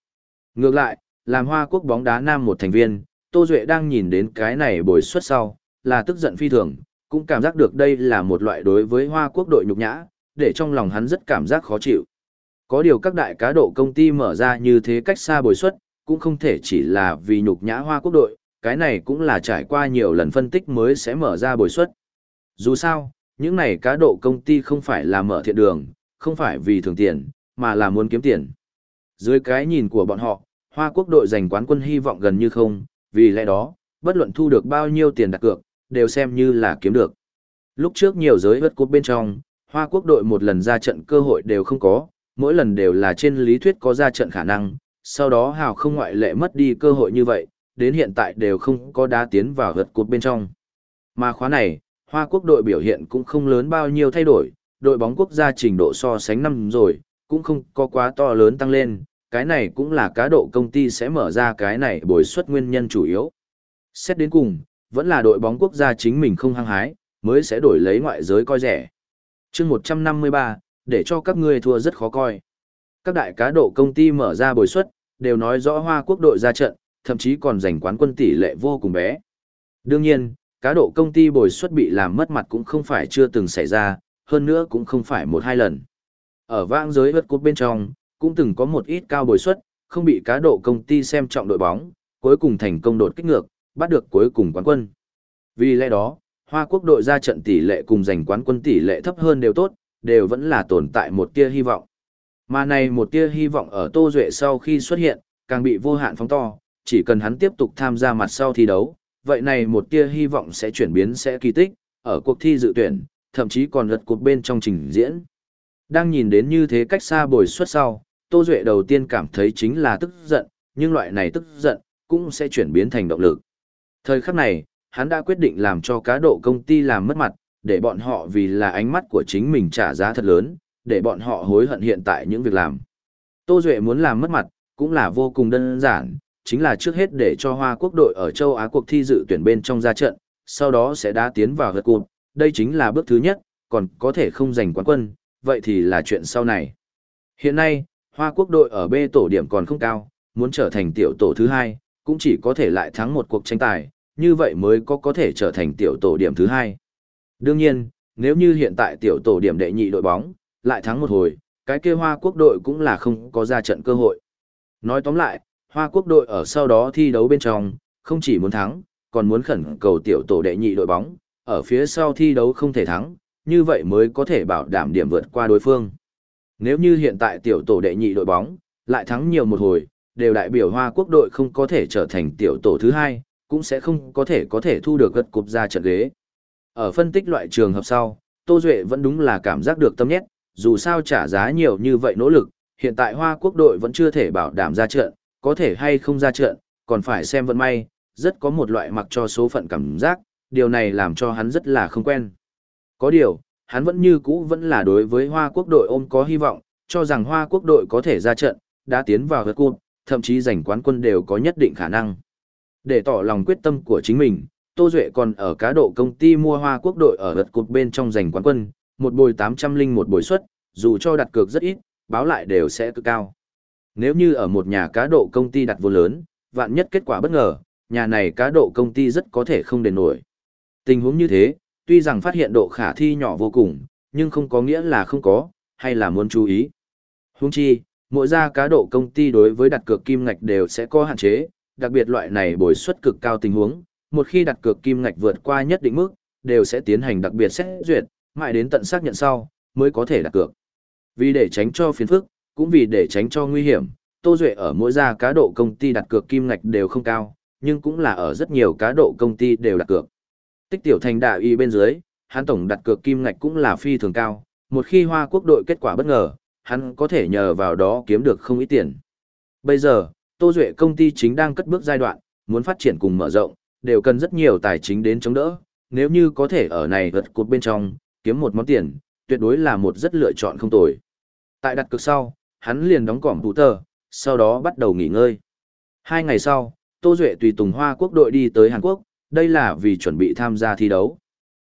Ngược lại, làm Hoa Quốc bóng đá nam một thành viên, Tô Duệ đang nhìn đến cái này bồi suất sau, là tức giận phi thường, cũng cảm giác được đây là một loại đối với Hoa Quốc đội nhục nhã, để trong lòng hắn rất cảm giác khó chịu. Có điều các đại cá độ công ty mở ra như thế cách xa bồi suất, cũng không thể chỉ là vì nhục nhã Hoa Quốc đội, cái này cũng là trải qua nhiều lần phân tích mới sẽ mở ra bồi suất. Dù sao, những này cá độ công ty không phải là mở thiện đường, không phải vì thường tiền, mà là muốn kiếm tiền. Dưới cái nhìn của bọn họ, Hoa Quốc đội giành quán quân hy vọng gần như không, vì lẽ đó, bất luận thu được bao nhiêu tiền đặt cược, đều xem như là kiếm được. Lúc trước nhiều giới vật cốt bên trong, Hoa Quốc đội một lần ra trận cơ hội đều không có, mỗi lần đều là trên lý thuyết có ra trận khả năng, sau đó hào không ngoại lệ mất đi cơ hội như vậy, đến hiện tại đều không có đá tiến vào vật cột bên trong. Mà khóa này, Hoa Quốc đội biểu hiện cũng không lớn bao nhiêu thay đổi, đội bóng quốc gia trình độ so sánh năm rồi, cũng không có quá to lớn tăng lên, cái này cũng là cá độ công ty sẽ mở ra cái này bồi suất nguyên nhân chủ yếu. Xét đến cùng, vẫn là đội bóng quốc gia chính mình không hăng hái, mới sẽ đổi lấy ngoại giới coi rẻ. chương 153, để cho các ngươi thua rất khó coi. Các đại cá độ công ty mở ra bồi suất, đều nói rõ Hoa quốc đội ra trận, thậm chí còn giành quán quân tỷ lệ vô cùng bé. Đương nhiên, cá độ công ty bồi suất bị làm mất mặt cũng không phải chưa từng xảy ra, hơn nữa cũng không phải một hai lần. Ở vãng giới vật cốt bên trong, cũng từng có một ít cao bồi suất, không bị cá độ công ty xem trọng đội bóng, cuối cùng thành công đột kích ngược, bắt được cuối cùng quán quân. Vì lẽ đó, Hoa Quốc đội ra trận tỷ lệ cùng giành quán quân tỷ lệ thấp hơn đều tốt, đều vẫn là tồn tại một tia hy vọng. Mà này một tia hy vọng ở Tô Duệ sau khi xuất hiện, càng bị vô hạn phóng to, chỉ cần hắn tiếp tục tham gia mặt sau thi đấu, vậy này một tia hy vọng sẽ chuyển biến sẽ kỳ tích, ở cuộc thi dự tuyển, thậm chí còn lật cuộc bên trong trình diễn. Đang nhìn đến như thế cách xa bồi suất sau, Tô Duệ đầu tiên cảm thấy chính là tức giận, nhưng loại này tức giận, cũng sẽ chuyển biến thành động lực. Thời khắc này, hắn đã quyết định làm cho cá độ công ty làm mất mặt, để bọn họ vì là ánh mắt của chính mình trả giá thật lớn, để bọn họ hối hận hiện tại những việc làm. Tô Duệ muốn làm mất mặt, cũng là vô cùng đơn giản, chính là trước hết để cho Hoa Quốc đội ở châu Á cuộc thi dự tuyển bên trong ra trận, sau đó sẽ đá tiến vào gật cụt, đây chính là bước thứ nhất, còn có thể không giành quán quân, vậy thì là chuyện sau này. Hiện nay, Hoa Quốc đội ở B tổ điểm còn không cao, muốn trở thành tiểu tổ thứ hai, cũng chỉ có thể lại thắng một cuộc tranh tài, như vậy mới có có thể trở thành tiểu tổ điểm thứ hai. Đương nhiên, nếu như hiện tại tiểu tổ điểm đệ nhị đội bóng, lại thắng một hồi, cái kia Hoa Quốc đội cũng là không có ra trận cơ hội. Nói tóm lại, Hoa Quốc đội ở sau đó thi đấu bên trong, không chỉ muốn thắng, còn muốn khẩn cầu tiểu tổ đệ nhị đội bóng, ở phía sau thi đấu không thể thắng, như vậy mới có thể bảo đảm điểm vượt qua đối phương. Nếu như hiện tại tiểu tổ đệ nhị đội bóng, lại thắng nhiều một hồi, đều đại biểu Hoa Quốc đội không có thể trở thành tiểu tổ thứ hai, cũng sẽ không có thể có thể thu được gật cục ra trận ghế. Ở phân tích loại trường hợp sau, Tô Duệ vẫn đúng là cảm giác được tâm nhét, dù sao trả giá nhiều như vậy nỗ lực, hiện tại Hoa Quốc đội vẫn chưa thể bảo đảm ra trận, có thể hay không ra trận, còn phải xem vận may, rất có một loại mặc cho số phận cảm giác, điều này làm cho hắn rất là không quen. Có điều, hắn vẫn như cũ vẫn là đối với Hoa Quốc đội ôm có hy vọng, cho rằng Hoa Quốc đội có thể ra trận, đã tiến vào hợp cuộc, thậm chí giành quán quân đều có nhất định khả năng. Để tỏ lòng quyết tâm của chính mình, Tô Duệ còn ở cá độ công ty mua Hoa Quốc đội ở hợp cuộc bên trong giành quán quân, một bồi 800 linh một bồi suất, dù cho đặt cược rất ít, báo lại đều sẽ cực cao. Nếu như ở một nhà cá độ công ty đặt vô lớn, vạn nhất kết quả bất ngờ, nhà này cá độ công ty rất có thể không đền nổi. Tình huống như thế, tuy rằng phát hiện độ khả thi nhỏ vô cùng, nhưng không có nghĩa là không có, hay là muốn chú ý. Huống chi, mỗi gia cá độ công ty đối với đặt cược kim ngạch đều sẽ có hạn chế, đặc biệt loại này bồi suất cực cao tình huống, một khi đặt cược kim ngạch vượt qua nhất định mức, đều sẽ tiến hành đặc biệt xét duyệt, mãi đến tận xác nhận sau, mới có thể đặt cược. Vì để tránh cho phiền phức, cũng vì để tránh cho nguy hiểm, Tô Duệ ở mỗi gia cá độ công ty đặt cược kim ngạch đều không cao, nhưng cũng là ở rất nhiều cá độ công ty đều đặt cược. Tích tiểu thành đại y bên dưới, hắn tổng đặt cược kim ngạch cũng là phi thường cao, một khi Hoa Quốc đội kết quả bất ngờ, hắn có thể nhờ vào đó kiếm được không ít tiền. Bây giờ, Tô Duệ công ty chính đang cất bước giai đoạn, muốn phát triển cùng mở rộng, đều cần rất nhiều tài chính đến chống đỡ, nếu như có thể ở này vật cột bên trong, kiếm một món tiền, tuyệt đối là một rất lựa chọn không tồi. Tại đặt cược sau, hắn liền đóng cỏm tủ tờ, sau đó bắt đầu nghỉ ngơi. Hai ngày sau, Tô Duệ tùy Tùng Hoa Quốc đội đi tới Hàn Quốc, đây là vì chuẩn bị tham gia thi đấu.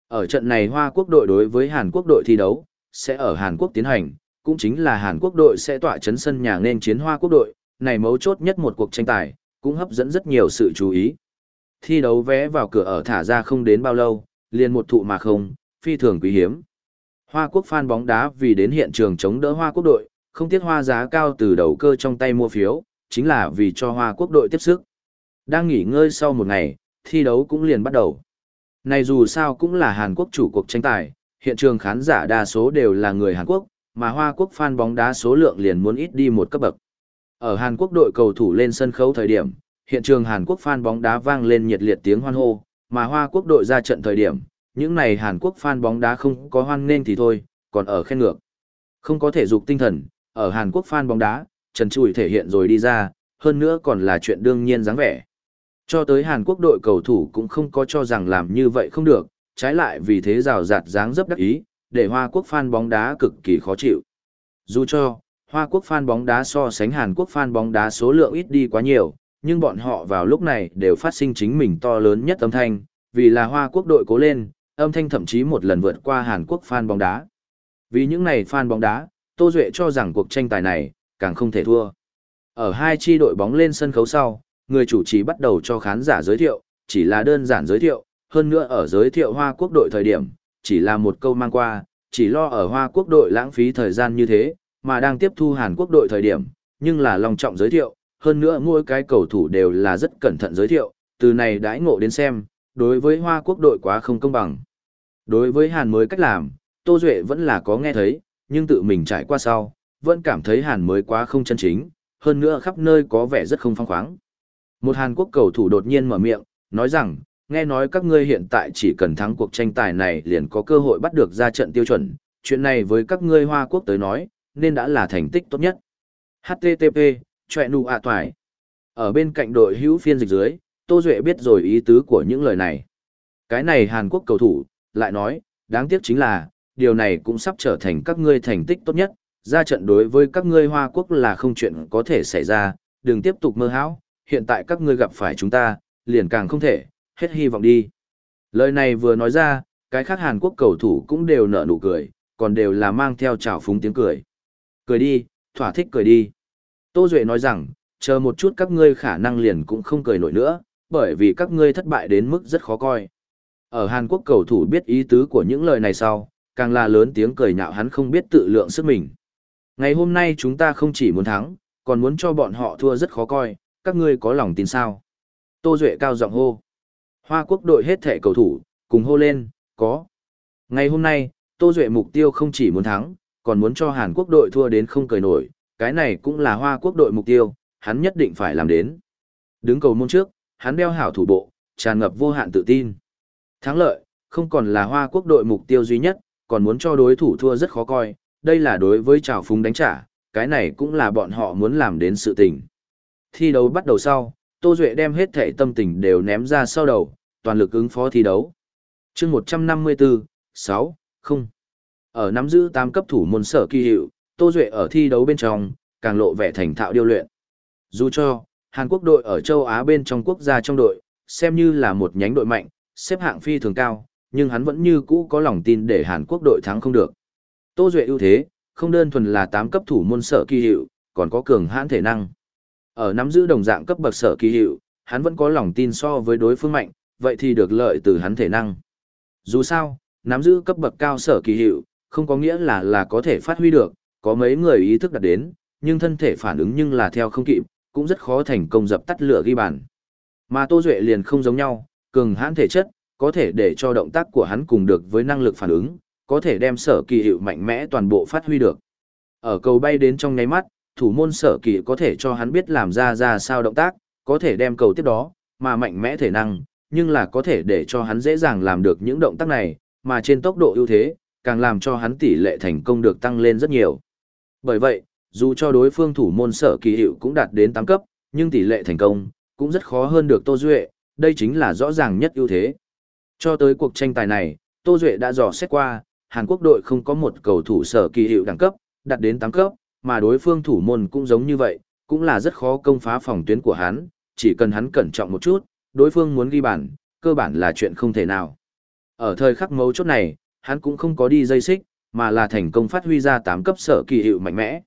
Ở trận này Hoa Quốc đội đối với Hàn Quốc đội thi đấu, sẽ ở Hàn Quốc tiến hành, cũng chính là Hàn Quốc đội sẽ tỏa chấn sân nhà nên chiến Hoa Quốc đội, này mấu chốt nhất một cuộc tranh tài, cũng hấp dẫn rất nhiều sự chú ý. Thi đấu vé vào cửa ở thả ra không đến bao lâu, liền một thụ mà không, phi thường quý hiếm. Hoa Quốc fan bóng đá vì đến hiện trường chống đỡ Hoa Quốc đội, không tiếc hoa giá cao từ đầu cơ trong tay mua phiếu, chính là vì cho Hoa Quốc đội tiếp sức. Đang nghỉ ngơi sau một ngày, thi đấu cũng liền bắt đầu. Này dù sao cũng là Hàn Quốc chủ cuộc tranh tài, hiện trường khán giả đa số đều là người Hàn Quốc, mà Hoa Quốc fan bóng đá số lượng liền muốn ít đi một cấp bậc. Ở Hàn Quốc đội cầu thủ lên sân khấu thời điểm, hiện trường Hàn Quốc fan bóng đá vang lên nhiệt liệt tiếng hoan hô, mà Hoa Quốc đội ra trận thời điểm, những này Hàn Quốc fan bóng đá không có hoan nên thì thôi, còn ở khen ngược. Không có thể dục tinh thần, ở Hàn Quốc fan bóng đá, Trần Trùi thể hiện rồi đi ra, hơn nữa còn là chuyện đương nhiên dáng vẻ. Cho tới Hàn Quốc đội cầu thủ cũng không có cho rằng làm như vậy không được, trái lại vì thế rào rạt dáng dấp đắc ý, để Hoa Quốc fan bóng đá cực kỳ khó chịu. Dù cho, Hoa Quốc fan bóng đá so sánh Hàn Quốc fan bóng đá số lượng ít đi quá nhiều, nhưng bọn họ vào lúc này đều phát sinh chính mình to lớn nhất âm thanh, vì là Hoa Quốc đội cố lên, âm thanh thậm chí một lần vượt qua Hàn Quốc fan bóng đá. Vì những này fan bóng đá, Tô Duệ cho rằng cuộc tranh tài này càng không thể thua. Ở hai chi đội bóng lên sân khấu sau, người chủ trì bắt đầu cho khán giả giới thiệu, chỉ là đơn giản giới thiệu, hơn nữa ở giới thiệu Hoa Quốc đội thời điểm, chỉ là một câu mang qua, chỉ lo ở Hoa Quốc đội lãng phí thời gian như thế, mà đang tiếp thu Hàn Quốc đội thời điểm, nhưng là long trọng giới thiệu, hơn nữa mỗi cái cầu thủ đều là rất cẩn thận giới thiệu, từ này đãi ngộ đến xem, đối với Hoa Quốc đội quá không công bằng. Đối với Hàn mới cách làm, Tô Duệ vẫn là có nghe thấy, nhưng tự mình trải qua sau, vẫn cảm thấy Hàn mới quá không chân chính, hơn nữa khắp nơi có vẻ rất không phong khoáng. Một Hàn Quốc cầu thủ đột nhiên mở miệng, nói rằng, nghe nói các ngươi hiện tại chỉ cần thắng cuộc tranh tài này liền có cơ hội bắt được ra trận tiêu chuẩn, chuyện này với các ngươi Hoa Quốc tới nói, nên đã là thành tích tốt nhất. HTTP, chọe nụ ạ toài. Ở bên cạnh đội hữu phiên dịch dưới, Tô Duệ biết rồi ý tứ của những lời này. Cái này Hàn Quốc cầu thủ, lại nói, đáng tiếc chính là, điều này cũng sắp trở thành các ngươi thành tích tốt nhất, ra trận đối với các ngươi Hoa Quốc là không chuyện có thể xảy ra, đừng tiếp tục mơ hão, hiện tại các ngươi gặp phải chúng ta, liền càng không thể, hết hy vọng đi. Lời này vừa nói ra, cái khác Hàn Quốc cầu thủ cũng đều nở nụ cười, còn đều là mang theo trào phúng tiếng cười. Cười đi, thỏa thích cười đi. Tô Duệ nói rằng, chờ một chút các ngươi khả năng liền cũng không cười nổi nữa, bởi vì các ngươi thất bại đến mức rất khó coi. Ở Hàn Quốc cầu thủ biết ý tứ của những lời này sau, càng là lớn tiếng cười nhạo hắn không biết tự lượng sức mình. Ngày hôm nay chúng ta không chỉ muốn thắng, còn muốn cho bọn họ thua rất khó coi, các ngươi có lòng tin sao? Tô Duệ cao giọng hô. Hoa quốc đội hết thể cầu thủ, cùng hô lên, có. Ngày hôm nay, Tô Duệ mục tiêu không chỉ muốn thắng, còn muốn cho Hàn Quốc đội thua đến không cười nổi, cái này cũng là Hoa Quốc đội mục tiêu, hắn nhất định phải làm đến. Đứng cầu môn trước, hắn đeo hảo thủ bộ, tràn ngập vô hạn tự tin. Thắng lợi, không còn là Hoa Quốc đội mục tiêu duy nhất, còn muốn cho đối thủ thua rất khó coi, đây là đối với trào phúng đánh trả, cái này cũng là bọn họ muốn làm đến sự tình. Thi đấu bắt đầu sau, Tô Duệ đem hết thể tâm tình đều ném ra sau đầu, toàn lực ứng phó thi đấu. chương 154, 6, 0. Ở nắm giữ 8 cấp thủ môn sở kỳ hiệu, Tô Duệ ở thi đấu bên trong, càng lộ vẻ thành thạo điêu luyện. Dù cho, Hàn Quốc đội ở châu Á bên trong quốc gia trong đội, xem như là một nhánh đội mạnh, xếp hạng phi thường cao, nhưng hắn vẫn như cũ có lòng tin để Hàn Quốc đội thắng không được. Tô Duệ ưu thế, không đơn thuần là 8 cấp thủ môn sở kỳ hiệu, còn có cường hãn thể năng. Ở nắm giữ đồng dạng cấp bậc sở kỳ hiệu, hắn vẫn có lòng tin so với đối phương mạnh, vậy thì được lợi từ hắn thể năng. Dù sao, nắm giữ cấp bậc cao sở kỳ hiệu, không có nghĩa là là có thể phát huy được, có mấy người ý thức đạt đến, nhưng thân thể phản ứng nhưng là theo không kịp, cũng rất khó thành công dập tắt lửa ghi bàn. Mà Tô Duệ liền không giống nhau, cường hãn thể chất, có thể để cho động tác của hắn cùng được với năng lực phản ứng, có thể đem sở kỳ hiệu mạnh mẽ toàn bộ phát huy được. Ở cầu bay đến trong nháy mắt, thủ môn sở kỳ có thể cho hắn biết làm ra ra sao động tác, có thể đem cầu tiếp đó, mà mạnh mẽ thể năng, nhưng là có thể để cho hắn dễ dàng làm được những động tác này, mà trên tốc độ ưu thế, càng làm cho hắn tỷ lệ thành công được tăng lên rất nhiều. Bởi vậy, dù cho đối phương thủ môn sở kỳ hiệu cũng đạt đến 8 cấp, nhưng tỷ lệ thành công, cũng rất khó hơn được Tô Duệ, đây chính là rõ ràng nhất ưu thế. Cho tới cuộc tranh tài này, Tô Duệ đã dò xét qua, Hàn Quốc đội không có một cầu thủ sở kỳ hiệu đẳng cấp, đạt đến 8 cấp, mà đối phương thủ môn cũng giống như vậy, cũng là rất khó công phá phòng tuyến của hắn, chỉ cần hắn cẩn trọng một chút, đối phương muốn ghi bàn, cơ bản là chuyện không thể nào. Ở thời khắc mấu chốt này, hắn cũng không có đi dây xích, mà là thành công phát huy ra 8 cấp sở kỳ hiệu mạnh mẽ.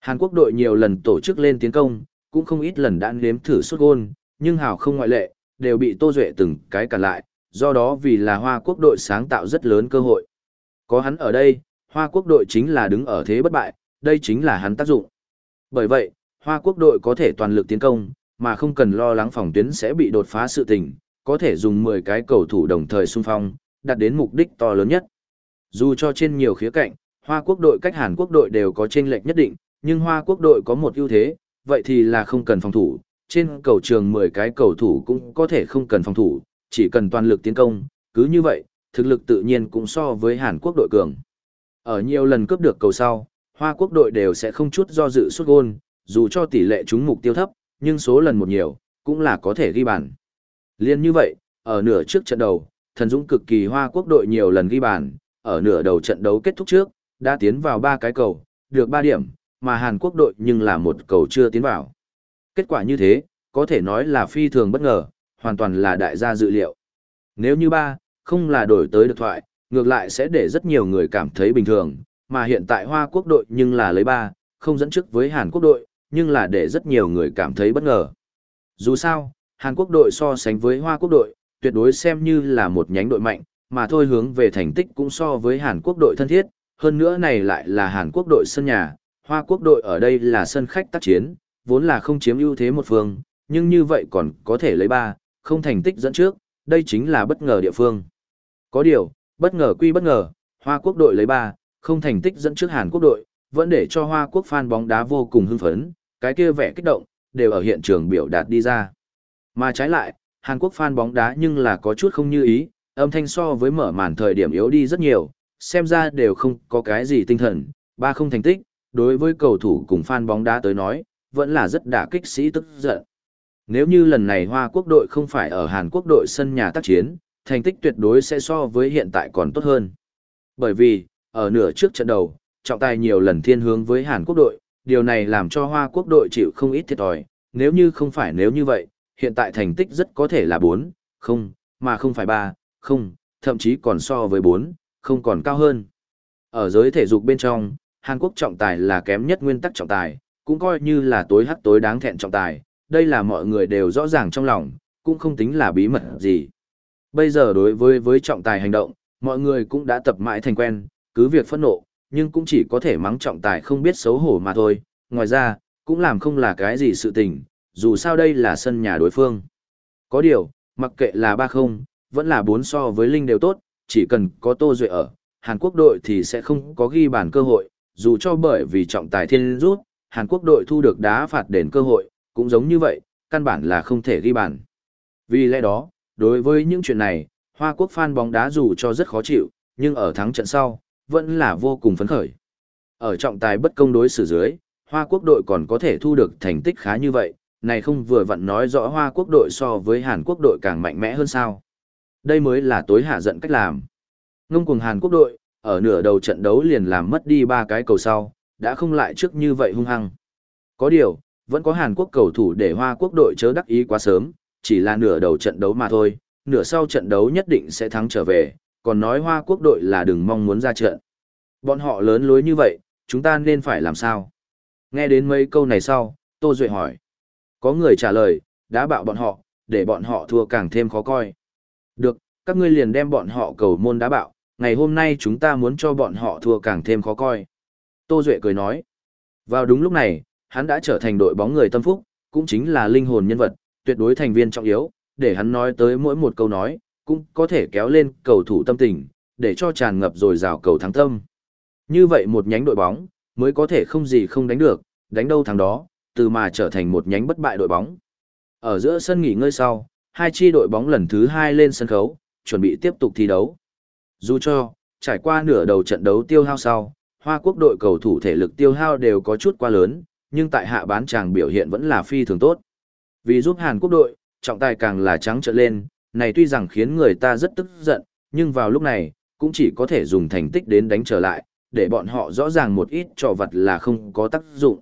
Hàn Quốc đội nhiều lần tổ chức lên tiến công, cũng không ít lần đã nếm thử xuất gôn, nhưng hào không ngoại lệ, đều bị Tô Duệ từng cái cản lại, do đó vì là Hoa Quốc đội sáng tạo rất lớn cơ hội. Có hắn ở đây, Hoa Quốc đội chính là đứng ở thế bất bại, đây chính là hắn tác dụng. Bởi vậy, Hoa Quốc đội có thể toàn lực tiến công, mà không cần lo lắng phòng tuyến sẽ bị đột phá sự tình, có thể dùng 10 cái cầu thủ đồng thời xung phong, đạt đến mục đích to lớn nhất. Dù cho trên nhiều khía cạnh, Hoa Quốc đội cách Hàn Quốc đội đều có chênh lệch nhất định, nhưng Hoa Quốc đội có một ưu thế, vậy thì là không cần phòng thủ, trên cầu trường 10 cái cầu thủ cũng có thể không cần phòng thủ, chỉ cần toàn lực tiến công, cứ như vậy, thực lực tự nhiên cũng so với Hàn Quốc đội cường. Ở nhiều lần cướp được cầu sau, Hoa Quốc đội đều sẽ không chút do dự xuất gôn, dù cho tỷ lệ trúng mục tiêu thấp, nhưng số lần một nhiều, cũng là có thể ghi bàn. Liên như vậy, ở nửa trước trận đầu, thần dũng cực kỳ Hoa Quốc đội nhiều lần ghi bàn, ở nửa đầu trận đấu kết thúc trước, đã tiến vào ba cái cầu, được 3 điểm, mà Hàn Quốc đội nhưng là một cầu chưa tiến vào. Kết quả như thế, có thể nói là phi thường bất ngờ, hoàn toàn là đại gia dự liệu. Nếu như ba, không là đổi tới được thoại, ngược lại sẽ để rất nhiều người cảm thấy bình thường, mà hiện tại Hoa Quốc đội nhưng là lấy ba, không dẫn trước với Hàn Quốc đội, nhưng là để rất nhiều người cảm thấy bất ngờ. Dù sao, Hàn Quốc đội so sánh với Hoa Quốc đội, tuyệt đối xem như là một nhánh đội mạnh, mà thôi hướng về thành tích cũng so với Hàn Quốc đội thân thiết, hơn nữa này lại là Hàn Quốc đội sân nhà, Hoa Quốc đội ở đây là sân khách tác chiến, vốn là không chiếm ưu thế một phương, nhưng như vậy còn có thể lấy ba, không thành tích dẫn trước, đây chính là bất ngờ địa phương. Có điều, bất ngờ quy bất ngờ, Hoa Quốc đội lấy ba, không thành tích dẫn trước Hàn Quốc đội, vẫn để cho Hoa Quốc fan bóng đá vô cùng hưng phấn, cái kia vẻ kích động, đều ở hiện trường biểu đạt đi ra. Mà trái lại, Hàn Quốc fan bóng đá nhưng là có chút không như ý, âm thanh so với mở màn thời điểm yếu đi rất nhiều, xem ra đều không có cái gì tinh thần, ba không thành tích, đối với cầu thủ cùng fan bóng đá tới nói, vẫn là rất đả kích sĩ tức giận. Nếu như lần này Hoa Quốc đội không phải ở Hàn Quốc đội sân nhà tác chiến, thành tích tuyệt đối sẽ so với hiện tại còn tốt hơn. Bởi vì, ở nửa trước trận đầu, trọng tài nhiều lần thiên hướng với Hàn Quốc đội, điều này làm cho Hoa Quốc đội chịu không ít thiệt thòi, nếu như không phải nếu như vậy, hiện tại thành tích rất có thể là 4, không, mà không phải 3, không, thậm chí còn so với 4, không còn cao hơn. Ở giới thể dục bên trong, Hàn Quốc trọng tài là kém nhất nguyên tắc trọng tài, cũng coi như là tối hắc tối đáng thẹn trọng tài, đây là mọi người đều rõ ràng trong lòng, cũng không tính là bí mật gì. Bây giờ đối với với trọng tài hành động, mọi người cũng đã tập mãi thành quen, cứ việc phẫn nộ, nhưng cũng chỉ có thể mắng trọng tài không biết xấu hổ mà thôi, ngoài ra, cũng làm không là cái gì sự tình, dù sao đây là sân nhà đối phương. Có điều, mặc kệ là 3-0, vẫn là 4 so với Linh đều tốt, chỉ cần có Tô Duệ ở, Hàn Quốc đội thì sẽ không có ghi bàn cơ hội, dù cho bởi vì trọng tài thiên rút, Hàn Quốc đội thu được đá phạt đền cơ hội, cũng giống như vậy, căn bản là không thể ghi bàn. Vì lẽ đó, đối với những chuyện này, Hoa Quốc fan bóng đá dù cho rất khó chịu, nhưng ở thắng trận sau, vẫn là vô cùng phấn khởi. Ở trọng tài bất công đối xử dưới, Hoa Quốc đội còn có thể thu được thành tích khá như vậy, này không vừa vặn nói rõ Hoa Quốc đội so với Hàn Quốc đội càng mạnh mẽ hơn sao. Đây mới là tối hạ giận cách làm. Ngông cùng Hàn Quốc đội, ở nửa đầu trận đấu liền làm mất đi ba cái cầu sau, đã không lại trước như vậy hung hăng. Có điều, vẫn có Hàn Quốc cầu thủ để Hoa Quốc đội chớ đắc ý quá sớm, chỉ là nửa đầu trận đấu mà thôi, nửa sau trận đấu nhất định sẽ thắng trở về, còn nói Hoa Quốc đội là đừng mong muốn ra trận. Bọn họ lớn lối như vậy, chúng ta nên phải làm sao? Nghe đến mấy câu này sau, Tô Duệ hỏi. Có người trả lời, đã bạo bọn họ, để bọn họ thua càng thêm khó coi. Được, các ngươi liền đem bọn họ cầu môn đá bạo, ngày hôm nay chúng ta muốn cho bọn họ thua càng thêm khó coi. Tô Duệ cười nói. Vào đúng lúc này, hắn đã trở thành đội bóng người tâm phúc, cũng chính là linh hồn nhân vật, tuyệt đối thành viên trọng yếu, để hắn nói tới mỗi một câu nói, cũng có thể kéo lên cầu thủ tâm tình, để cho tràn ngập rồi rào cầu thắng tâm. Như vậy một nhánh đội bóng, mới có thể không gì không đánh được, đánh đâu thắng đó, từ mà trở thành một nhánh bất bại đội bóng. Ở giữa sân nghỉ ngơi sau, hai chi đội bóng lần thứ hai lên sân khấu, chuẩn bị tiếp tục thi đấu. Dù cho, trải qua nửa đầu trận đấu tiêu hao sau, Hoa Quốc đội cầu thủ thể lực tiêu hao đều có chút quá lớn, nhưng tại hạ bán chàng biểu hiện vẫn là phi thường tốt. Vì giúp Hàn Quốc đội, trọng tài càng là trắng trợn lên, này tuy rằng khiến người ta rất tức giận, nhưng vào lúc này, cũng chỉ có thể dùng thành tích đến đánh trở lại, để bọn họ rõ ràng một ít trò vật là không có tác dụng.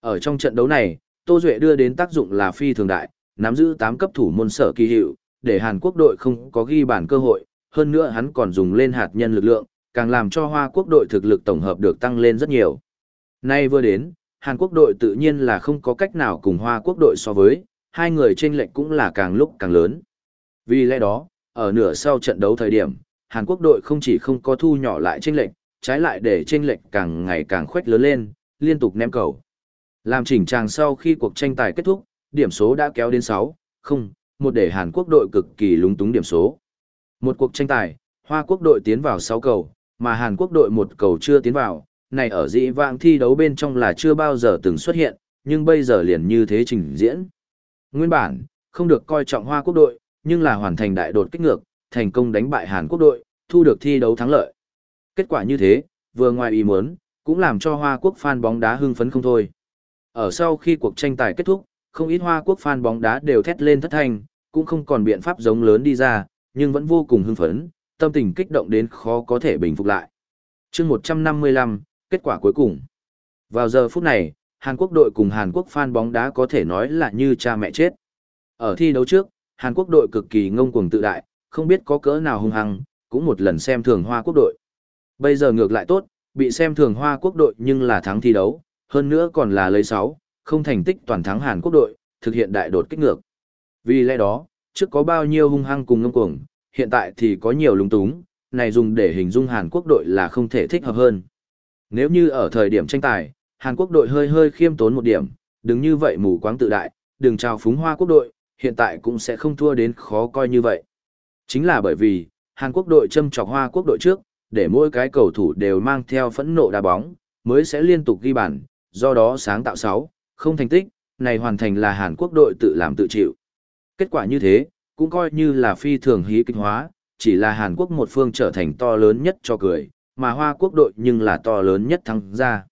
Ở trong trận đấu này, Tô Duệ đưa đến tác dụng là phi thường đại, nắm giữ 8 cấp thủ môn sở kỳ hiệu, để Hàn Quốc đội không có ghi bàn cơ hội, hơn nữa hắn còn dùng lên hạt nhân lực lượng, càng làm cho Hoa Quốc đội thực lực tổng hợp được tăng lên rất nhiều. Nay vừa đến, Hàn Quốc đội tự nhiên là không có cách nào cùng Hoa Quốc đội so với, hai người chênh lệch cũng là càng lúc càng lớn. Vì lẽ đó, ở nửa sau trận đấu thời điểm, Hàn Quốc đội không chỉ không có thu nhỏ lại chênh lệch, trái lại để chênh lệch càng ngày càng khuếch lớn lên, liên tục ném cầu. Làm chỉnh tràng sau khi cuộc tranh tài kết thúc, điểm số đã kéo đến 6, không, một để Hàn Quốc đội cực kỳ lúng túng điểm số. Một cuộc tranh tài, Hoa Quốc đội tiến vào 6 cầu, mà Hàn Quốc đội một cầu chưa tiến vào, này ở dĩ vãng thi đấu bên trong là chưa bao giờ từng xuất hiện, nhưng bây giờ liền như thế trình diễn. Nguyên bản, không được coi trọng Hoa Quốc đội, nhưng là hoàn thành đại đột kích ngược, thành công đánh bại Hàn Quốc đội, thu được thi đấu thắng lợi. Kết quả như thế, vừa ngoài ý muốn, cũng làm cho Hoa Quốc fan bóng đá hưng phấn không thôi. Ở sau khi cuộc tranh tài kết thúc, không ít Hoa Quốc fan bóng đá đều thét lên thất thanh, cũng không còn biện pháp giống lớn đi ra, nhưng vẫn vô cùng hưng phấn, tâm tình kích động đến khó có thể bình phục lại. chương 155, kết quả cuối cùng. Vào giờ phút này, Hàn Quốc đội cùng Hàn Quốc fan bóng đá có thể nói là như cha mẹ chết. Ở thi đấu trước, Hàn Quốc đội cực kỳ ngông cuồng tự đại, không biết có cỡ nào hung hăng, cũng một lần xem thường Hoa Quốc đội. Bây giờ ngược lại tốt, bị xem thường Hoa Quốc đội nhưng là thắng thi đấu, hơn nữa còn là lấy 6, không thành tích toàn thắng Hàn Quốc đội, thực hiện đại đột kích ngược. Vì lẽ đó, trước có bao nhiêu hung hăng cùng ngông cuồng, hiện tại thì có nhiều lúng túng, này dùng để hình dung Hàn Quốc đội là không thể thích hợp hơn. Nếu như ở thời điểm tranh tài, Hàn Quốc đội hơi hơi khiêm tốn một điểm, đừng như vậy mù quáng tự đại, đừng trao phúng hoa quốc đội, hiện tại cũng sẽ không thua đến khó coi như vậy. Chính là bởi vì, Hàn Quốc đội châm chọc hoa quốc đội trước, để mỗi cái cầu thủ đều mang theo phẫn nộ đá bóng, mới sẽ liên tục ghi bàn, do đó sáng tạo 6, không thành tích, này hoàn thành là Hàn Quốc đội tự làm tự chịu. Kết quả như thế, cũng coi như là phi thường hí kịch hóa, chỉ là Hàn Quốc một phương trở thành to lớn nhất cho cười, mà Hoa Quốc đội nhưng là to lớn nhất thắng ra.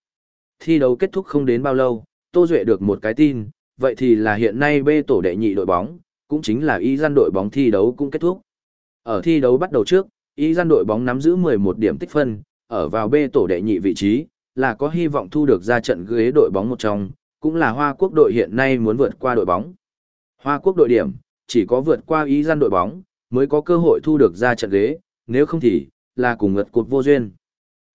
Thi đấu kết thúc không đến bao lâu, Tô Duệ được một cái tin, vậy thì là hiện nay B tổ đệ nhị đội bóng, cũng chính là y gian đội bóng thi đấu cũng kết thúc. Ở thi đấu bắt đầu trước, y gian đội bóng nắm giữ 11 điểm tích phân, ở vào B tổ đệ nhị vị trí, là có hy vọng thu được ra trận ghế đội bóng một trong, cũng là Hoa Quốc đội hiện nay muốn vượt qua đội bóng. Hoa Quốc đội điểm, chỉ có vượt qua y gian đội bóng, mới có cơ hội thu được ra trận ghế, nếu không thì, là cùng ngật cột vô duyên.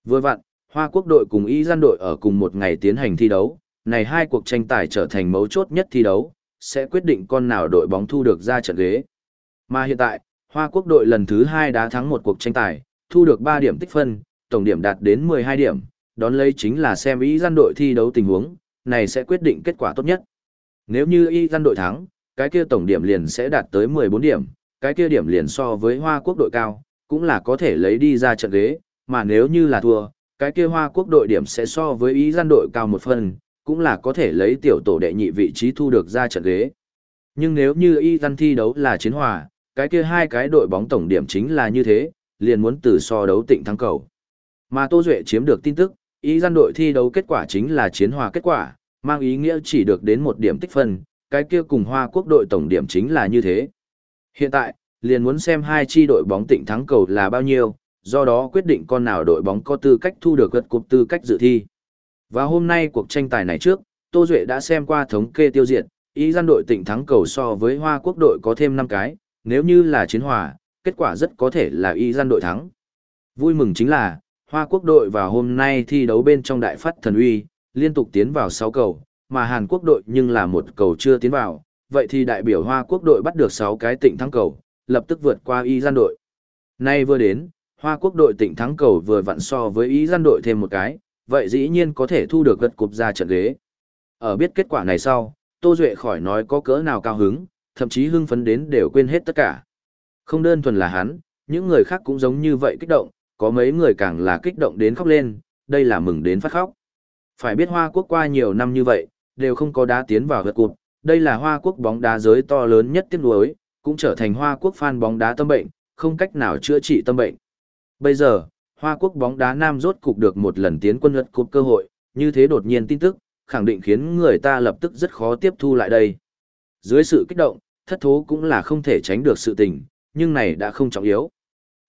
Vừa vặn, Hoa Quốc đội cùng y gian đội ở cùng một ngày tiến hành thi đấu, này hai cuộc tranh tài trở thành mấu chốt nhất thi đấu, sẽ quyết định con nào đội bóng thu được ra trận ghế. Mà hiện tại, Hoa Quốc đội lần thứ hai đã thắng một cuộc tranh tài, thu được 3 điểm tích phân, tổng điểm đạt đến 12 điểm, đón lấy chính là xem Y gian đội thi đấu tình huống, này sẽ quyết định kết quả tốt nhất. Nếu như y gian đội thắng, cái kia tổng điểm liền sẽ đạt tới 14 điểm, cái kia điểm liền so với Hoa Quốc đội cao, cũng là có thể lấy đi ra trận ghế, mà nếu như là thua, cái kia Hoa Quốc đội điểm sẽ so với ý gian đội cao một phần, cũng là có thể lấy tiểu tổ đệ nhị vị trí thu được ra trận ghế. Nhưng nếu như y gian thi đấu là chiến hòa, cái kia hai cái đội bóng tổng điểm chính là như thế, liền muốn từ so đấu tịnh thắng cầu. Mà Tô Duệ chiếm được tin tức, y gian đội thi đấu kết quả chính là chiến hòa kết quả, mang ý nghĩa chỉ được đến một điểm tích phân, cái kia cùng Hoa Quốc đội tổng điểm chính là như thế. Hiện tại, liền muốn xem hai chi đội bóng tịnh thắng cầu là bao nhiêu, do đó quyết định con nào đội bóng có tư cách thu được gật cục tư cách dự thi. Và hôm nay cuộc tranh tài này trước, Tô Duệ đã xem qua thống kê tiêu diệt, ý gian đội tịnh thắng cầu so với Hoa Quốc đội có thêm 5 cái, nếu như là chiến hòa, kết quả rất có thể là ý gian đội thắng. Vui mừng chính là, Hoa Quốc đội vào hôm nay thi đấu bên trong đại phát thần uy, liên tục tiến vào 6 cầu, mà Hàn Quốc đội nhưng là một cầu chưa tiến vào, vậy thì đại biểu Hoa Quốc đội bắt được 6 cái tịnh thắng cầu, lập tức vượt qua ý gian đội. Nay vừa đến, Hoa Quốc đội tỉnh thắng cầu vừa vặn so với ý gian đội thêm một cái, vậy dĩ nhiên có thể thu được gật cục ra trận ghế. Ở biết kết quả này sau, Tô Duệ khỏi nói có cỡ nào cao hứng, thậm chí hưng phấn đến đều quên hết tất cả. Không đơn thuần là hắn, những người khác cũng giống như vậy kích động, có mấy người càng là kích động đến khóc lên, đây là mừng đến phát khóc. Phải biết Hoa Quốc qua nhiều năm như vậy, đều không có đá tiến vào gật cục, đây là Hoa Quốc bóng đá giới to lớn nhất tiếc nuối, cũng trở thành Hoa Quốc fan bóng đá tâm bệnh, không cách nào chữa trị tâm bệnh. Bây giờ, Hoa Quốc bóng đá nam rốt cục được một lần tiến quân lật cục cơ hội, như thế đột nhiên tin tức, khẳng định khiến người ta lập tức rất khó tiếp thu lại đây. Dưới sự kích động, thất thố cũng là không thể tránh được sự tình, nhưng này đã không trọng yếu.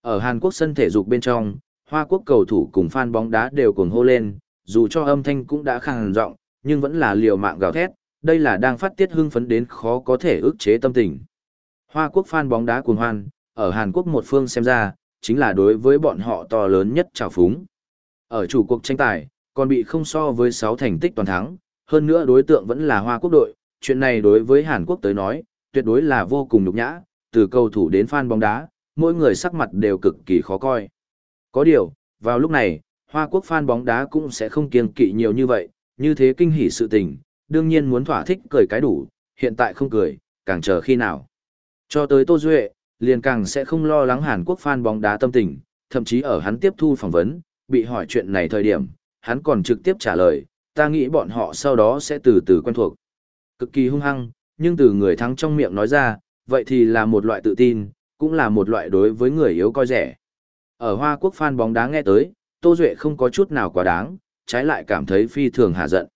Ở Hàn Quốc sân thể dục bên trong, Hoa Quốc cầu thủ cùng fan bóng đá đều cuồng hô lên, dù cho âm thanh cũng đã khàn giọng, nhưng vẫn là liều mạng gào thét, đây là đang phát tiết hưng phấn đến khó có thể ức chế tâm tình. Hoa Quốc fan bóng đá cuồng hoan, ở Hàn Quốc một phương xem ra, chính là đối với bọn họ to lớn nhất trào phúng. Ở chủ cuộc tranh tài, còn bị không so với 6 thành tích toàn thắng, hơn nữa đối tượng vẫn là Hoa Quốc đội, chuyện này đối với Hàn Quốc tới nói, tuyệt đối là vô cùng nhục nhã, từ cầu thủ đến fan bóng đá, mỗi người sắc mặt đều cực kỳ khó coi. Có điều, vào lúc này, Hoa Quốc fan bóng đá cũng sẽ không kiêng kỵ nhiều như vậy, như thế kinh hỉ sự tình, đương nhiên muốn thỏa thích cười cái đủ, hiện tại không cười, càng chờ khi nào. Cho tới Tô Duệ, liền càng sẽ không lo lắng Hàn Quốc fan bóng đá tâm tình, thậm chí ở hắn tiếp thu phỏng vấn, bị hỏi chuyện này thời điểm, hắn còn trực tiếp trả lời, ta nghĩ bọn họ sau đó sẽ từ từ quen thuộc. Cực kỳ hung hăng, nhưng từ người thắng trong miệng nói ra, vậy thì là một loại tự tin, cũng là một loại đối với người yếu coi rẻ. Ở Hoa Quốc fan bóng đá nghe tới, Tô Duệ không có chút nào quá đáng, trái lại cảm thấy phi thường hạ giận.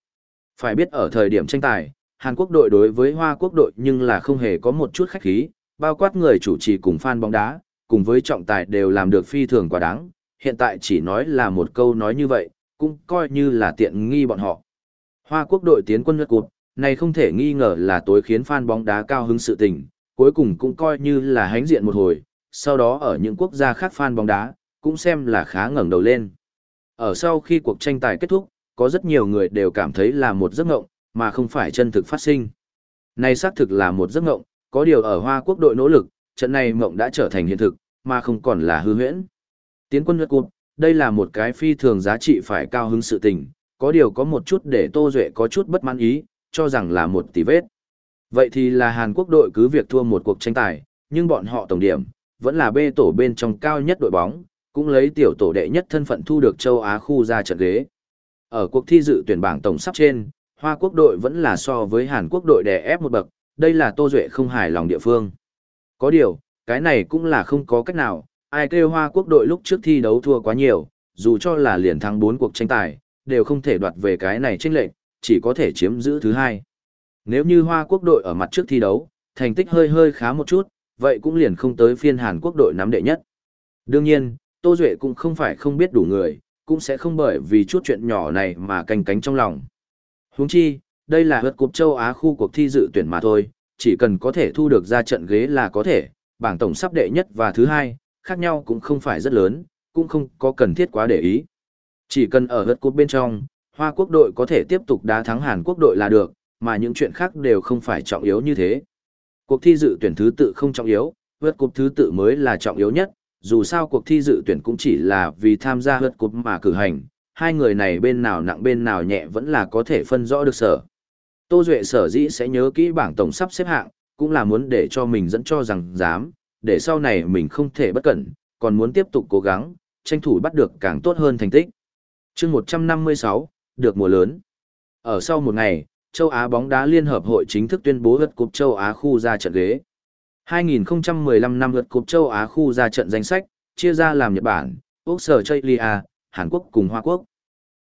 Phải biết ở thời điểm tranh tài, Hàn Quốc đội đối với Hoa Quốc đội nhưng là không hề có một chút khách khí, bao quát người chủ trì cùng fan bóng đá, cùng với trọng tài đều làm được phi thường quá đáng, hiện tại chỉ nói là một câu nói như vậy, cũng coi như là tiện nghi bọn họ. Hoa quốc đội tiến quân lượt cụt, này không thể nghi ngờ là tối khiến fan bóng đá cao hứng sự tình, cuối cùng cũng coi như là hánh diện một hồi, sau đó ở những quốc gia khác fan bóng đá, cũng xem là khá ngẩng đầu lên. Ở sau khi cuộc tranh tài kết thúc, có rất nhiều người đều cảm thấy là một giấc ngộng, mà không phải chân thực phát sinh. Này xác thực là một giấc ngộng, có điều ở Hoa Quốc đội nỗ lực, trận này mộng đã trở thành hiện thực, mà không còn là hư huyễn. Tiến quân lượt cụt, đây là một cái phi thường giá trị phải cao hứng sự tình, có điều có một chút để Tô Duệ có chút bất mãn ý, cho rằng là một tỷ vết. Vậy thì là Hàn Quốc đội cứ việc thua một cuộc tranh tài, nhưng bọn họ tổng điểm, vẫn là B tổ bên trong cao nhất đội bóng, cũng lấy tiểu tổ đệ nhất thân phận thu được châu Á khu ra trận ghế. Ở cuộc thi dự tuyển bảng tổng sắp trên, Hoa Quốc đội vẫn là so với Hàn Quốc đội đè ép một bậc, đây là Tô Duệ không hài lòng địa phương. Có điều, cái này cũng là không có cách nào, ai kêu Hoa Quốc đội lúc trước thi đấu thua quá nhiều, dù cho là liền thắng 4 cuộc tranh tài, đều không thể đoạt về cái này chênh lệch, chỉ có thể chiếm giữ thứ hai. Nếu như Hoa Quốc đội ở mặt trước thi đấu, thành tích hơi hơi khá một chút, vậy cũng liền không tới phiên Hàn Quốc đội nắm đệ nhất. Đương nhiên, Tô Duệ cũng không phải không biết đủ người, cũng sẽ không bởi vì chút chuyện nhỏ này mà canh cánh trong lòng. Huống chi, đây là hớt cục châu Á khu cuộc thi dự tuyển mà thôi, chỉ cần có thể thu được ra trận ghế là có thể, bảng tổng sắp đệ nhất và thứ hai, khác nhau cũng không phải rất lớn, cũng không có cần thiết quá để ý. Chỉ cần ở hớt cục bên trong, Hoa quốc đội có thể tiếp tục đá thắng Hàn quốc đội là được, mà những chuyện khác đều không phải trọng yếu như thế. Cuộc thi dự tuyển thứ tự không trọng yếu, hớt cục thứ tự mới là trọng yếu nhất, dù sao cuộc thi dự tuyển cũng chỉ là vì tham gia hớt cục mà cử hành, hai người này bên nào nặng bên nào nhẹ vẫn là có thể phân rõ được sở. Tô Duệ sở dĩ sẽ nhớ kỹ bảng tổng sắp xếp hạng, cũng là muốn để cho mình dẫn cho rằng dám, để sau này mình không thể bất cẩn, còn muốn tiếp tục cố gắng, tranh thủ bắt được càng tốt hơn thành tích. chương 156, được mùa lớn. Ở sau một ngày, châu Á bóng đá liên hợp hội chính thức tuyên bố lượt cúp châu Á khu ra trận ghế. 2015 năm lượt cúp châu Á khu ra trận danh sách, chia ra làm Nhật Bản, Úc Sở Chaylia, Hàn Quốc cùng Hoa Quốc.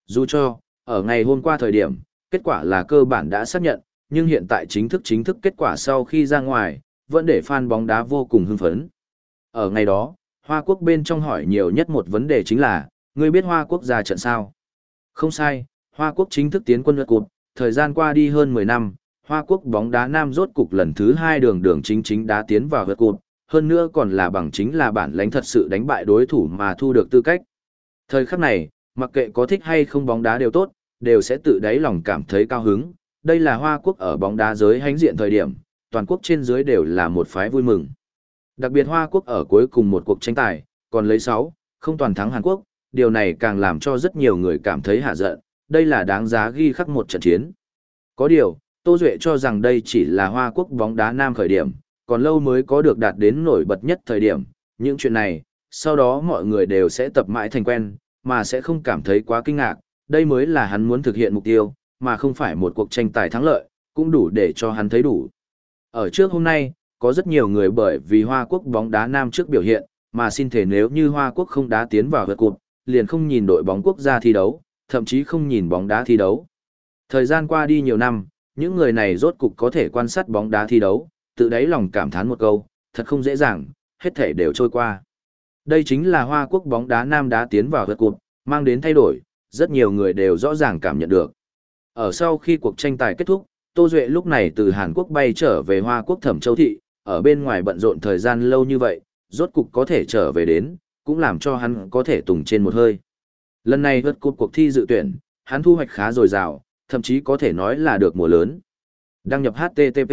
Dù cho, ở ngày hôm qua thời điểm, kết quả là cơ bản đã xác nhận, nhưng hiện tại chính thức chính thức kết quả sau khi ra ngoài, vẫn để fan bóng đá vô cùng hưng phấn. Ở ngày đó, Hoa Quốc bên trong hỏi nhiều nhất một vấn đề chính là, ngươi biết Hoa Quốc ra trận sao? Không sai, Hoa Quốc chính thức tiến quân lượt cột. thời gian qua đi hơn 10 năm, Hoa Quốc bóng đá nam rốt cục lần thứ hai đường đường chính chính đá tiến vào lượt cột. hơn nữa còn là bằng chính là bản lãnh thật sự đánh bại đối thủ mà thu được tư cách. Thời khắc này, mặc kệ có thích hay không bóng đá đều tốt, đều sẽ tự đáy lòng cảm thấy cao hứng. Đây là Hoa Quốc ở bóng đá giới hánh diện thời điểm, toàn quốc trên dưới đều là một phái vui mừng. Đặc biệt Hoa Quốc ở cuối cùng một cuộc tranh tài, còn lấy 6, không toàn thắng Hàn Quốc, điều này càng làm cho rất nhiều người cảm thấy hạ giận, đây là đáng giá ghi khắc một trận chiến. Có điều, Tô Duệ cho rằng đây chỉ là Hoa Quốc bóng đá nam khởi điểm, còn lâu mới có được đạt đến nổi bật nhất thời điểm, những chuyện này, sau đó mọi người đều sẽ tập mãi thành quen, mà sẽ không cảm thấy quá kinh ngạc, đây mới là hắn muốn thực hiện mục tiêu, mà không phải một cuộc tranh tài thắng lợi, cũng đủ để cho hắn thấy đủ. Ở trước hôm nay, có rất nhiều người bởi vì Hoa Quốc bóng đá nam trước biểu hiện, mà xin thể nếu như Hoa Quốc không đá tiến vào vượt cột, liền không nhìn đội bóng quốc gia thi đấu, thậm chí không nhìn bóng đá thi đấu. Thời gian qua đi nhiều năm, những người này rốt cục có thể quan sát bóng đá thi đấu, tự đáy lòng cảm thán một câu, thật không dễ dàng, hết thể đều trôi qua. Đây chính là Hoa Quốc bóng đá nam đá tiến vào vượt cột, mang đến thay đổi, rất nhiều người đều rõ ràng cảm nhận được. Ở sau khi cuộc tranh tài kết thúc, Tô Duệ lúc này từ Hàn Quốc bay trở về Hoa Quốc Thẩm Châu Thị, ở bên ngoài bận rộn thời gian lâu như vậy, rốt cục có thể trở về đến, cũng làm cho hắn có thể tùng trên một hơi. Lần này vượt cuộc cuộc thi dự tuyển, hắn thu hoạch khá dồi dào, thậm chí có thể nói là được mùa lớn. Đăng nhập HTTP.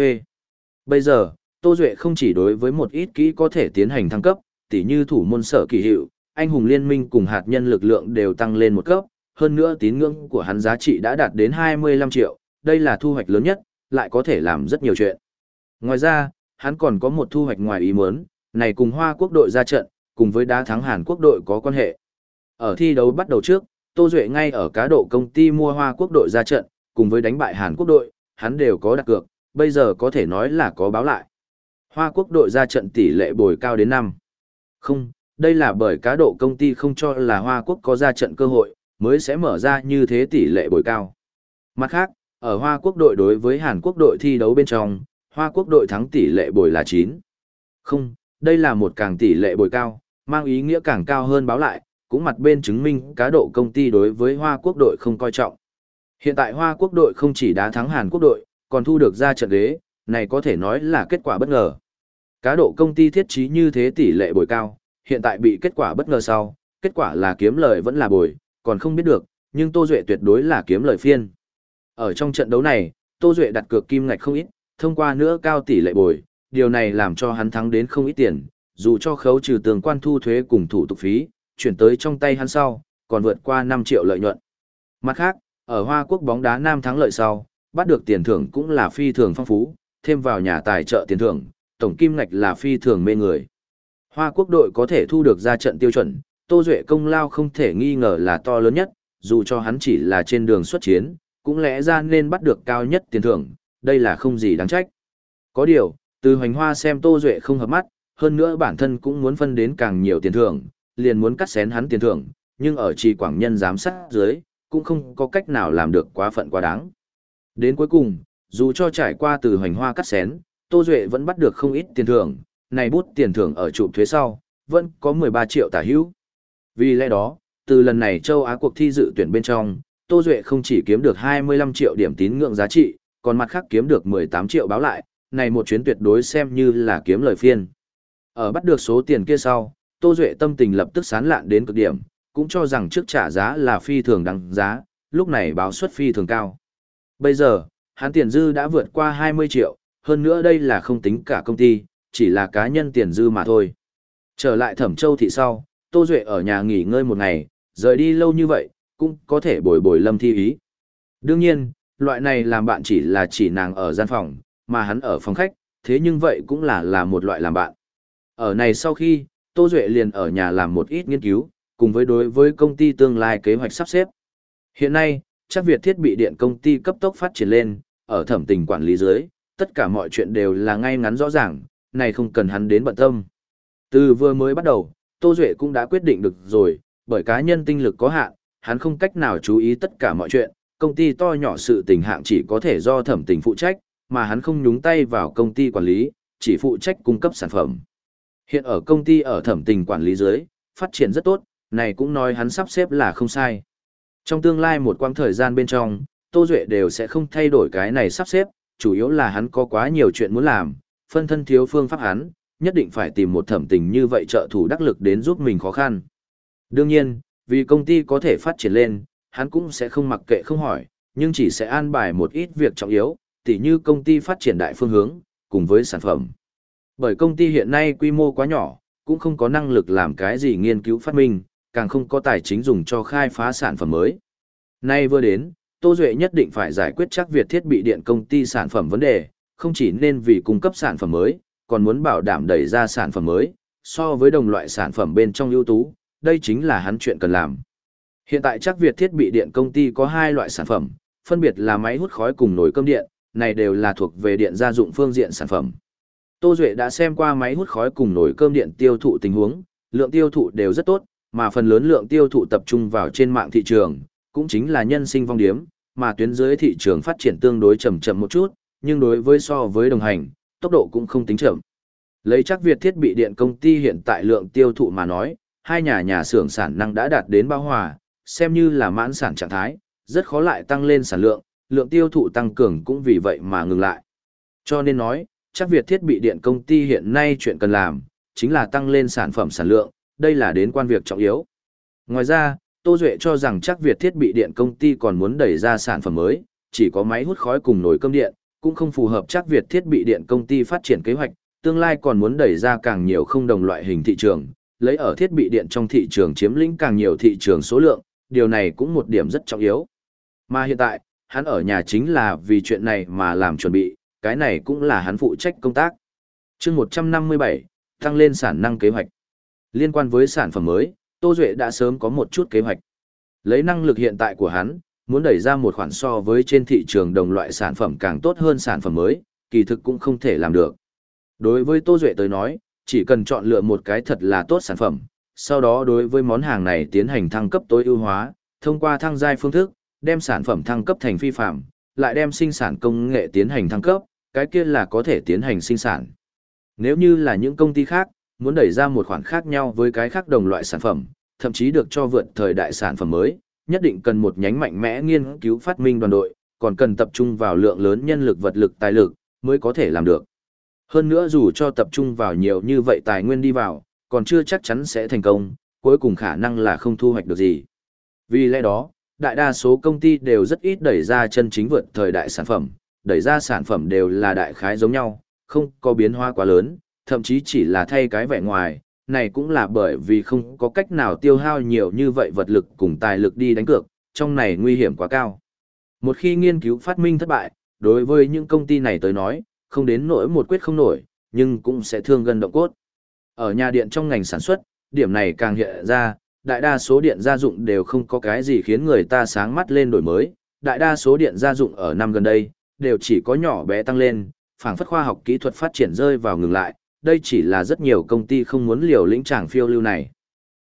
Bây giờ, Tô Duệ không chỉ đối với một ít kỹ có thể tiến hành thăng cấp, tỉ như thủ môn sở kỳ hiệu, anh hùng liên minh cùng hạt nhân lực lượng đều tăng lên một cấp, hơn nữa tín ngưỡng của hắn giá trị đã đạt đến 25 triệu, đây là thu hoạch lớn nhất, lại có thể làm rất nhiều chuyện. Ngoài ra, hắn còn có một thu hoạch ngoài ý muốn, này cùng Hoa quốc đội ra trận, cùng với đá thắng Hàn quốc đội có quan hệ. Ở thi đấu bắt đầu trước, Tô Duệ ngay ở cá độ công ty mua Hoa quốc đội ra trận, cùng với đánh bại Hàn quốc đội, hắn đều có đặt cược, bây giờ có thể nói là có báo lại. Hoa quốc đội ra trận tỷ lệ bồi cao đến 5. Không, đây là bởi cá độ công ty không cho là Hoa quốc có ra trận cơ hội, mới sẽ mở ra như thế tỷ lệ bồi cao. Mặt khác, ở Hoa quốc đội đối với Hàn quốc đội thi đấu bên trong, Hoa quốc đội thắng tỷ lệ bồi là 9. Không, đây là một càng tỷ lệ bồi cao, mang ý nghĩa càng cao hơn báo lại, cũng mặt bên chứng minh cá độ công ty đối với Hoa quốc đội không coi trọng. Hiện tại Hoa quốc đội không chỉ đá thắng Hàn quốc đội, còn thu được ra trận ghế, này có thể nói là kết quả bất ngờ. Cá độ công ty thiết trí như thế tỷ lệ bồi cao, hiện tại bị kết quả bất ngờ sau, kết quả là kiếm lời vẫn là bồi, còn không biết được, nhưng Tô Duệ tuyệt đối là kiếm lời phiên. Ở trong trận đấu này, Tô Duệ đặt cược kim ngạch không ít, thông qua nữa cao tỷ lệ bồi, điều này làm cho hắn thắng đến không ít tiền, dù cho khấu trừ tường quan thu thuế cùng thủ tục phí, chuyển tới trong tay hắn sau, còn vượt qua 5 triệu lợi nhuận. Mặt khác, ở Hoa Quốc bóng đá Nam thắng lợi sau, bắt được tiền thưởng cũng là phi thường phong phú, thêm vào nhà tài trợ tiền thưởng, tổng kim ngạch là phi thường mê người. Hoa Quốc đội có thể thu được ra trận tiêu chuẩn, Tô Duệ công lao không thể nghi ngờ là to lớn nhất, dù cho hắn chỉ là trên đường xuất chiến, cũng lẽ ra nên bắt được cao nhất tiền thưởng, đây là không gì đáng trách. Có điều, từ hoành hoa xem Tô Duệ không hợp mắt, hơn nữa bản thân cũng muốn phân đến càng nhiều tiền thưởng, liền muốn cắt xén hắn tiền thưởng, nhưng ở trì quảng nhân giám sát dưới, cũng không có cách nào làm được quá phận quá đáng. Đến cuối cùng, dù cho trải qua từ hoành hoa cắt xén, Tô Duệ vẫn bắt được không ít tiền thưởng, này bút tiền thưởng ở trụ thuế sau, vẫn có 13 triệu tả hữu. Vì lẽ đó, từ lần này châu Á cuộc thi dự tuyển bên trong, Tô Duệ không chỉ kiếm được 25 triệu điểm tín ngưỡng giá trị, còn mặt khác kiếm được 18 triệu báo lại, này một chuyến tuyệt đối xem như là kiếm lời phiên. Ở bắt được số tiền kia sau, Tô Duệ tâm tình lập tức sán lạn đến cực điểm, cũng cho rằng trước trả giá là phi thường đăng giá, lúc này báo suất phi thường cao. Bây giờ, hắn tiền dư đã vượt qua 20 triệu, hơn nữa đây là không tính cả công ty, chỉ là cá nhân tiền dư mà thôi. Trở lại Thẩm Châu thị sau, Tô Duệ ở nhà nghỉ ngơi một ngày, rời đi lâu như vậy, cũng có thể bồi bồi lâm thi ý. Đương nhiên, loại này làm bạn chỉ là chỉ nàng ở gian phòng, mà hắn ở phòng khách, thế nhưng vậy cũng là là một loại làm bạn. Ở này sau khi, Tô Duệ liền ở nhà làm một ít nghiên cứu, cùng với đối với công ty tương lai kế hoạch sắp xếp. Hiện nay, chắc việc thiết bị điện công ty cấp tốc phát triển lên, ở thẩm tình quản lý dưới, tất cả mọi chuyện đều là ngay ngắn rõ ràng, này không cần hắn đến bận tâm. Từ vừa mới bắt đầu, Tô Duệ cũng đã quyết định được rồi, bởi cá nhân tinh lực có hạn, hắn không cách nào chú ý tất cả mọi chuyện, công ty to nhỏ sự tình hạng chỉ có thể do thẩm tình phụ trách, mà hắn không nhúng tay vào công ty quản lý, chỉ phụ trách cung cấp sản phẩm. Hiện ở công ty ở thẩm tình quản lý dưới, phát triển rất tốt, này cũng nói hắn sắp xếp là không sai. Trong tương lai một quãng thời gian bên trong, Tô Duệ đều sẽ không thay đổi cái này sắp xếp, chủ yếu là hắn có quá nhiều chuyện muốn làm, phân thân thiếu phương pháp hắn, nhất định phải tìm một thẩm tình như vậy trợ thủ đắc lực đến giúp mình khó khăn. Đương nhiên, vì công ty có thể phát triển lên, hắn cũng sẽ không mặc kệ không hỏi, nhưng chỉ sẽ an bài một ít việc trọng yếu, tỉ như công ty phát triển đại phương hướng, cùng với sản phẩm. Bởi công ty hiện nay quy mô quá nhỏ, cũng không có năng lực làm cái gì nghiên cứu phát minh, càng không có tài chính dùng cho khai phá sản phẩm mới. Nay vừa đến, Tô Duệ nhất định phải giải quyết chắc việc thiết bị điện công ty sản phẩm vấn đề, không chỉ nên vì cung cấp sản phẩm mới, còn muốn bảo đảm đẩy ra sản phẩm mới, so với đồng loại sản phẩm bên trong ưu tú, đây chính là hắn chuyện cần làm. Hiện tại chắc Việt thiết bị điện công ty có hai loại sản phẩm, phân biệt là máy hút khói cùng nồi cơm điện, này đều là thuộc về điện gia dụng phương diện sản phẩm. Tô Duệ đã xem qua máy hút khói cùng nồi cơm điện tiêu thụ tình huống, lượng tiêu thụ đều rất tốt, mà phần lớn lượng tiêu thụ tập trung vào trên mạng thị trường, cũng chính là nhân sinh vong điếm, mà tuyến dưới thị trường phát triển tương đối chậm chậm một chút, nhưng đối với so với đồng hành, tốc độ cũng không tính chậm. Lấy chắc Việt thiết bị điện công ty hiện tại lượng tiêu thụ mà nói, hai nhà nhà xưởng sản năng đã đạt đến bao hòa, xem như là mãn sản trạng thái, rất khó lại tăng lên sản lượng, lượng tiêu thụ tăng cường cũng vì vậy mà ngừng lại. Cho nên nói, chắc Việt thiết bị điện công ty hiện nay chuyện cần làm, chính là tăng lên sản phẩm sản lượng, đây là đến quan việc trọng yếu. Ngoài ra, Tô Duệ cho rằng chắc Việt thiết bị điện công ty còn muốn đẩy ra sản phẩm mới, chỉ có máy hút khói cùng nồi cơm điện, cũng không phù hợp chắc Việt thiết bị điện công ty phát triển kế hoạch, tương lai còn muốn đẩy ra càng nhiều không đồng loại hình thị trường, lấy ở thiết bị điện trong thị trường chiếm lĩnh càng nhiều thị trường số lượng, điều này cũng một điểm rất trọng yếu. Mà hiện tại, hắn ở nhà chính là vì chuyện này mà làm chuẩn bị, cái này cũng là hắn phụ trách công tác. chương 157, tăng lên sản năng kế hoạch. Liên quan với sản phẩm mới, Tô Duệ đã sớm có một chút kế hoạch. Lấy năng lực hiện tại của hắn, muốn đẩy ra một khoản so với trên thị trường đồng loại sản phẩm càng tốt hơn sản phẩm mới, kỳ thực cũng không thể làm được. Đối với Tô Duệ tới nói, chỉ cần chọn lựa một cái thật là tốt sản phẩm, sau đó đối với món hàng này tiến hành thăng cấp tối ưu hóa, thông qua thăng giai phương thức, đem sản phẩm thăng cấp thành phi phạm, lại đem sinh sản công nghệ tiến hành thăng cấp, cái kia là có thể tiến hành sinh sản. Nếu như là những công ty khác, muốn đẩy ra một khoản khác nhau với cái khác đồng loại sản phẩm, thậm chí được cho vượt thời đại sản phẩm mới, nhất định cần một nhánh mạnh mẽ nghiên cứu phát minh đoàn đội, còn cần tập trung vào lượng lớn nhân lực vật lực tài lực, mới có thể làm được. Hơn nữa dù cho tập trung vào nhiều như vậy tài nguyên đi vào, còn chưa chắc chắn sẽ thành công, cuối cùng khả năng là không thu hoạch được gì. Vì lẽ đó, đại đa số công ty đều rất ít đẩy ra chân chính vượt thời đại sản phẩm, đẩy ra sản phẩm đều là đại khái giống nhau, không có biến hóa quá lớn, thậm chí chỉ là thay cái vẻ ngoài, này cũng là bởi vì không có cách nào tiêu hao nhiều như vậy vật lực cùng tài lực đi đánh cược, trong này nguy hiểm quá cao. Một khi nghiên cứu phát minh thất bại, đối với những công ty này tới nói, không đến nỗi một quyết không nổi, nhưng cũng sẽ thương gần động cốt. Ở nhà điện trong ngành sản xuất, điểm này càng hiện ra, đại đa số điện gia dụng đều không có cái gì khiến người ta sáng mắt lên đổi mới, đại đa số điện gia dụng ở năm gần đây, đều chỉ có nhỏ bé tăng lên, phảng phất khoa học kỹ thuật phát triển rơi vào ngừng lại, đây chỉ là rất nhiều công ty không muốn liều lĩnh tràng phiêu lưu này.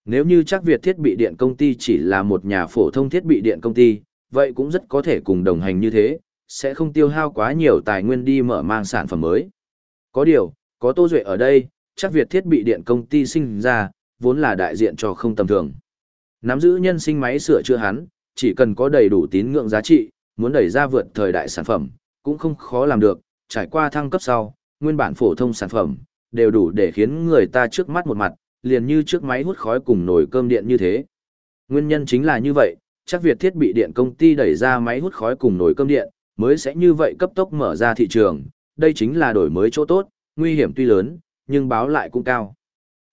Nếu như chắc Việt thiết bị điện công ty chỉ là một nhà phổ thông thiết bị điện công ty, vậy cũng rất có thể cùng đồng hành như thế, sẽ không tiêu hao quá nhiều tài nguyên đi mở mang sản phẩm mới. Có điều, có Tô Duệ ở đây, chắc Việt thiết bị điện công ty sinh ra, vốn là đại diện cho không tầm thường. Nắm giữ nhân sinh máy sửa chữa hắn, chỉ cần có đầy đủ tín ngưỡng giá trị, muốn đẩy ra vượt thời đại sản phẩm, cũng không khó làm được, trải qua thăng cấp sau, nguyên bản phổ thông sản phẩm, đều đủ để khiến người ta trước mắt một mặt, liền như trước máy hút khói cùng nồi cơm điện như thế. Nguyên nhân chính là như vậy, chắc Việt thiết bị điện công ty đẩy ra máy hút khói cùng nồi cơm điện, mới sẽ như vậy cấp tốc mở ra thị trường, đây chính là đổi mới chỗ tốt, nguy hiểm tuy lớn, nhưng báo lại cũng cao.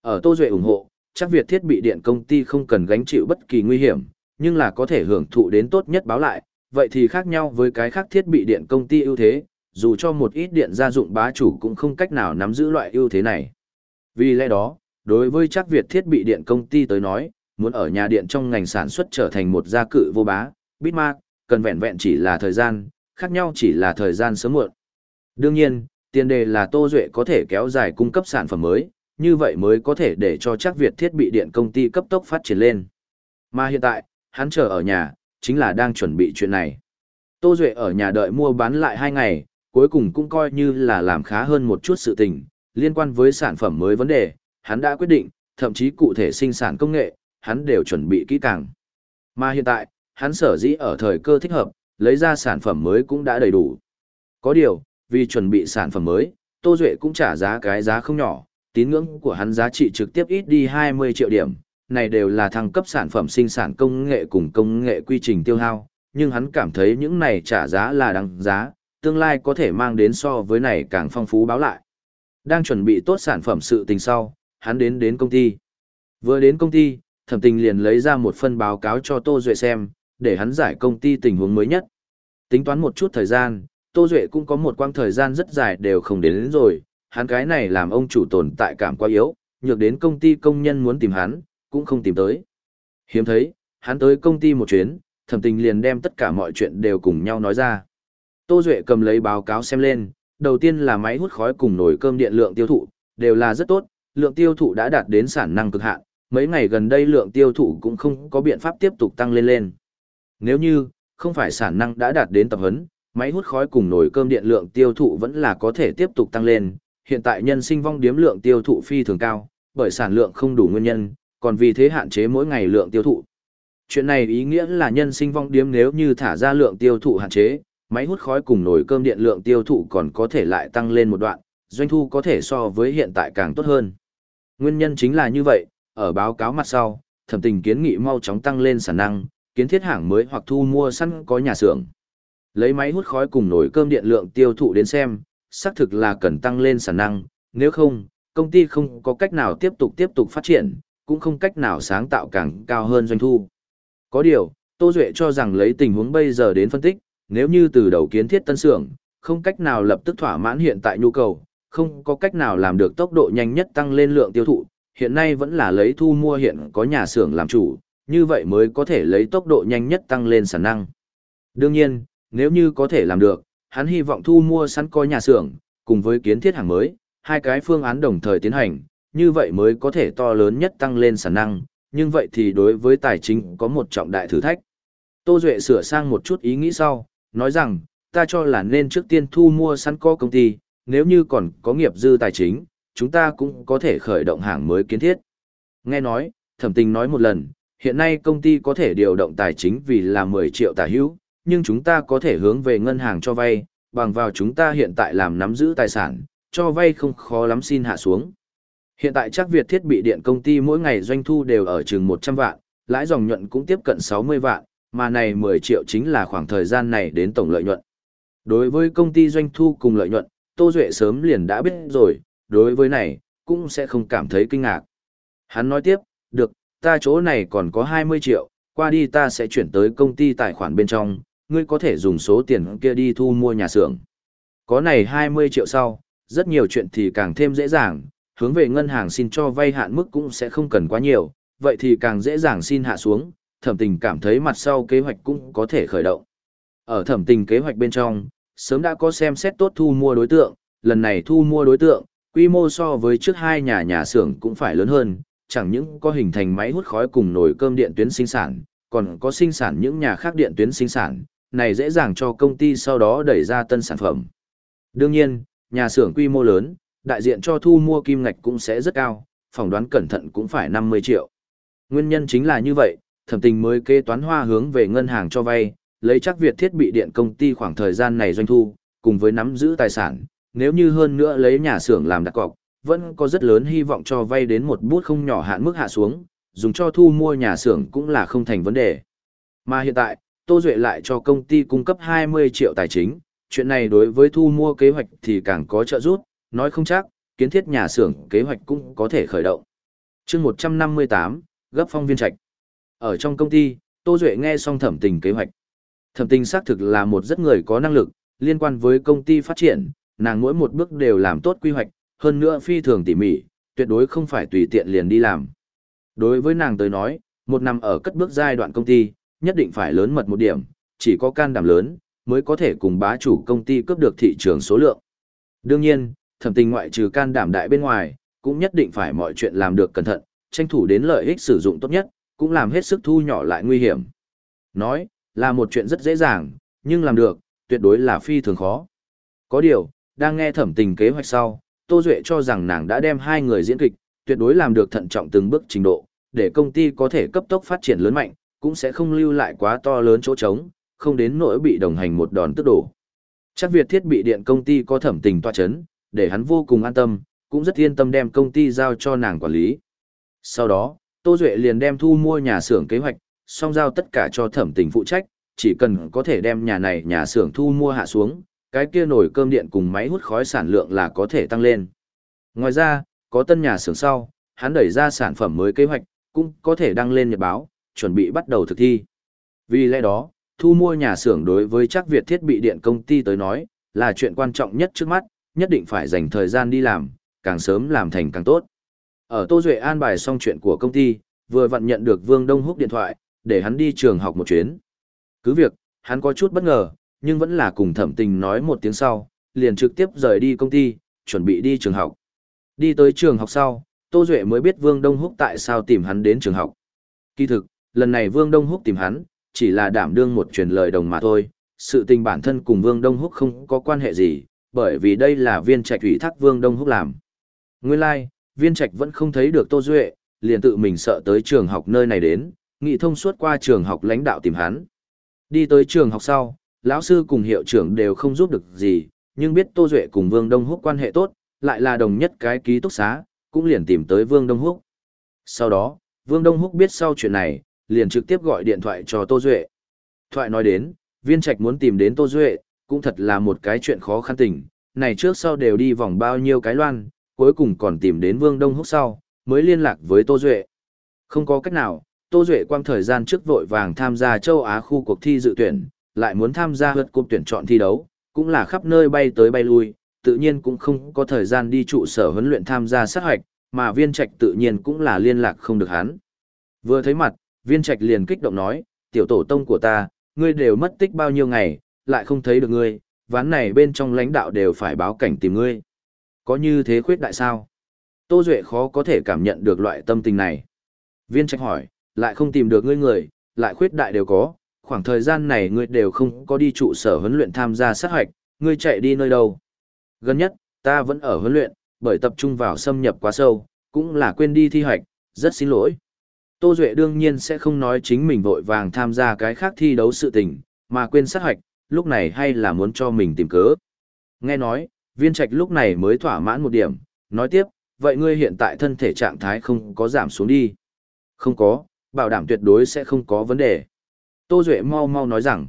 Ở Tô Duệ ủng hộ, chắc Việt thiết bị điện công ty không cần gánh chịu bất kỳ nguy hiểm, nhưng là có thể hưởng thụ đến tốt nhất báo lại, vậy thì khác nhau với cái khác thiết bị điện công ty ưu thế, dù cho một ít điện gia dụng bá chủ cũng không cách nào nắm giữ loại ưu thế này. Vì lẽ đó, đối với chắc Việt thiết bị điện công ty tới nói, muốn ở nhà điện trong ngành sản xuất trở thành một gia cự vô bá, Bitmark, cần vẹn vẹn chỉ là thời gian, khác nhau chỉ là thời gian sớm muộn. Đương nhiên, tiền đề là Tô Duệ có thể kéo dài cung cấp sản phẩm mới, như vậy mới có thể để cho chắc Việt thiết bị điện công ty cấp tốc phát triển lên. Mà hiện tại, hắn chờ ở nhà, chính là đang chuẩn bị chuyện này. Tô Duệ ở nhà đợi mua bán lại 2 ngày, cuối cùng cũng coi như là làm khá hơn một chút sự tình, liên quan với sản phẩm mới vấn đề, hắn đã quyết định, thậm chí cụ thể sinh sản công nghệ, hắn đều chuẩn bị kỹ càng. Mà hiện tại, hắn sở dĩ ở thời cơ thích hợp, lấy ra sản phẩm mới cũng đã đầy đủ. Có điều, vì chuẩn bị sản phẩm mới, Tô Duệ cũng trả giá cái giá không nhỏ, tín ngưỡng của hắn giá trị trực tiếp ít đi 20 triệu điểm, này đều là thăng cấp sản phẩm sinh sản công nghệ cùng công nghệ quy trình tiêu hao, nhưng hắn cảm thấy những này trả giá là đáng giá, tương lai có thể mang đến so với này càng phong phú báo lại. Đang chuẩn bị tốt sản phẩm sự tình sau, hắn đến đến công ty. Vừa đến công ty, thẩm tình liền lấy ra một phân báo cáo cho Tô Duệ xem, để hắn giải công ty tình huống mới nhất. Tính toán một chút thời gian, Tô Duệ cũng có một quãng thời gian rất dài đều không đến, đến rồi, hắn cái này làm ông chủ tồn tại cảm quá yếu, nhược đến công ty công nhân muốn tìm hắn, cũng không tìm tới. Hiếm thấy, hắn tới công ty một chuyến, thẩm tình liền đem tất cả mọi chuyện đều cùng nhau nói ra. Tô Duệ cầm lấy báo cáo xem lên, đầu tiên là máy hút khói cùng nồi cơm điện lượng tiêu thụ, đều là rất tốt, lượng tiêu thụ đã đạt đến sản năng cực hạn, mấy ngày gần đây lượng tiêu thụ cũng không có biện pháp tiếp tục tăng lên lên. Nếu như, không phải sản năng đã đạt đến tập huấn, máy hút khói cùng nồi cơm điện lượng tiêu thụ vẫn là có thể tiếp tục tăng lên, hiện tại nhân sinh vong điếm lượng tiêu thụ phi thường cao, bởi sản lượng không đủ nguyên nhân, còn vì thế hạn chế mỗi ngày lượng tiêu thụ. Chuyện này ý nghĩa là nhân sinh vong điếm nếu như thả ra lượng tiêu thụ hạn chế, máy hút khói cùng nồi cơm điện lượng tiêu thụ còn có thể lại tăng lên một đoạn, doanh thu có thể so với hiện tại càng tốt hơn. Nguyên nhân chính là như vậy, ở báo cáo mặt sau, thẩm tình kiến nghị mau chóng tăng lên sản năng, kiến thiết hàng mới hoặc thu mua sẵn có nhà xưởng. Lấy máy hút khói cùng nồi cơm điện lượng tiêu thụ đến xem, xác thực là cần tăng lên sản năng, nếu không, công ty không có cách nào tiếp tục tiếp tục phát triển, cũng không cách nào sáng tạo càng cao hơn doanh thu. Có điều, Tô Duệ cho rằng lấy tình huống bây giờ đến phân tích, nếu như từ đầu kiến thiết tân xưởng, không cách nào lập tức thỏa mãn hiện tại nhu cầu, không có cách nào làm được tốc độ nhanh nhất tăng lên lượng tiêu thụ, hiện nay vẫn là lấy thu mua hiện có nhà xưởng làm chủ, như vậy mới có thể lấy tốc độ nhanh nhất tăng lên sản năng. Đương nhiên, nếu như có thể làm được, hắn hy vọng thu mua sẵn có nhà xưởng, cùng với kiến thiết hàng mới, hai cái phương án đồng thời tiến hành, như vậy mới có thể to lớn nhất tăng lên sản năng, nhưng vậy thì đối với tài chính có một trọng đại thử thách. Tô Duệ sửa sang một chút ý nghĩ sau, nói rằng, ta cho là nên trước tiên thu mua sẵn có công ty, nếu như còn có nghiệp dư tài chính, chúng ta cũng có thể khởi động hàng mới kiến thiết. Nghe nói, thẩm tình nói một lần, hiện nay công ty có thể điều động tài chính vì là 10 triệu tả hữu, nhưng chúng ta có thể hướng về ngân hàng cho vay, bằng vào chúng ta hiện tại làm nắm giữ tài sản, cho vay không khó lắm xin hạ xuống. Hiện tại chắc Việt thiết bị điện công ty mỗi ngày doanh thu đều ở chừng 100 vạn, lãi dòng nhuận cũng tiếp cận 60 vạn, mà này 10 triệu chính là khoảng thời gian này đến tổng lợi nhuận. Đối với công ty doanh thu cùng lợi nhuận, Tô Duệ sớm liền đã biết rồi, đối với này, cũng sẽ không cảm thấy kinh ngạc. Hắn nói tiếp, được, ta chỗ này còn có 20 triệu, qua đi ta sẽ chuyển tới công ty tài khoản bên trong, ngươi có thể dùng số tiền kia đi thu mua nhà xưởng. Có này 20 triệu sau, rất nhiều chuyện thì càng thêm dễ dàng, hướng về ngân hàng xin cho vay hạn mức cũng sẽ không cần quá nhiều, vậy thì càng dễ dàng xin hạ xuống, thẩm tình cảm thấy mặt sau kế hoạch cũng có thể khởi động. Ở thẩm tình kế hoạch bên trong, sớm đã có xem xét tốt thu mua đối tượng, lần này thu mua đối tượng, quy mô so với trước hai nhà nhà xưởng cũng phải lớn hơn, chẳng những có hình thành máy hút khói cùng nồi cơm điện tuyến sinh sản, còn có sinh sản những nhà khác điện tuyến sinh sản, này dễ dàng cho công ty sau đó đẩy ra tân sản phẩm. Đương nhiên, nhà xưởng quy mô lớn, đại diện cho thu mua kim ngạch cũng sẽ rất cao, phỏng đoán cẩn thận cũng phải 50 triệu. Nguyên nhân chính là như vậy, thẩm tình mới kế toán hoa hướng về ngân hàng cho vay, lấy chắc Việt thiết bị điện công ty khoảng thời gian này doanh thu, cùng với nắm giữ tài sản, nếu như hơn nữa lấy nhà xưởng làm đặt cọc, vẫn có rất lớn hy vọng cho vay đến một bút không nhỏ hạn mức hạ xuống, dùng cho thu mua nhà xưởng cũng là không thành vấn đề. Mà hiện tại, Tô Duệ lại cho công ty cung cấp 20 triệu tài chính, chuyện này đối với thu mua kế hoạch thì càng có trợ giúp, nói không chắc, kiến thiết nhà xưởng kế hoạch cũng có thể khởi động. chương 158, gấp phong viên trạch. Ở trong công ty, Tô Duệ nghe xong thẩm tình kế hoạch. Thẩm tình xác thực là một rất người có năng lực, liên quan với công ty phát triển, nàng mỗi một bước đều làm tốt quy hoạch, hơn nữa phi thường tỉ mỉ, tuyệt đối không phải tùy tiện liền đi làm. Đối với nàng tới nói, một năm ở cất bước giai đoạn công ty, nhất định phải lớn mật một điểm, chỉ có can đảm lớn, mới có thể cùng bá chủ công ty cướp được thị trường số lượng. Đương nhiên, thẩm tình ngoại trừ can đảm đại bên ngoài, cũng nhất định phải mọi chuyện làm được cẩn thận, tranh thủ đến lợi ích sử dụng tốt nhất, cũng làm hết sức thu nhỏ lại nguy hiểm. Nói, là một chuyện rất dễ dàng, nhưng làm được, tuyệt đối là phi thường khó. Có điều, đang nghe thẩm tình kế hoạch sau, Tô Duệ cho rằng nàng đã đem hai người diễn kịch, tuyệt đối làm được thận trọng từng bước trình độ, để công ty có thể cấp tốc phát triển lớn mạnh, cũng sẽ không lưu lại quá to lớn chỗ trống, không đến nỗi bị đồng hành một đòn tức đổ. Chắc Việt thiết bị điện công ty có thẩm tình tòa chấn, để hắn vô cùng an tâm, cũng rất yên tâm đem công ty giao cho nàng quản lý. Sau đó, Tô Duệ liền đem thu mua nhà xưởng kế hoạch, song giao tất cả cho thẩm tình phụ trách, chỉ cần có thể đem nhà này nhà xưởng thu mua hạ xuống, cái kia nồi cơm điện cùng máy hút khói sản lượng là có thể tăng lên. Ngoài ra, có tân nhà xưởng sau, hắn đẩy ra sản phẩm mới kế hoạch, cũng có thể đăng lên nhật báo, chuẩn bị bắt đầu thực thi. Vì lẽ đó, thu mua nhà xưởng đối với chắc Việt thiết bị điện công ty tới nói, là chuyện quan trọng nhất trước mắt, nhất định phải dành thời gian đi làm, càng sớm làm thành càng tốt. Ở Tô Duệ an bài xong chuyện của công ty, vừa vặn nhận được Vương Đông Húc điện thoại, để hắn đi trường học một chuyến. Cứ việc, hắn có chút bất ngờ, nhưng vẫn là cùng thẩm tình nói một tiếng sau, liền trực tiếp rời đi công ty, chuẩn bị đi trường học. Đi tới trường học sau, Tô Duệ mới biết Vương Đông Húc tại sao tìm hắn đến trường học. Kỳ thực, lần này Vương Đông Húc tìm hắn, chỉ là đảm đương một truyền lời đồng mà thôi, sự tình bản thân cùng Vương Đông Húc không có quan hệ gì, bởi vì đây là viên trạch ủy thác Vương Đông Húc làm. Nguyên lai, like, viên trạch vẫn không thấy được Tô Duệ, liền tự mình sợ tới trường học nơi này đến, nghị thông suốt qua trường học lãnh đạo tìm hắn. Đi tới trường học sau, lão sư cùng hiệu trưởng đều không giúp được gì, nhưng biết Tô Duệ cùng Vương Đông Húc quan hệ tốt, lại là đồng nhất cái ký túc xá, cũng liền tìm tới Vương Đông Húc. Sau đó, Vương Đông Húc biết sau chuyện này, liền trực tiếp gọi điện thoại cho Tô Duệ. Thoại nói đến, viên trạch muốn tìm đến Tô Duệ, cũng thật là một cái chuyện khó khăn tình, này trước sau đều đi vòng bao nhiêu cái loan, cuối cùng còn tìm đến Vương Đông Húc sau, mới liên lạc với Tô Duệ. Không có cách nào, Tô Duệ quang thời gian trước vội vàng tham gia châu Á khu cuộc thi dự tuyển, lại muốn tham gia hợp cuộc tuyển chọn thi đấu, cũng là khắp nơi bay tới bay lui, tự nhiên cũng không có thời gian đi trụ sở huấn luyện tham gia sát hoạch, mà viên trạch tự nhiên cũng là liên lạc không được hắn. Vừa thấy mặt, viên trạch liền kích động nói, tiểu tổ tông của ta, ngươi đều mất tích bao nhiêu ngày, lại không thấy được ngươi, ván này bên trong lãnh đạo đều phải báo cảnh tìm ngươi. Có như thế khuyết đại sao? Tô Duệ khó có thể cảm nhận được loại tâm tình này. Viên trạch hỏi, lại không tìm được ngươi người, lại khuyết đại đều có, khoảng thời gian này ngươi đều không có đi trụ sở huấn luyện tham gia sát hoạch, ngươi chạy đi nơi đâu. Gần nhất, ta vẫn ở huấn luyện, bởi tập trung vào xâm nhập quá sâu, cũng là quên đi thi hoạch, rất xin lỗi. Tô Duệ đương nhiên sẽ không nói chính mình vội vàng tham gia cái khác thi đấu sự tình, mà quên sát hoạch, lúc này hay là muốn cho mình tìm cớ. Nghe nói, viên trạch lúc này mới thỏa mãn một điểm, nói tiếp, vậy ngươi hiện tại thân thể trạng thái không có giảm xuống đi. Không có, bảo đảm tuyệt đối sẽ không có vấn đề. Tô Duệ mau mau nói rằng.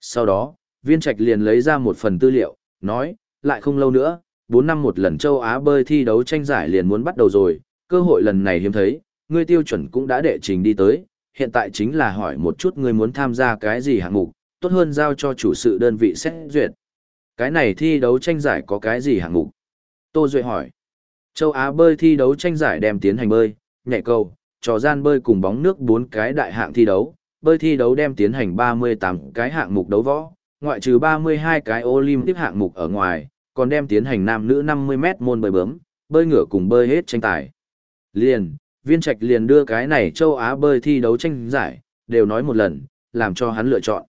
Sau đó, viên trạch liền lấy ra một phần tư liệu, nói, lại không lâu nữa, 4 năm một lần châu Á bơi thi đấu tranh giải liền muốn bắt đầu rồi, cơ hội lần này hiếm thấy, ngươi tiêu chuẩn cũng đã đệ trình đi tới, hiện tại chính là hỏi một chút ngươi muốn tham gia cái gì hạng mục, tốt hơn giao cho chủ sự đơn vị xét duyệt. Cái này thi đấu tranh giải có cái gì hạng mục? Tô Duệ hỏi. Châu Á bơi thi đấu tranh giải đem tiến hành bơi, nhảy cầu, trò gian bơi cùng bóng nước bốn cái đại hạng thi đấu, bơi thi đấu đem tiến hành 38 cái hạng mục đấu võ, ngoại trừ 32 cái Olympic hạng mục ở ngoài, còn đem tiến hành nam nữ 50m môn bơi bướm, bơi ngửa cùng bơi hết tranh tài. Liền, viên trạch liền đưa cái này châu Á bơi thi đấu tranh giải, đều nói một lần, làm cho hắn lựa chọn.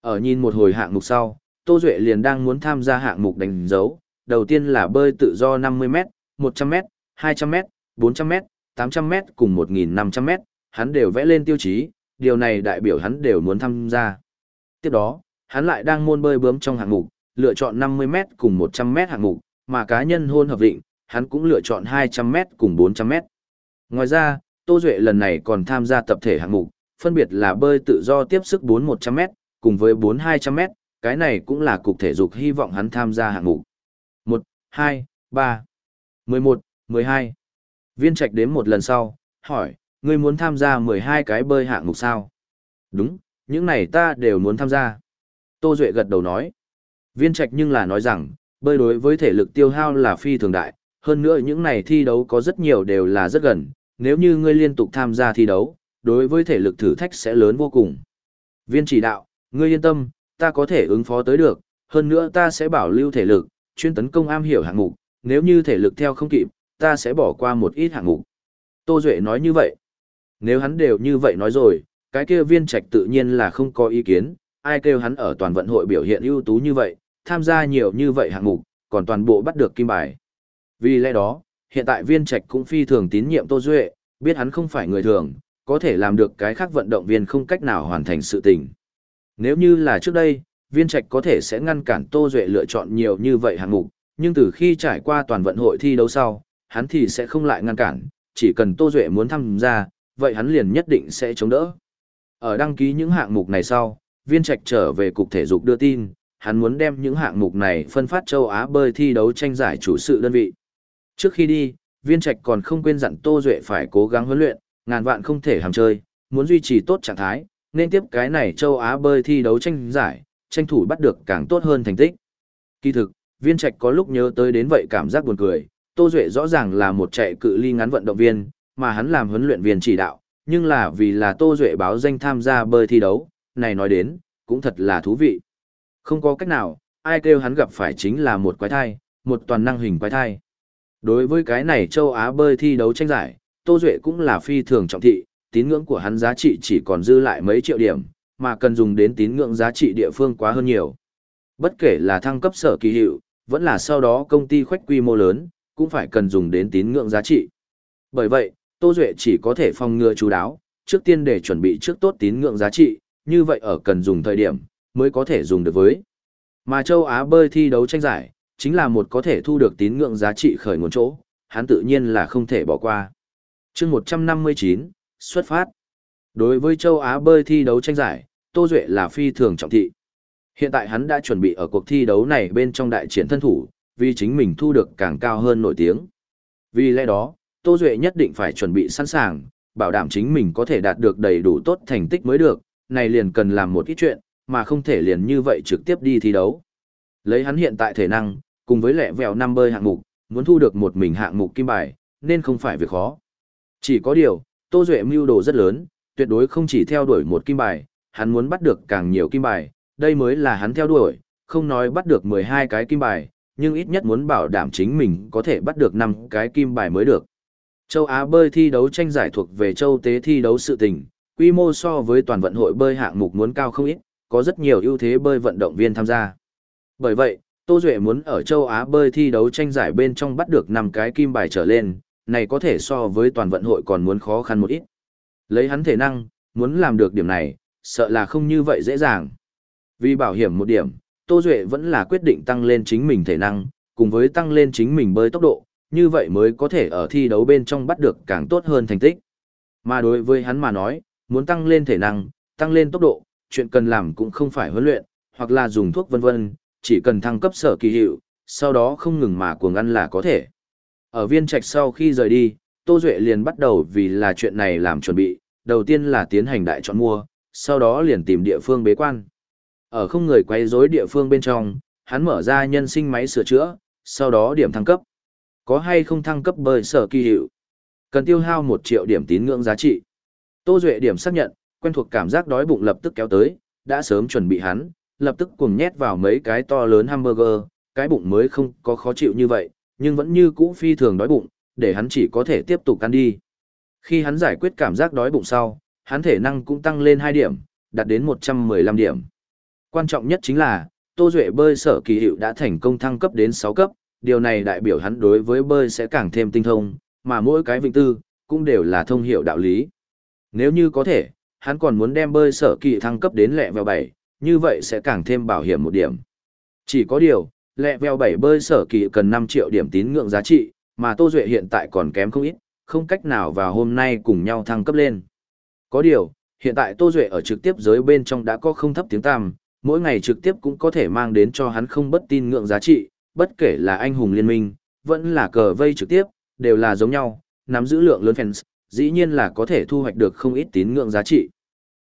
Ở nhìn một hồi hạng mục sau, Tô Duệ liền đang muốn tham gia hạng mục đánh dấu, đầu tiên là bơi tự do 50m, 100m, 200m, 400m, 800m cùng 1500m, hắn đều vẽ lên tiêu chí, điều này đại biểu hắn đều muốn tham gia. Tiếp đó, hắn lại đang môn bơi bướm trong hạng mục, lựa chọn 50m cùng 100m hạng mục, mà cá nhân hôn hợp định, hắn cũng lựa chọn 200m cùng 400m. Ngoài ra, Tô Duệ lần này còn tham gia tập thể hạng mục, phân biệt là bơi tự do tiếp sức 4-100m, cùng với 4-200m, cái này cũng là cục thể dục hy vọng hắn tham gia hạng mục. 1, 2, 3, 11, 12. Viên trạch đếm một lần sau, hỏi, ngươi muốn tham gia 12 cái bơi hạng mục sao? Đúng, những này ta đều muốn tham gia. Tô Duệ gật đầu nói. Viên trạch nhưng là nói rằng, bơi đối với thể lực tiêu hao là phi thường đại, hơn nữa những này thi đấu có rất nhiều đều là rất gần, nếu như ngươi liên tục tham gia thi đấu, đối với thể lực thử thách sẽ lớn vô cùng. Viên chỉ đạo, ngươi yên tâm, ta có thể ứng phó tới được, hơn nữa ta sẽ bảo lưu thể lực, chuyên tấn công am hiểu hạng mục, nếu như thể lực theo không kịp, ta sẽ bỏ qua một ít hạng mục. Tô Duệ nói như vậy. Nếu hắn đều như vậy nói rồi, cái kia viên trạch tự nhiên là không có ý kiến, ai kêu hắn ở toàn vận hội biểu hiện ưu tú như vậy, tham gia nhiều như vậy hạng mục, còn toàn bộ bắt được kim bài. Vì lẽ đó, hiện tại viên trạch cũng phi thường tín nhiệm Tô Duệ, biết hắn không phải người thường, có thể làm được cái khác vận động viên không cách nào hoàn thành sự tình. Nếu như là trước đây, viên trạch có thể sẽ ngăn cản Tô Duệ lựa chọn nhiều như vậy hạng mục, nhưng từ khi trải qua toàn vận hội thi đấu sau, hắn thì sẽ không lại ngăn cản, chỉ cần Tô Duệ muốn tham gia, vậy hắn liền nhất định sẽ chống đỡ. Ở đăng ký những hạng mục này sau, viên trạch trở về cục thể dục đưa tin, hắn muốn đem những hạng mục này phân phát châu Á bơi thi đấu tranh giải chủ sự đơn vị. Trước khi đi, viên trạch còn không quên dặn Tô Duệ phải cố gắng huấn luyện, ngàn vạn không thể hàm chơi, muốn duy trì tốt trạng thái, nên tiếp cái này châu Á bơi thi đấu tranh giải, tranh thủ bắt được càng tốt hơn thành tích. Kỳ thực, viên trạch có lúc nhớ tới đến vậy cảm giác buồn cười, Tô Duệ rõ ràng là một chạy cự ly ngắn vận động viên, mà hắn làm huấn luyện viên chỉ đạo, nhưng là vì là Tô Duệ báo danh tham gia bơi thi đấu, này nói đến, cũng thật là thú vị. Không có cách nào, ai kêu hắn gặp phải chính là một quái thai, một toàn năng hình quái thai. Đối với cái này châu Á bơi thi đấu tranh giải, Tô Duệ cũng là phi thường trọng thị, tín ngưỡng của hắn giá trị chỉ còn dư lại mấy triệu điểm, mà cần dùng đến tín ngưỡng giá trị địa phương quá hơn nhiều. Bất kể là thăng cấp sở kỳ hiệu, vẫn là sau đó công ty khoách quy mô lớn, cũng phải cần dùng đến tín ngưỡng giá trị. Bởi vậy, Tô Duệ chỉ có thể phòng ngừa chú đáo, trước tiên để chuẩn bị trước tốt tín ngưỡng giá trị, như vậy ở cần dùng thời điểm, mới có thể dùng được với. Mà châu Á bơi thi đấu tranh giải, chính là một có thể thu được tín ngưỡng giá trị khởi nguồn chỗ, hắn tự nhiên là không thể bỏ qua. chương 159, xuất phát. Đối với châu Á bơi thi đấu tranh giải, Tô Duệ là phi thường trọng thị. Hiện tại hắn đã chuẩn bị ở cuộc thi đấu này bên trong đại Chiến thân thủ, vì chính mình thu được càng cao hơn nổi tiếng. Vì lẽ đó, Tô Duệ nhất định phải chuẩn bị sẵn sàng, bảo đảm chính mình có thể đạt được đầy đủ tốt thành tích mới được, này liền cần làm một ít chuyện, mà không thể liền như vậy trực tiếp đi thi đấu. Lấy hắn hiện tại thể năng, cùng với lẹ vèo năm bơi hạng mục, muốn thu được một mình hạng mục kim bài, nên không phải việc khó. Chỉ có điều, Tô Duệ mưu đồ rất lớn, tuyệt đối không chỉ theo đuổi một kim bài, hắn muốn bắt được càng nhiều kim bài, đây mới là hắn theo đuổi, không nói bắt được 12 cái kim bài, nhưng ít nhất muốn bảo đảm chính mình có thể bắt được 5 cái kim bài mới được. Châu Á bơi thi đấu tranh giải thuộc về châu tế thi đấu sự tình, quy mô so với toàn vận hội bơi hạng mục muốn cao không ít, có rất nhiều ưu thế bơi vận động viên tham gia. Bởi vậy, Tô Duệ muốn ở châu Á bơi thi đấu tranh giải bên trong bắt được 5 cái kim bài trở lên, này có thể so với toàn vận hội còn muốn khó khăn một ít. Lấy hắn thể năng, muốn làm được điểm này, sợ là không như vậy dễ dàng. Vì bảo hiểm một điểm, Tô Duệ vẫn là quyết định tăng lên chính mình thể năng, cùng với tăng lên chính mình bơi tốc độ, như vậy mới có thể ở thi đấu bên trong bắt được càng tốt hơn thành tích. Mà đối với hắn mà nói, muốn tăng lên thể năng, tăng lên tốc độ, chuyện cần làm cũng không phải huấn luyện, hoặc là dùng thuốc vân vân, chỉ cần thăng cấp sở kỳ hiệu, sau đó không ngừng mà cuồng ăn là có thể. Ở viên trạch sau khi rời đi, Tô Duệ liền bắt đầu vì là chuyện này làm chuẩn bị, đầu tiên là tiến hành đại chọn mua, sau đó liền tìm địa phương bế quan. Ở không người quay rối địa phương bên trong, hắn mở ra nhân sinh máy sửa chữa, sau đó điểm thăng cấp. Có hay không thăng cấp bởi sở kỳ hiệu? Cần tiêu hao 1 triệu điểm tín ngưỡng giá trị. Tô Duệ điểm xác nhận, quen thuộc cảm giác đói bụng lập tức kéo tới, đã sớm chuẩn bị hắn, lập tức cùng nhét vào mấy cái to lớn hamburger, cái bụng mới không có khó chịu như vậy, nhưng vẫn như cũ phi thường đói bụng, để hắn chỉ có thể tiếp tục ăn đi. Khi hắn giải quyết cảm giác đói bụng sau, hắn thể năng cũng tăng lên 2 điểm, đạt đến 115 điểm. Quan trọng nhất chính là, Tô Duệ bơi sở kỳ hiệu đã thành công thăng cấp đến 6 cấp, điều này đại biểu hắn đối với bơi sẽ càng thêm tinh thông, mà mỗi cái vịnh tư, cũng đều là thông hiệu đạo lý. Nếu như có thể, hắn còn muốn đem bơi sở kỳ thăng cấp đến lẹ vào 7, như vậy sẽ càng thêm bảo hiểm một điểm. Chỉ có điều, lẹ veo bảy bơi sở kỳ cần 5 triệu điểm tín ngưỡng giá trị, mà Tô Duệ hiện tại còn kém không ít, không cách nào vào hôm nay cùng nhau thăng cấp lên. Có điều, hiện tại Tô Duệ ở trực tiếp giới bên trong đã có không thấp tiếng tăm, mỗi ngày trực tiếp cũng có thể mang đến cho hắn không bất tin ngưỡng giá trị, bất kể là anh hùng liên minh, vẫn là cờ vây trực tiếp, đều là giống nhau, nắm giữ lượng lớn fans, dĩ nhiên là có thể thu hoạch được không ít tín ngưỡng giá trị.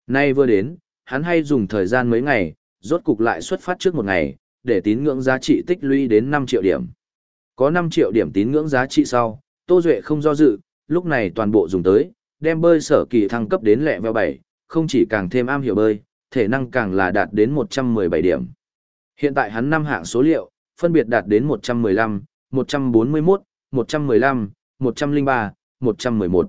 Nay vừa đến, hắn hay dùng thời gian mấy ngày, rốt cục lại xuất phát trước một ngày, để tín ngưỡng giá trị tích lũy đến 5 triệu điểm. Có 5 triệu điểm tín ngưỡng giá trị sau, Tô Duệ không do dự, lúc này toàn bộ dùng tới, đem bơi sở kỳ thăng cấp đến lẹ veo 7, không chỉ càng thêm am hiểu bơi, thể năng càng là đạt đến 117 điểm. Hiện tại hắn 5 hạng số liệu, phân biệt đạt đến 115, 141, 115, 103, 111.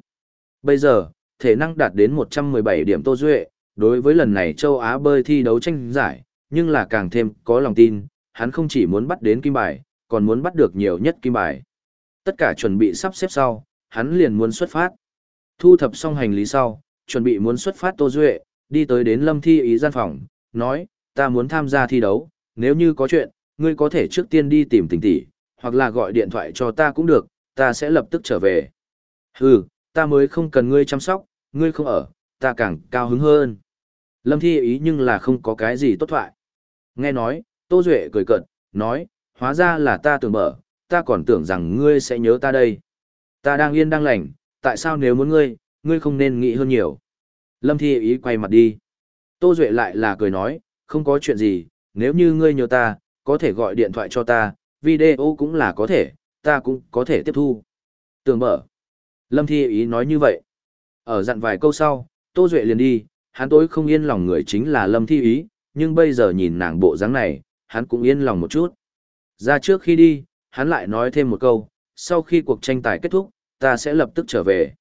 Bây giờ, thể năng đạt đến 117 điểm Tô Duệ, đối với lần này châu Á bơi thi đấu tranh giải, nhưng là càng thêm có lòng tin, hắn không chỉ muốn bắt đến kim bài, còn muốn bắt được nhiều nhất kim bài. Tất cả chuẩn bị sắp xếp sau, hắn liền muốn xuất phát. Thu thập xong hành lý sau, chuẩn bị muốn xuất phát Tô Duệ, đi tới đến lâm thi ý gian phòng, nói, ta muốn tham gia thi đấu, nếu như có chuyện, ngươi có thể trước tiên đi tìm tình tỷ, hoặc là gọi điện thoại cho ta cũng được, ta sẽ lập tức trở về. Hừ, ta mới không cần ngươi chăm sóc, ngươi không ở, ta càng cao hứng hơn. Lâm thi ý nhưng là không có cái gì tốt thoại. Nghe nói, Tô Duệ cười cợt, nói, hóa ra là ta tưởng mở, ta còn tưởng rằng ngươi sẽ nhớ ta đây. Ta đang yên đang lành, tại sao nếu muốn ngươi, ngươi không nên nghĩ hơn nhiều. Lâm Thi ý quay mặt đi. Tô Duệ lại là cười nói, không có chuyện gì, nếu như ngươi nhớ ta, có thể gọi điện thoại cho ta, video cũng là có thể, ta cũng có thể tiếp thu. Tường mở. Lâm Thi ý nói như vậy. Ở dặn vài câu sau, Tô Duệ liền đi, hắn tối không yên lòng người chính là Lâm Thi ý, nhưng bây giờ nhìn nàng bộ dáng này, hắn cũng yên lòng một chút. Ra trước khi đi, hắn lại nói thêm một câu, sau khi cuộc tranh tài kết thúc, ta sẽ lập tức trở về.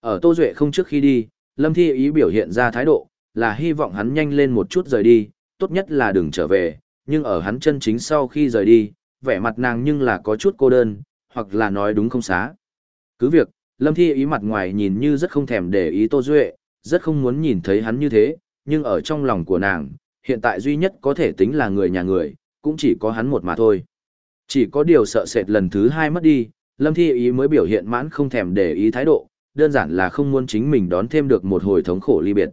Ở Tô Duệ không trước khi đi, Lâm Thi ý biểu hiện ra thái độ, là hy vọng hắn nhanh lên một chút rời đi, tốt nhất là đừng trở về, nhưng ở hắn chân chính sau khi rời đi, vẻ mặt nàng nhưng là có chút cô đơn, hoặc là nói đúng không xá. Cứ việc, Lâm Thi ý mặt ngoài nhìn như rất không thèm để ý Tô Duệ, rất không muốn nhìn thấy hắn như thế, nhưng ở trong lòng của nàng, hiện tại duy nhất có thể tính là người nhà người, cũng chỉ có hắn một mà thôi. Chỉ có điều sợ sệt lần thứ hai mất đi, Lâm Thi ý mới biểu hiện mãn không thèm để ý thái độ, đơn giản là không muốn chính mình đón thêm được một hồi thống khổ ly biệt.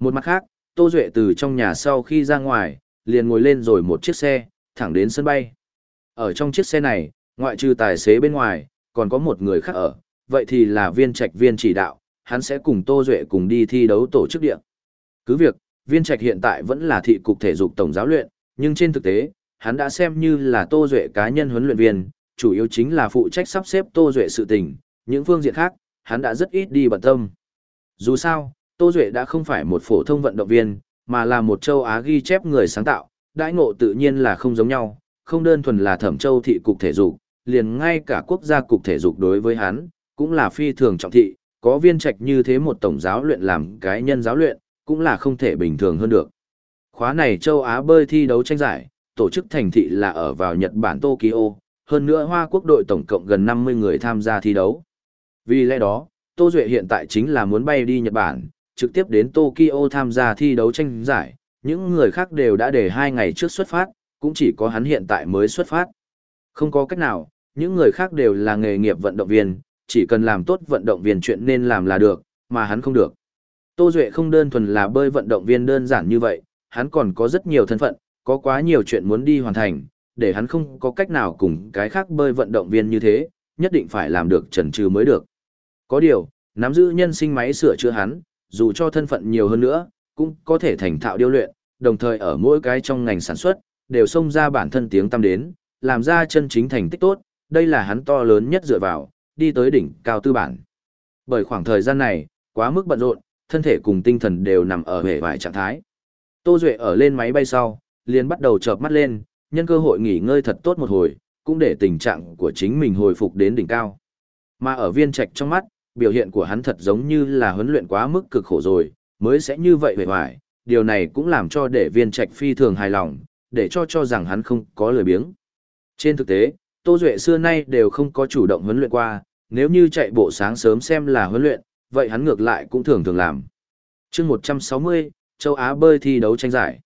Một mặt khác, Tô Duệ từ trong nhà sau khi ra ngoài, liền ngồi lên rồi một chiếc xe, thẳng đến sân bay. Ở trong chiếc xe này, ngoại trừ tài xế bên ngoài, còn có một người khác ở, vậy thì là viên trạch viên chỉ đạo, hắn sẽ cùng Tô Duệ cùng đi thi đấu tổ chức địa. Cứ việc, viên trạch hiện tại vẫn là thị cục thể dục tổng giáo luyện, nhưng trên thực tế, hắn đã xem như là Tô Duệ cá nhân huấn luyện viên, chủ yếu chính là phụ trách sắp xếp Tô Duệ sự tình, những phương diện khác, hắn đã rất ít đi bận tâm. Dù sao, Tô Duệ đã không phải một phổ thông vận động viên, mà là một châu Á ghi chép người sáng tạo, đãi ngộ tự nhiên là không giống nhau, không đơn thuần là thẩm châu thị cục thể dục, liền ngay cả quốc gia cục thể dục đối với hắn, cũng là phi thường trọng thị, có viên trạch như thế một tổng giáo luyện làm cái nhân giáo luyện, cũng là không thể bình thường hơn được. Khóa này châu Á bơi thi đấu tranh giải, tổ chức thành thị là ở vào Nhật Bản Tokyo, hơn nữa Hoa Quốc đội tổng cộng gần 50 người tham gia thi đấu. Vì lẽ đó, Tô Duệ hiện tại chính là muốn bay đi Nhật Bản, trực tiếp đến Tokyo tham gia thi đấu tranh giải, những người khác đều đã để hai ngày trước xuất phát, cũng chỉ có hắn hiện tại mới xuất phát. Không có cách nào, những người khác đều là nghề nghiệp vận động viên, chỉ cần làm tốt vận động viên chuyện nên làm là được, mà hắn không được. Tô Duệ không đơn thuần là bơi vận động viên đơn giản như vậy, hắn còn có rất nhiều thân phận, có quá nhiều chuyện muốn đi hoàn thành, để hắn không có cách nào cùng cái khác bơi vận động viên như thế, nhất định phải làm được trần trừ mới được. Có điều, nắm giữ nhân sinh máy sửa chữa hắn, dù cho thân phận nhiều hơn nữa, cũng có thể thành thạo điêu luyện, đồng thời ở mỗi cái trong ngành sản xuất, đều xông ra bản thân tiếng tăm đến, làm ra chân chính thành tích tốt, đây là hắn to lớn nhất dựa vào, đi tới đỉnh cao tư bản. Bởi khoảng thời gian này, quá mức bận rộn, thân thể cùng tinh thần đều nằm ở hệ vài trạng thái. Tô Duệ ở lên máy bay sau, liền bắt đầu chợp mắt lên, nhân cơ hội nghỉ ngơi thật tốt một hồi, cũng để tình trạng của chính mình hồi phục đến đỉnh cao. Mà ở viên trạch trong mắt, biểu hiện của hắn thật giống như là huấn luyện quá mức cực khổ rồi, mới sẽ như vậy vẻ vải, điều này cũng làm cho để viên trạch phi thường hài lòng, để cho cho rằng hắn không có lười biếng. Trên thực tế, Tô Duệ xưa nay đều không có chủ động huấn luyện qua, nếu như chạy bộ sáng sớm xem là huấn luyện, vậy hắn ngược lại cũng thường thường làm. chương 160, châu Á bơi thi đấu tranh giải.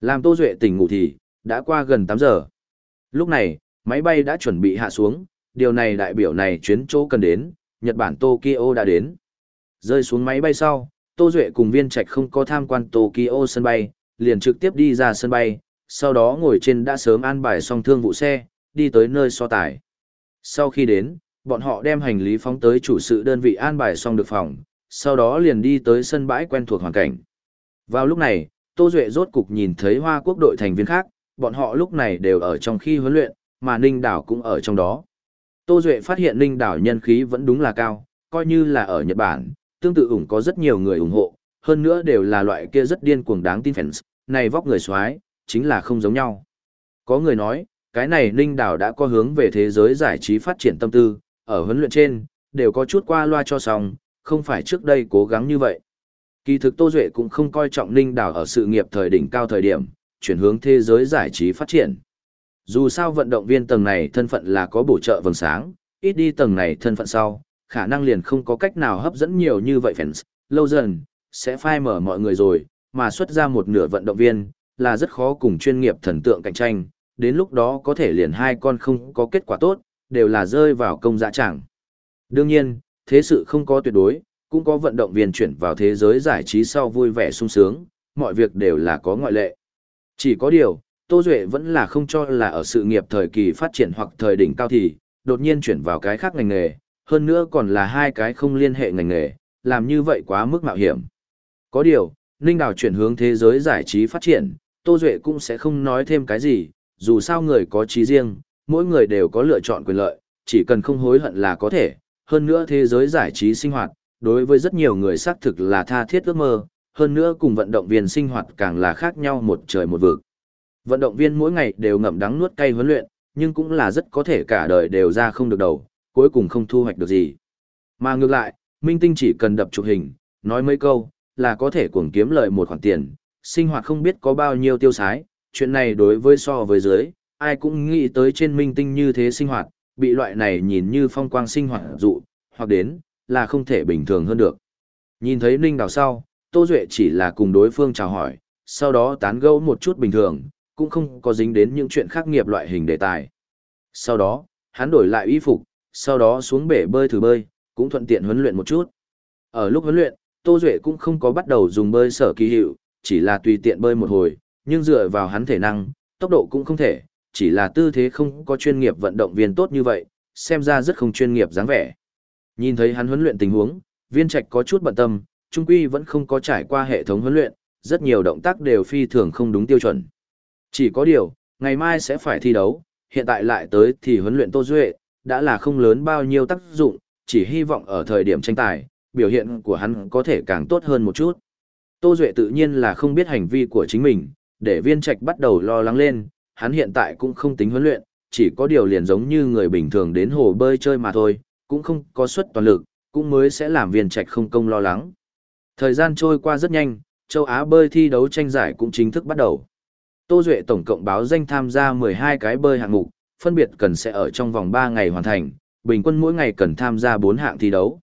Làm Tô Duệ tỉnh ngủ thì, đã qua gần 8 giờ. Lúc này, máy bay đã chuẩn bị hạ xuống, điều này đại biểu này chuyến chỗ cần đến, Nhật Bản Tokyo đã đến. Rơi xuống máy bay sau, Tô Duệ cùng viên trạch không có tham quan Tokyo sân bay, liền trực tiếp đi ra sân bay, sau đó ngồi trên đã sớm an bài xong thương vụ xe, đi tới nơi so tài. Sau khi đến, bọn họ đem hành lý phóng tới chủ sự đơn vị an bài xong được phòng, sau đó liền đi tới sân bãi quen thuộc hoàn cảnh. Vào lúc này, Tô Duệ rốt cục nhìn thấy Hoa Quốc đội thành viên khác, bọn họ lúc này đều ở trong khi huấn luyện, mà Ninh Đảo cũng ở trong đó. Tô Duệ phát hiện Ninh Đảo nhân khí vẫn đúng là cao, coi như là ở Nhật Bản, tương tự ủng có rất nhiều người ủng hộ, hơn nữa đều là loại kia rất điên cuồng đáng tin fans, này vóc người xoái, chính là không giống nhau. Có người nói, cái này Ninh Đảo đã có hướng về thế giới giải trí phát triển tâm tư, ở huấn luyện trên, đều có chút qua loa cho xong, không phải trước đây cố gắng như vậy. Kỳ thực Tô Duệ cũng không coi trọng Ninh Đảo ở sự nghiệp thời đỉnh cao thời điểm, chuyển hướng thế giới giải trí phát triển. Dù sao vận động viên tầng này thân phận là có bổ trợ vầng sáng, ít đi tầng này thân phận sau, khả năng liền không có cách nào hấp dẫn nhiều như vậy fans, lâu dần, sẽ phai mở mọi người rồi, mà xuất ra một nửa vận động viên, là rất khó cùng chuyên nghiệp thần tượng cạnh tranh, đến lúc đó có thể liền hai con không có kết quả tốt, đều là rơi vào công dã chẳng. Đương nhiên, thế sự không có tuyệt đối, cũng có vận động viên chuyển vào thế giới giải trí sau vui vẻ sung sướng, mọi việc đều là có ngoại lệ. Chỉ có điều, Tô Duệ vẫn là không cho là ở sự nghiệp thời kỳ phát triển hoặc thời đỉnh cao thì, đột nhiên chuyển vào cái khác ngành nghề, hơn nữa còn là hai cái không liên hệ ngành nghề, làm như vậy quá mức mạo hiểm. Có điều, Ninh Đào chuyển hướng thế giới giải trí phát triển, Tô Duệ cũng sẽ không nói thêm cái gì, dù sao người có trí riêng, mỗi người đều có lựa chọn quyền lợi, chỉ cần không hối hận là có thể, hơn nữa thế giới giải trí sinh hoạt, đối với rất nhiều người xác thực là tha thiết ước mơ, hơn nữa cùng vận động viên sinh hoạt càng là khác nhau một trời một vực. Vận động viên mỗi ngày đều ngậm đắng nuốt cay huấn luyện, nhưng cũng là rất có thể cả đời đều ra không được đầu, cuối cùng không thu hoạch được gì. Mà ngược lại, Minh Tinh chỉ cần đập chụp hình, nói mấy câu, là có thể cuồng kiếm lợi một khoản tiền, sinh hoạt không biết có bao nhiêu tiêu sái, chuyện này đối với so với dưới, ai cũng nghĩ tới trên Minh Tinh như thế sinh hoạt, bị loại này nhìn như phong quang sinh hoạt dụ, hoặc đến, là không thể bình thường hơn được. Nhìn thấy Ninh Đào sau, Tô Duệ chỉ là cùng đối phương chào hỏi, sau đó tán gẫu một chút bình thường, cũng không có dính đến những chuyện khác nghiệp loại hình đề tài. Sau đó, hắn đổi lại y phục, sau đó xuống bể bơi thử bơi, cũng thuận tiện huấn luyện một chút. Ở lúc huấn luyện, Tô Duệ cũng không có bắt đầu dùng bơi sở kỳ hiệu, chỉ là tùy tiện bơi một hồi, nhưng dựa vào hắn thể năng, tốc độ cũng không thể, chỉ là tư thế không có chuyên nghiệp vận động viên tốt như vậy, xem ra rất không chuyên nghiệp dáng vẻ. Nhìn thấy hắn huấn luyện tình huống, viên trạch có chút bận tâm, trung quy vẫn không có trải qua hệ thống huấn luyện, rất nhiều động tác đều phi thường không đúng tiêu chuẩn. Chỉ có điều, ngày mai sẽ phải thi đấu, hiện tại lại tới thì huấn luyện Tô Duệ, đã là không lớn bao nhiêu tác dụng, chỉ hy vọng ở thời điểm tranh tài, biểu hiện của hắn có thể càng tốt hơn một chút. Tô Duệ tự nhiên là không biết hành vi của chính mình, để viên trạch bắt đầu lo lắng lên, hắn hiện tại cũng không tính huấn luyện, chỉ có điều liền giống như người bình thường đến hồ bơi chơi mà thôi, cũng không có suất toàn lực, cũng mới sẽ làm viên trạch không công lo lắng. Thời gian trôi qua rất nhanh, châu Á bơi thi đấu tranh giải cũng chính thức bắt đầu. Tô Duệ tổng cộng báo danh tham gia 12 cái bơi hạng mục, phân biệt cần sẽ ở trong vòng 3 ngày hoàn thành, bình quân mỗi ngày cần tham gia 4 hạng thi đấu.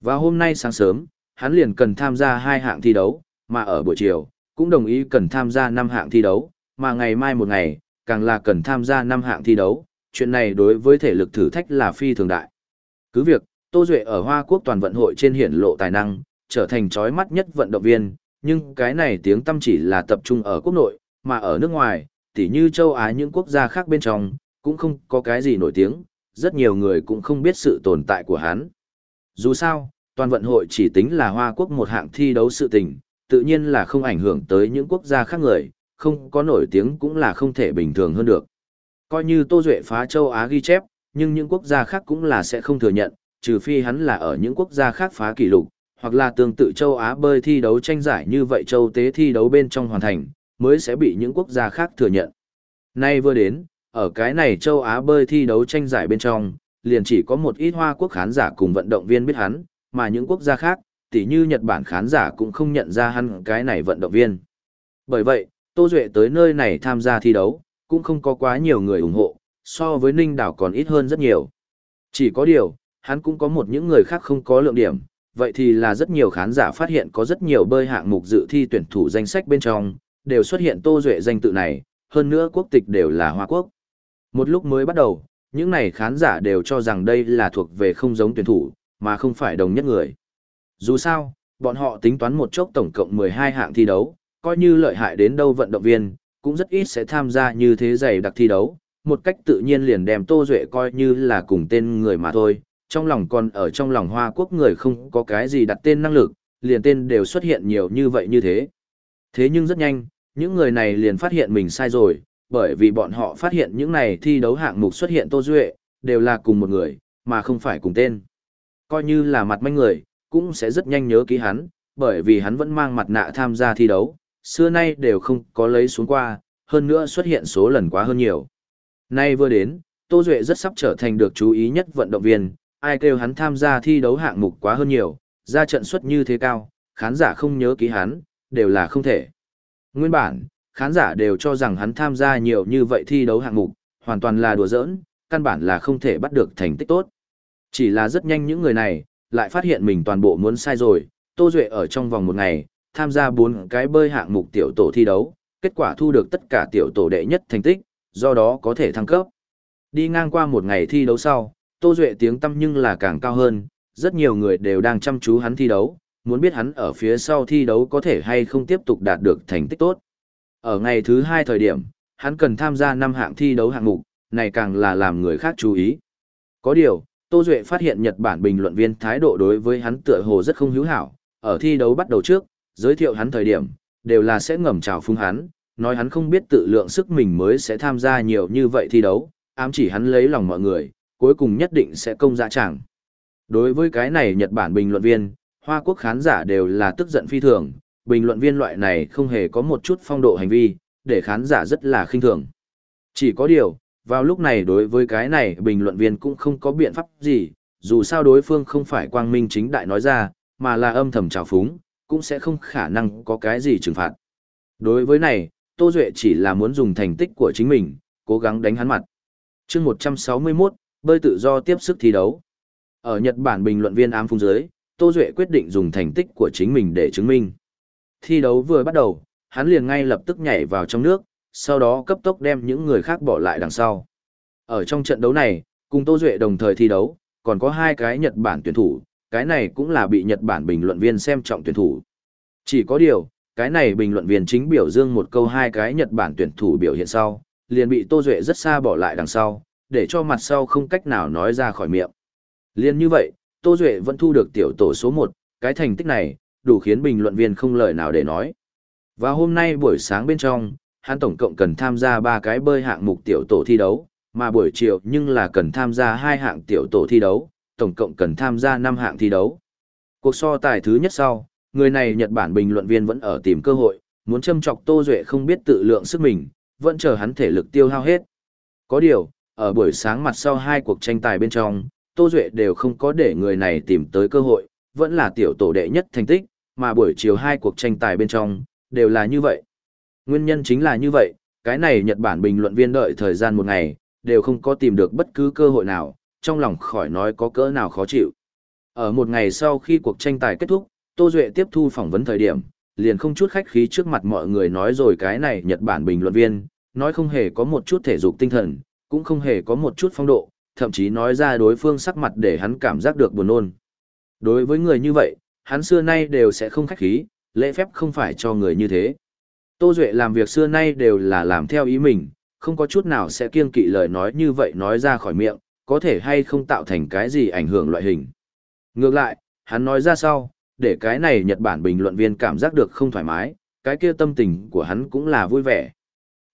Và hôm nay sáng sớm, hắn liền cần tham gia 2 hạng thi đấu, mà ở buổi chiều, cũng đồng ý cần tham gia 5 hạng thi đấu, mà ngày mai một ngày, càng là cần tham gia năm hạng thi đấu, chuyện này đối với thể lực thử thách là phi thường đại. Cứ việc, Tô Duệ ở Hoa Quốc toàn vận hội trên hiển lộ tài năng, trở thành chói mắt nhất vận động viên, nhưng cái này tiếng tâm chỉ là tập trung ở quốc nội, mà ở nước ngoài, tỉ như châu Á những quốc gia khác bên trong, cũng không có cái gì nổi tiếng, rất nhiều người cũng không biết sự tồn tại của hắn. Dù sao, toàn vận hội chỉ tính là Hoa Quốc một hạng thi đấu sự tình, tự nhiên là không ảnh hưởng tới những quốc gia khác người, không có nổi tiếng cũng là không thể bình thường hơn được. Coi như Tô Duệ phá châu Á ghi chép, nhưng những quốc gia khác cũng là sẽ không thừa nhận, trừ phi hắn là ở những quốc gia khác phá kỷ lục, hoặc là tương tự châu Á bơi thi đấu tranh giải như vậy châu tế thi đấu bên trong hoàn thành, mới sẽ bị những quốc gia khác thừa nhận. Nay vừa đến, ở cái này châu Á bơi thi đấu tranh giải bên trong, liền chỉ có một ít hoa quốc khán giả cùng vận động viên biết hắn, mà những quốc gia khác, tỉ như Nhật Bản khán giả cũng không nhận ra hắn cái này vận động viên. Bởi vậy, Tô Duệ tới nơi này tham gia thi đấu, cũng không có quá nhiều người ủng hộ, so với Ninh Đảo còn ít hơn rất nhiều. Chỉ có điều, hắn cũng có một những người khác không có lượng điểm, vậy thì là rất nhiều khán giả phát hiện có rất nhiều bơi hạng mục dự thi tuyển thủ danh sách bên trong, đều xuất hiện Tô Duệ danh tự này, hơn nữa quốc tịch đều là Hoa Quốc. Một lúc mới bắt đầu, những này khán giả đều cho rằng đây là thuộc về không giống tuyển thủ, mà không phải đồng nhất người. Dù sao, bọn họ tính toán một chốc tổng cộng 12 hạng thi đấu, coi như lợi hại đến đâu vận động viên, cũng rất ít sẽ tham gia như thế dày đặc thi đấu, một cách tự nhiên liền đem Tô Duệ coi như là cùng tên người mà thôi, trong lòng còn ở trong lòng Hoa Quốc người không có cái gì đặt tên năng lực, liền tên đều xuất hiện nhiều như vậy như thế. Thế nhưng rất nhanh, những người này liền phát hiện mình sai rồi, bởi vì bọn họ phát hiện những này thi đấu hạng mục xuất hiện Tô Duệ, đều là cùng một người, mà không phải cùng tên. Coi như là mặt manh người, cũng sẽ rất nhanh nhớ ký hắn, bởi vì hắn vẫn mang mặt nạ tham gia thi đấu, xưa nay đều không có lấy xuống qua, hơn nữa xuất hiện số lần quá hơn nhiều. Nay vừa đến, Tô Duệ rất sắp trở thành được chú ý nhất vận động viên, ai kêu hắn tham gia thi đấu hạng mục quá hơn nhiều, ra trận suất như thế cao, khán giả không nhớ ký hắn, đều là không thể. Nguyên bản, khán giả đều cho rằng hắn tham gia nhiều như vậy thi đấu hạng mục, hoàn toàn là đùa giỡn, căn bản là không thể bắt được thành tích tốt. Chỉ là rất nhanh những người này, lại phát hiện mình toàn bộ muốn sai rồi, Tô Duệ ở trong vòng một ngày, tham gia bốn cái bơi hạng mục tiểu tổ thi đấu, kết quả thu được tất cả tiểu tổ đệ nhất thành tích, do đó có thể thăng cấp. Đi ngang qua một ngày thi đấu sau, Tô Duệ tiếng tâm nhưng là càng cao hơn, rất nhiều người đều đang chăm chú hắn thi đấu, muốn biết hắn ở phía sau thi đấu có thể hay không tiếp tục đạt được thành tích tốt. Ở ngày thứ hai thời điểm, hắn cần tham gia năm hạng thi đấu hạng mục, này càng là làm người khác chú ý. Có điều, Tô Duệ phát hiện Nhật Bản bình luận viên thái độ đối với hắn tựa hồ rất không hữu hảo, ở thi đấu bắt đầu trước, giới thiệu hắn thời điểm, đều là sẽ ngầm chào phúng hắn, nói hắn không biết tự lượng sức mình mới sẽ tham gia nhiều như vậy thi đấu, ám chỉ hắn lấy lòng mọi người, cuối cùng nhất định sẽ công dạ chẳng. Đối với cái này Nhật Bản bình luận viên, Hoa Quốc khán giả đều là tức giận phi thường, bình luận viên loại này không hề có một chút phong độ hành vi, để khán giả rất là khinh thường. Chỉ có điều, vào lúc này đối với cái này bình luận viên cũng không có biện pháp gì, dù sao đối phương không phải quang minh chính đại nói ra, mà là âm thầm trào phúng, cũng sẽ không khả năng có cái gì trừng phạt. Đối với này, Tô Duệ chỉ là muốn dùng thành tích của chính mình, cố gắng đánh hắn mặt. chương 161, bơi tự do tiếp sức thi đấu. Ở Nhật Bản bình luận viên ám phung dưới, Tô Duệ quyết định dùng thành tích của chính mình để chứng minh. Thi đấu vừa bắt đầu, hắn liền ngay lập tức nhảy vào trong nước, sau đó cấp tốc đem những người khác bỏ lại đằng sau. Ở trong trận đấu này, cùng Tô Duệ đồng thời thi đấu, còn có hai cái Nhật Bản tuyển thủ, cái này cũng là bị Nhật Bản bình luận viên xem trọng tuyển thủ. Chỉ có điều, cái này bình luận viên chính biểu dương một câu hai cái Nhật Bản tuyển thủ biểu hiện sau, liền bị Tô Duệ rất xa bỏ lại đằng sau, để cho mặt sau không cách nào nói ra khỏi miệng. Liên như vậy, Tô Duệ vẫn thu được tiểu tổ số 1, cái thành tích này, đủ khiến bình luận viên không lời nào để nói. Và hôm nay buổi sáng bên trong, hắn tổng cộng cần tham gia 3 cái bơi hạng mục tiểu tổ thi đấu, mà buổi chiều nhưng là cần tham gia hai hạng tiểu tổ thi đấu, tổng cộng cần tham gia 5 hạng thi đấu. Cuộc so tài thứ nhất sau, người này Nhật Bản bình luận viên vẫn ở tìm cơ hội, muốn châm chọc Tô Duệ không biết tự lượng sức mình, vẫn chờ hắn thể lực tiêu hao hết. Có điều, ở buổi sáng mặt sau hai cuộc tranh tài bên trong, Tô Duệ đều không có để người này tìm tới cơ hội, vẫn là tiểu tổ đệ nhất thành tích, mà buổi chiều hai cuộc tranh tài bên trong, đều là như vậy. Nguyên nhân chính là như vậy, cái này Nhật Bản bình luận viên đợi thời gian một ngày, đều không có tìm được bất cứ cơ hội nào, trong lòng khỏi nói có cỡ nào khó chịu. Ở một ngày sau khi cuộc tranh tài kết thúc, Tô Duệ tiếp thu phỏng vấn thời điểm, liền không chút khách khí trước mặt mọi người nói rồi cái này Nhật Bản bình luận viên, nói không hề có một chút thể dục tinh thần, cũng không hề có một chút phong độ, thậm chí nói ra đối phương sắc mặt để hắn cảm giác được buồn nôn. Đối với người như vậy, hắn xưa nay đều sẽ không khách khí, lễ phép không phải cho người như thế. Tô Duệ làm việc xưa nay đều là làm theo ý mình, không có chút nào sẽ kiêng kỵ lời nói như vậy nói ra khỏi miệng, có thể hay không tạo thành cái gì ảnh hưởng loại hình. Ngược lại, hắn nói ra sau, để cái này Nhật Bản bình luận viên cảm giác được không thoải mái, cái kia tâm tình của hắn cũng là vui vẻ.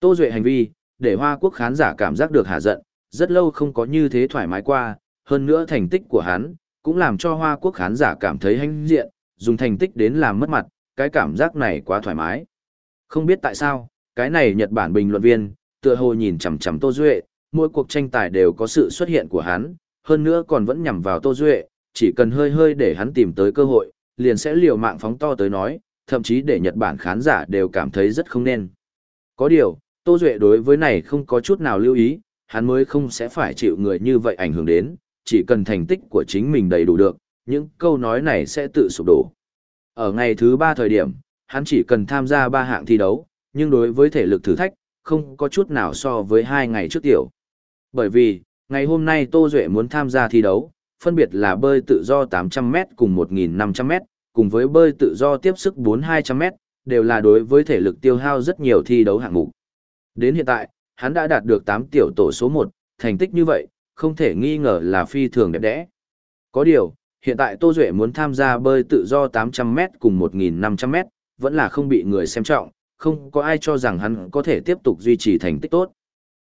Tô Duệ hành vi, để Hoa Quốc khán giả cảm giác được hạ giận, rất lâu không có như thế thoải mái qua, hơn nữa thành tích của hắn, cũng làm cho Hoa Quốc khán giả cảm thấy hãnh diện, dùng thành tích đến làm mất mặt, cái cảm giác này quá thoải mái. Không biết tại sao, cái này Nhật Bản bình luận viên, tựa hồ nhìn chằm chằm Tô Duệ, mỗi cuộc tranh tài đều có sự xuất hiện của hắn, hơn nữa còn vẫn nhằm vào Tô Duệ, chỉ cần hơi hơi để hắn tìm tới cơ hội, liền sẽ liều mạng phóng to tới nói, thậm chí để Nhật Bản khán giả đều cảm thấy rất không nên. Có điều, Tô Duệ đối với này không có chút nào lưu ý, hắn mới không sẽ phải chịu người như vậy ảnh hưởng đến, chỉ cần thành tích của chính mình đầy đủ được, những câu nói này sẽ tự sụp đổ. Ở ngày thứ ba thời điểm, hắn chỉ cần tham gia ba hạng thi đấu, nhưng đối với thể lực thử thách, không có chút nào so với hai ngày trước tiểu. Bởi vì, ngày hôm nay Tô Duệ muốn tham gia thi đấu, phân biệt là bơi tự do 800m cùng 1.500m, cùng với bơi tự do tiếp sức 4-200m, đều là đối với thể lực tiêu hao rất nhiều thi đấu hạng mục. Đến hiện tại, hắn đã đạt được 8 tiểu tổ số 1, thành tích như vậy, không thể nghi ngờ là phi thường đẹp đẽ. Có điều, hiện tại Tô Duệ muốn tham gia bơi tự do 800m cùng 1.500m, vẫn là không bị người xem trọng, không có ai cho rằng hắn có thể tiếp tục duy trì thành tích tốt.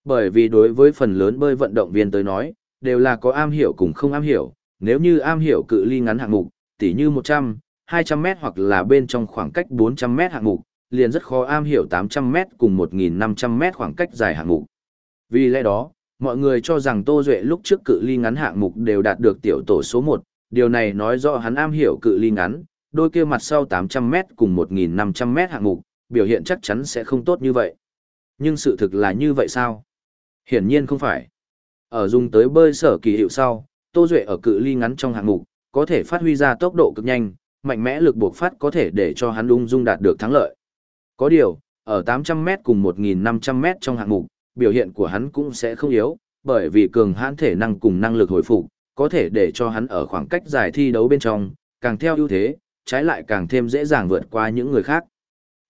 Bởi vì đối với phần lớn bơi vận động viên tới nói, đều là có am hiểu cùng không am hiểu, nếu như am hiểu cự ly ngắn hạng mục, tỉ như 100, 200 m hoặc là bên trong khoảng cách 400 m hạng mục, liền rất khó am hiểu 800 m cùng 1500 m khoảng cách dài hạng mục. Vì lẽ đó, mọi người cho rằng Tô Duệ lúc trước cự ly ngắn hạng mục đều đạt được tiểu tổ số 1, điều này nói rõ hắn am hiểu cự ly ngắn, đôi kia mặt sau 800 m cùng 1500m hạng mục, biểu hiện chắc chắn sẽ không tốt như vậy. Nhưng sự thực là như vậy sao? Hiển nhiên không phải. Ở dùng tới bơi sở kỳ hiệu sau, Tô Duệ ở cự ly ngắn trong hạng mục, có thể phát huy ra tốc độ cực nhanh, mạnh mẽ lực buộc phát có thể để cho hắn ung dung đạt được thắng lợi. Có điều, ở 800m cùng 1.500m trong hạng mục, biểu hiện của hắn cũng sẽ không yếu, bởi vì cường hãn thể năng cùng năng lực hồi phục, có thể để cho hắn ở khoảng cách dài thi đấu bên trong, càng theo ưu thế, trái lại càng thêm dễ dàng vượt qua những người khác.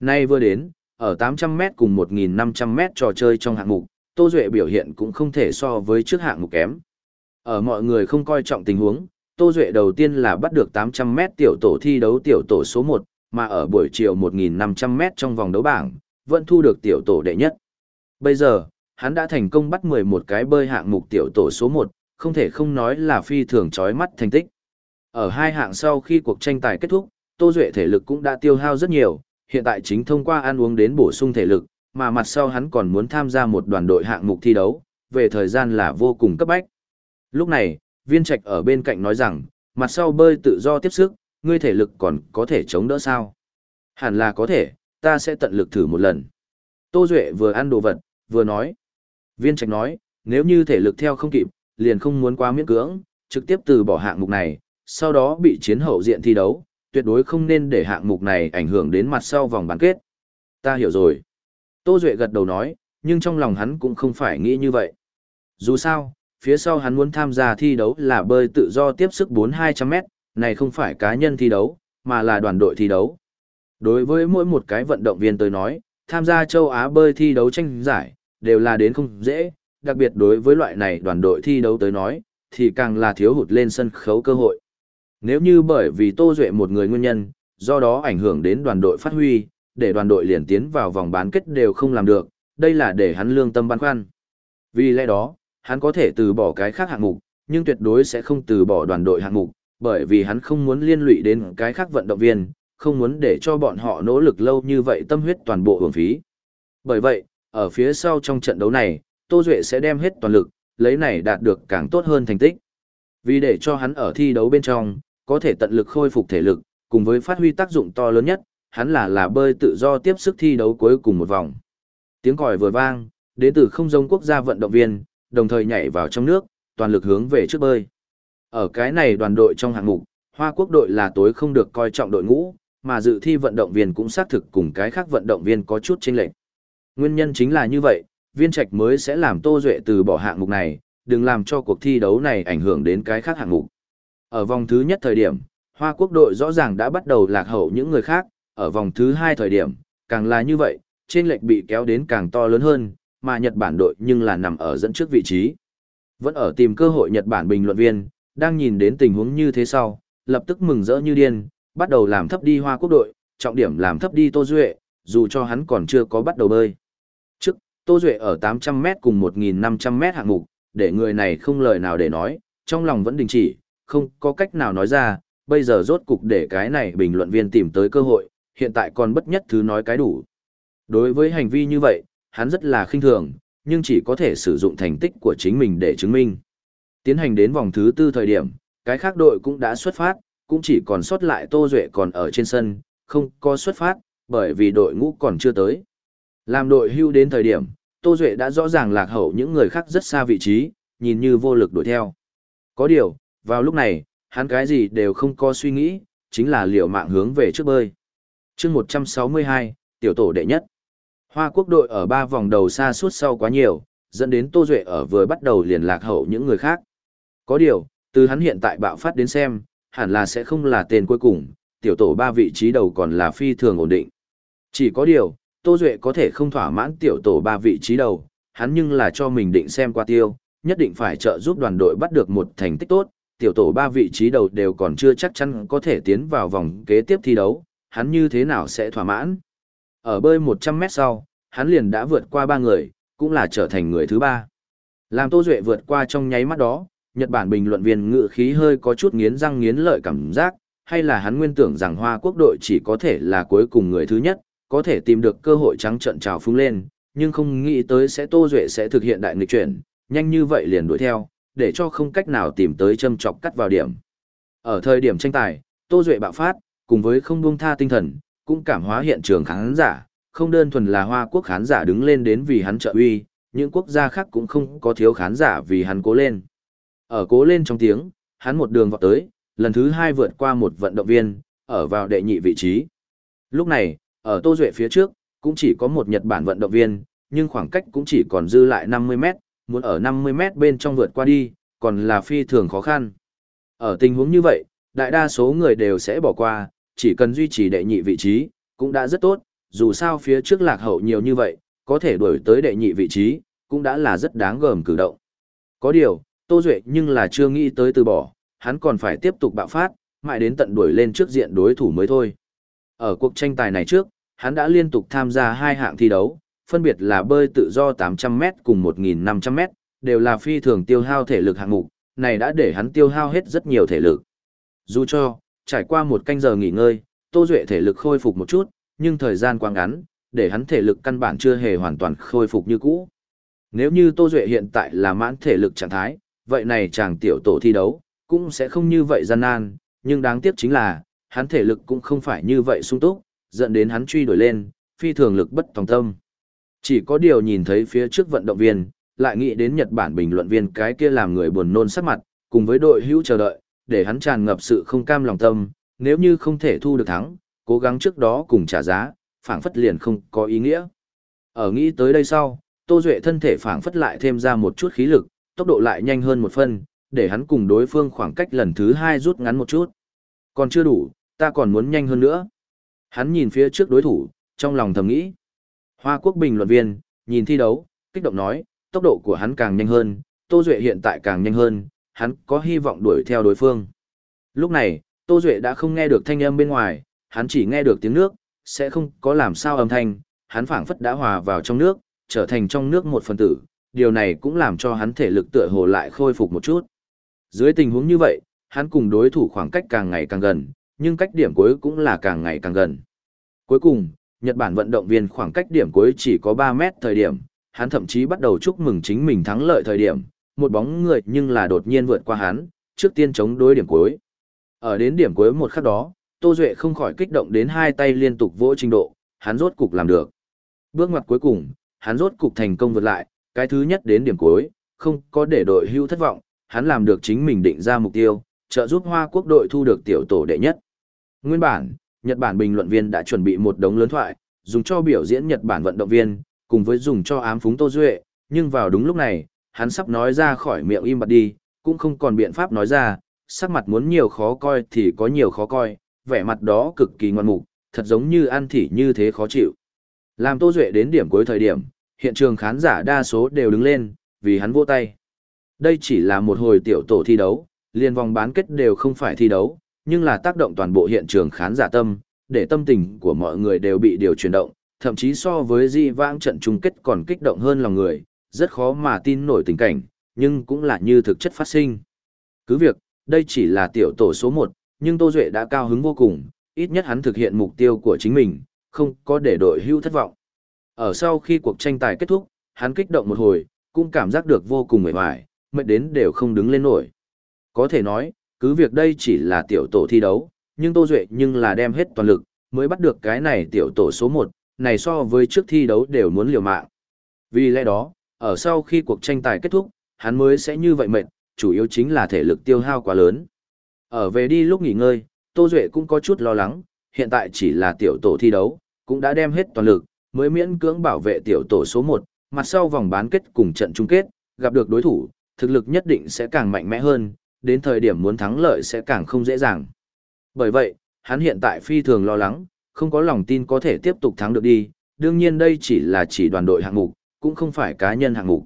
Nay vừa đến, ở 800m cùng 1.500m trò chơi trong hạng mục, Tô Duệ biểu hiện cũng không thể so với trước hạng mục kém. Ở mọi người không coi trọng tình huống, Tô Duệ đầu tiên là bắt được 800m tiểu tổ thi đấu tiểu tổ số 1, mà ở buổi chiều 1.500m trong vòng đấu bảng, vẫn thu được tiểu tổ đệ nhất. Bây giờ, hắn đã thành công bắt 11 cái bơi hạng mục tiểu tổ số 1, không thể không nói là phi thường chói mắt thành tích. Ở hai hạng sau khi cuộc tranh tài kết thúc, Tô Duệ thể lực cũng đã tiêu hao rất nhiều, hiện tại chính thông qua ăn uống đến bổ sung thể lực, mà mặt sau hắn còn muốn tham gia một đoàn đội hạng mục thi đấu, về thời gian là vô cùng cấp bách. Lúc này, viên trạch ở bên cạnh nói rằng, mặt sau bơi tự do tiếp sức, ngươi thể lực còn có thể chống đỡ sao? Hẳn là có thể, ta sẽ tận lực thử một lần. Tô Duệ vừa ăn đồ vật, vừa nói. Viên trạch nói, nếu như thể lực theo không kịp, liền không muốn quá miễn cưỡng, trực tiếp từ bỏ hạng mục này, sau đó bị chiến hậu diện thi đấu, tuyệt đối không nên để hạng mục này ảnh hưởng đến mặt sau vòng bán kết. Ta hiểu rồi. Tô Duệ gật đầu nói, nhưng trong lòng hắn cũng không phải nghĩ như vậy. Dù sao, phía sau hắn muốn tham gia thi đấu là bơi tự do tiếp sức 4-200 mét, này không phải cá nhân thi đấu, mà là đoàn đội thi đấu. Đối với mỗi một cái vận động viên tới nói, tham gia châu Á bơi thi đấu tranh giải, đều là đến không dễ, đặc biệt đối với loại này đoàn đội thi đấu tới nói, thì càng là thiếu hụt lên sân khấu cơ hội. Nếu như bởi vì Tô Duệ một người nguyên nhân, do đó ảnh hưởng đến đoàn đội phát huy, để đoàn đội liền tiến vào vòng bán kết đều không làm được, đây là để hắn lương tâm băn khoăn. Vì lẽ đó, hắn có thể từ bỏ cái khác hạng mục, nhưng tuyệt đối sẽ không từ bỏ đoàn đội hạng mục, bởi vì hắn không muốn liên lụy đến cái khác vận động viên, không muốn để cho bọn họ nỗ lực lâu như vậy tâm huyết toàn bộ hưởng phí. Bởi vậy, ở phía sau trong trận đấu này, Tô Duệ sẽ đem hết toàn lực, lấy này đạt được càng tốt hơn thành tích. Vì để cho hắn ở thi đấu bên trong, có thể tận lực khôi phục thể lực, cùng với phát huy tác dụng to lớn nhất, hắn là là bơi tự do tiếp sức thi đấu cuối cùng một vòng. Tiếng còi vừa vang, đến từ không giống quốc gia vận động viên, đồng thời nhảy vào trong nước, toàn lực hướng về trước bơi. Ở cái này đoàn đội trong hạng mục, Hoa Quốc đội là tối không được coi trọng đội ngũ, mà dự thi vận động viên cũng xác thực cùng cái khác vận động viên có chút chênh lệch. Nguyên nhân chính là như vậy, viên trạch mới sẽ làm Tô Duệ từ bỏ hạng mục này, đừng làm cho cuộc thi đấu này ảnh hưởng đến cái khác hạng mục. Ở vòng thứ nhất thời điểm, Hoa Quốc đội rõ ràng đã bắt đầu lạc hậu những người khác, ở vòng thứ hai thời điểm, càng là như vậy, trên lệch bị kéo đến càng to lớn hơn, mà Nhật Bản đội nhưng là nằm ở dẫn trước vị trí. Vẫn ở tìm cơ hội Nhật Bản bình luận viên, đang nhìn đến tình huống như thế sau, lập tức mừng rỡ như điên, bắt đầu làm thấp đi Hoa Quốc đội, trọng điểm làm thấp đi Tô Duệ, dù cho hắn còn chưa có bắt đầu bơi. Trước, Tô Duệ ở 800m cùng 1.500m hạng mục, để người này không lời nào để nói, trong lòng vẫn đình chỉ, không có cách nào nói ra, bây giờ rốt cục để cái này bình luận viên tìm tới cơ hội, hiện tại còn bất nhất thứ nói cái đủ. Đối với hành vi như vậy, hắn rất là khinh thường, nhưng chỉ có thể sử dụng thành tích của chính mình để chứng minh. Tiến hành đến vòng thứ tư thời điểm, cái khác đội cũng đã xuất phát, cũng chỉ còn sót lại Tô Duệ còn ở trên sân, không có xuất phát, bởi vì đội ngũ còn chưa tới. Làm đội hưu đến thời điểm, Tô Duệ đã rõ ràng lạc hậu những người khác rất xa vị trí, nhìn như vô lực đuổi theo. Có điều, vào lúc này, hắn cái gì đều không có suy nghĩ, chính là liều mạng hướng về trước bơi chương 162, tiểu tổ đệ nhất. Hoa quốc đội ở ba vòng đầu xa suốt sau quá nhiều, dẫn đến Tô Duệ ở vừa bắt đầu liền lạc hậu những người khác. Có điều, từ hắn hiện tại bạo phát đến xem, hẳn là sẽ không là tên cuối cùng, tiểu tổ ba vị trí đầu còn là phi thường ổn định. Chỉ có điều, Tô Duệ có thể không thỏa mãn tiểu tổ ba vị trí đầu, hắn nhưng là cho mình định xem qua tiêu, nhất định phải trợ giúp đoàn đội bắt được một thành tích tốt, tiểu tổ ba vị trí đầu đều còn chưa chắc chắn có thể tiến vào vòng kế tiếp thi đấu, hắn như thế nào sẽ thỏa mãn. Ở bơi 100 mét sau, hắn liền đã vượt qua ba người, cũng là trở thành người thứ ba. Làm Tô Duệ vượt qua trong nháy mắt đó, Nhật Bản bình luận viên ngự khí hơi có chút nghiến răng nghiến lợi cảm giác, hay là hắn nguyên tưởng rằng Hoa quốc đội chỉ có thể là cuối cùng người thứ nhất, có thể tìm được cơ hội trắng trận trào phúng lên, nhưng không nghĩ tới sẽ Tô Duệ sẽ thực hiện đại nghịch chuyển, nhanh như vậy liền đuổi theo, để cho không cách nào tìm tới châm chọc cắt vào điểm. Ở thời điểm tranh tài, Tô Duệ bạo phát, cùng với không buông tha tinh thần, cũng cảm hóa hiện trường khán giả, không đơn thuần là Hoa quốc khán giả đứng lên đến vì hắn trợ uy, những quốc gia khác cũng không có thiếu khán giả vì hắn cố lên. Ở cố lên trong tiếng, hắn một đường vọt tới, lần thứ hai vượt qua một vận động viên, ở vào đệ nhị vị trí. Lúc này, ở Tô Duệ phía trước, cũng chỉ có một Nhật Bản vận động viên, nhưng khoảng cách cũng chỉ còn dư lại 50 mét, muốn ở 50 mét bên trong vượt qua đi, còn là phi thường khó khăn. Ở tình huống như vậy, đại đa số người đều sẽ bỏ qua, chỉ cần duy trì đệ nhị vị trí, cũng đã rất tốt, dù sao phía trước lạc hậu nhiều như vậy, có thể đuổi tới đệ nhị vị trí, cũng đã là rất đáng gờm cử động. Có điều, Tô Duệ nhưng là chưa nghĩ tới từ bỏ, hắn còn phải tiếp tục bạo phát, mãi đến tận đuổi lên trước diện đối thủ mới thôi. Ở cuộc tranh tài này trước, hắn đã liên tục tham gia hai hạng thi đấu, phân biệt là bơi tự do 800m cùng 1.500m, đều là phi thường tiêu hao thể lực hạng mục, này đã để hắn tiêu hao hết rất nhiều thể lực. Dù cho, trải qua một canh giờ nghỉ ngơi, Tô Duệ thể lực khôi phục một chút, nhưng thời gian quá ngắn, để hắn thể lực căn bản chưa hề hoàn toàn khôi phục như cũ. Nếu như Tô Duệ hiện tại là mãn thể lực trạng thái, vậy này chàng tiểu tổ thi đấu, cũng sẽ không như vậy gian nan, nhưng đáng tiếc chính là, hắn thể lực cũng không phải như vậy sung túc, dẫn đến hắn truy đuổi lên, phi thường lực bất tòng tâm. Chỉ có điều nhìn thấy phía trước vận động viên, lại nghĩ đến Nhật Bản bình luận viên cái kia làm người buồn nôn sắc mặt, cùng với đội hữu chờ đợi, để hắn tràn ngập sự không cam lòng tâm, nếu như không thể thu được thắng, cố gắng trước đó cùng trả giá, phảng phất liền không có ý nghĩa. Ở nghĩ tới đây sau, Tô Duệ thân thể phảng phất lại thêm ra một chút khí lực, tốc độ lại nhanh hơn một phân, để hắn cùng đối phương khoảng cách lần thứ hai rút ngắn một chút. Còn chưa đủ, ta còn muốn nhanh hơn nữa. Hắn nhìn phía trước đối thủ, trong lòng thầm nghĩ. Hoa quốc bình luận viên, nhìn thi đấu, kích động nói, tốc độ của hắn càng nhanh hơn, Tô Duệ hiện tại càng nhanh hơn, hắn có hy vọng đuổi theo đối phương. Lúc này, Tô Duệ đã không nghe được thanh âm bên ngoài, hắn chỉ nghe được tiếng nước, sẽ không có làm sao âm thanh, hắn phảng phất đã hòa vào trong nước, trở thành trong nước một phần tử, điều này cũng làm cho hắn thể lực tựa hồ lại khôi phục một chút. Dưới tình huống như vậy, hắn cùng đối thủ khoảng cách càng ngày càng gần, nhưng cách điểm cuối cũng là càng ngày càng gần. Cuối cùng, Nhật Bản vận động viên khoảng cách điểm cuối chỉ có 3 mét thời điểm, hắn thậm chí bắt đầu chúc mừng chính mình thắng lợi thời điểm, một bóng người nhưng là đột nhiên vượt qua hắn, trước tiên chống đối điểm cuối. Ở đến điểm cuối một khắc đó, Tô Duệ không khỏi kích động đến hai tay liên tục vỗ trình độ, hắn rốt cục làm được. Bước ngoặt cuối cùng, hắn rốt cục thành công vượt lại, cái thứ nhất đến điểm cuối, không có để đội hưu thất vọng, hắn làm được chính mình định ra mục tiêu, trợ giúp Hoa quốc đội thu được tiểu tổ đệ nhất. Nguyên bản, Nhật Bản bình luận viên đã chuẩn bị một đống lớn thoại, dùng cho biểu diễn Nhật Bản vận động viên, cùng với dùng cho ám phúng Tô Duệ, nhưng vào đúng lúc này, hắn sắp nói ra khỏi miệng im bặt đi, cũng không còn biện pháp nói ra, sắc mặt muốn nhiều khó coi thì có nhiều khó coi, vẻ mặt đó cực kỳ ngoan mục, thật giống như ăn thỉ như thế khó chịu. Làm Tô Duệ đến điểm cuối thời điểm, hiện trường khán giả đa số đều đứng lên, vì hắn vỗ tay. Đây chỉ là một hồi tiểu tổ thi đấu, liên vòng bán kết đều không phải thi đấu, nhưng là tác động toàn bộ hiện trường khán giả tâm, để tâm tình của mọi người đều bị điều chuyển động, thậm chí so với di vãng trận chung kết còn kích động hơn lòng người, rất khó mà tin nổi tình cảnh, nhưng cũng là như thực chất phát sinh. Cứ việc, đây chỉ là tiểu tổ số 1, nhưng Tô Duệ đã cao hứng vô cùng, ít nhất hắn thực hiện mục tiêu của chính mình, không có để đội hưu thất vọng. Ở sau khi cuộc tranh tài kết thúc, hắn kích động một hồi, cũng cảm giác được vô cùng mệt mỏi, mệt đến đều không đứng lên nổi. Có thể nói, cứ việc đây chỉ là tiểu tổ thi đấu, nhưng Tô Duệ nhưng là đem hết toàn lực, mới bắt được cái này tiểu tổ số 1, này so với trước thi đấu đều muốn liều mạng. Vì lẽ đó, ở sau khi cuộc tranh tài kết thúc, hắn mới sẽ như vậy mệt, chủ yếu chính là thể lực tiêu hao quá lớn. Ở về đi lúc nghỉ ngơi, Tô Duệ cũng có chút lo lắng, hiện tại chỉ là tiểu tổ thi đấu, cũng đã đem hết toàn lực, mới miễn cưỡng bảo vệ tiểu tổ số 1, mặt sau vòng bán kết cùng trận chung kết, gặp được đối thủ, thực lực nhất định sẽ càng mạnh mẽ hơn, đến thời điểm muốn thắng lợi sẽ càng không dễ dàng. Bởi vậy, hắn hiện tại phi thường lo lắng, không có lòng tin có thể tiếp tục thắng được đi, đương nhiên đây chỉ là chỉ đoàn đội hạng mục, cũng không phải cá nhân hạng mục.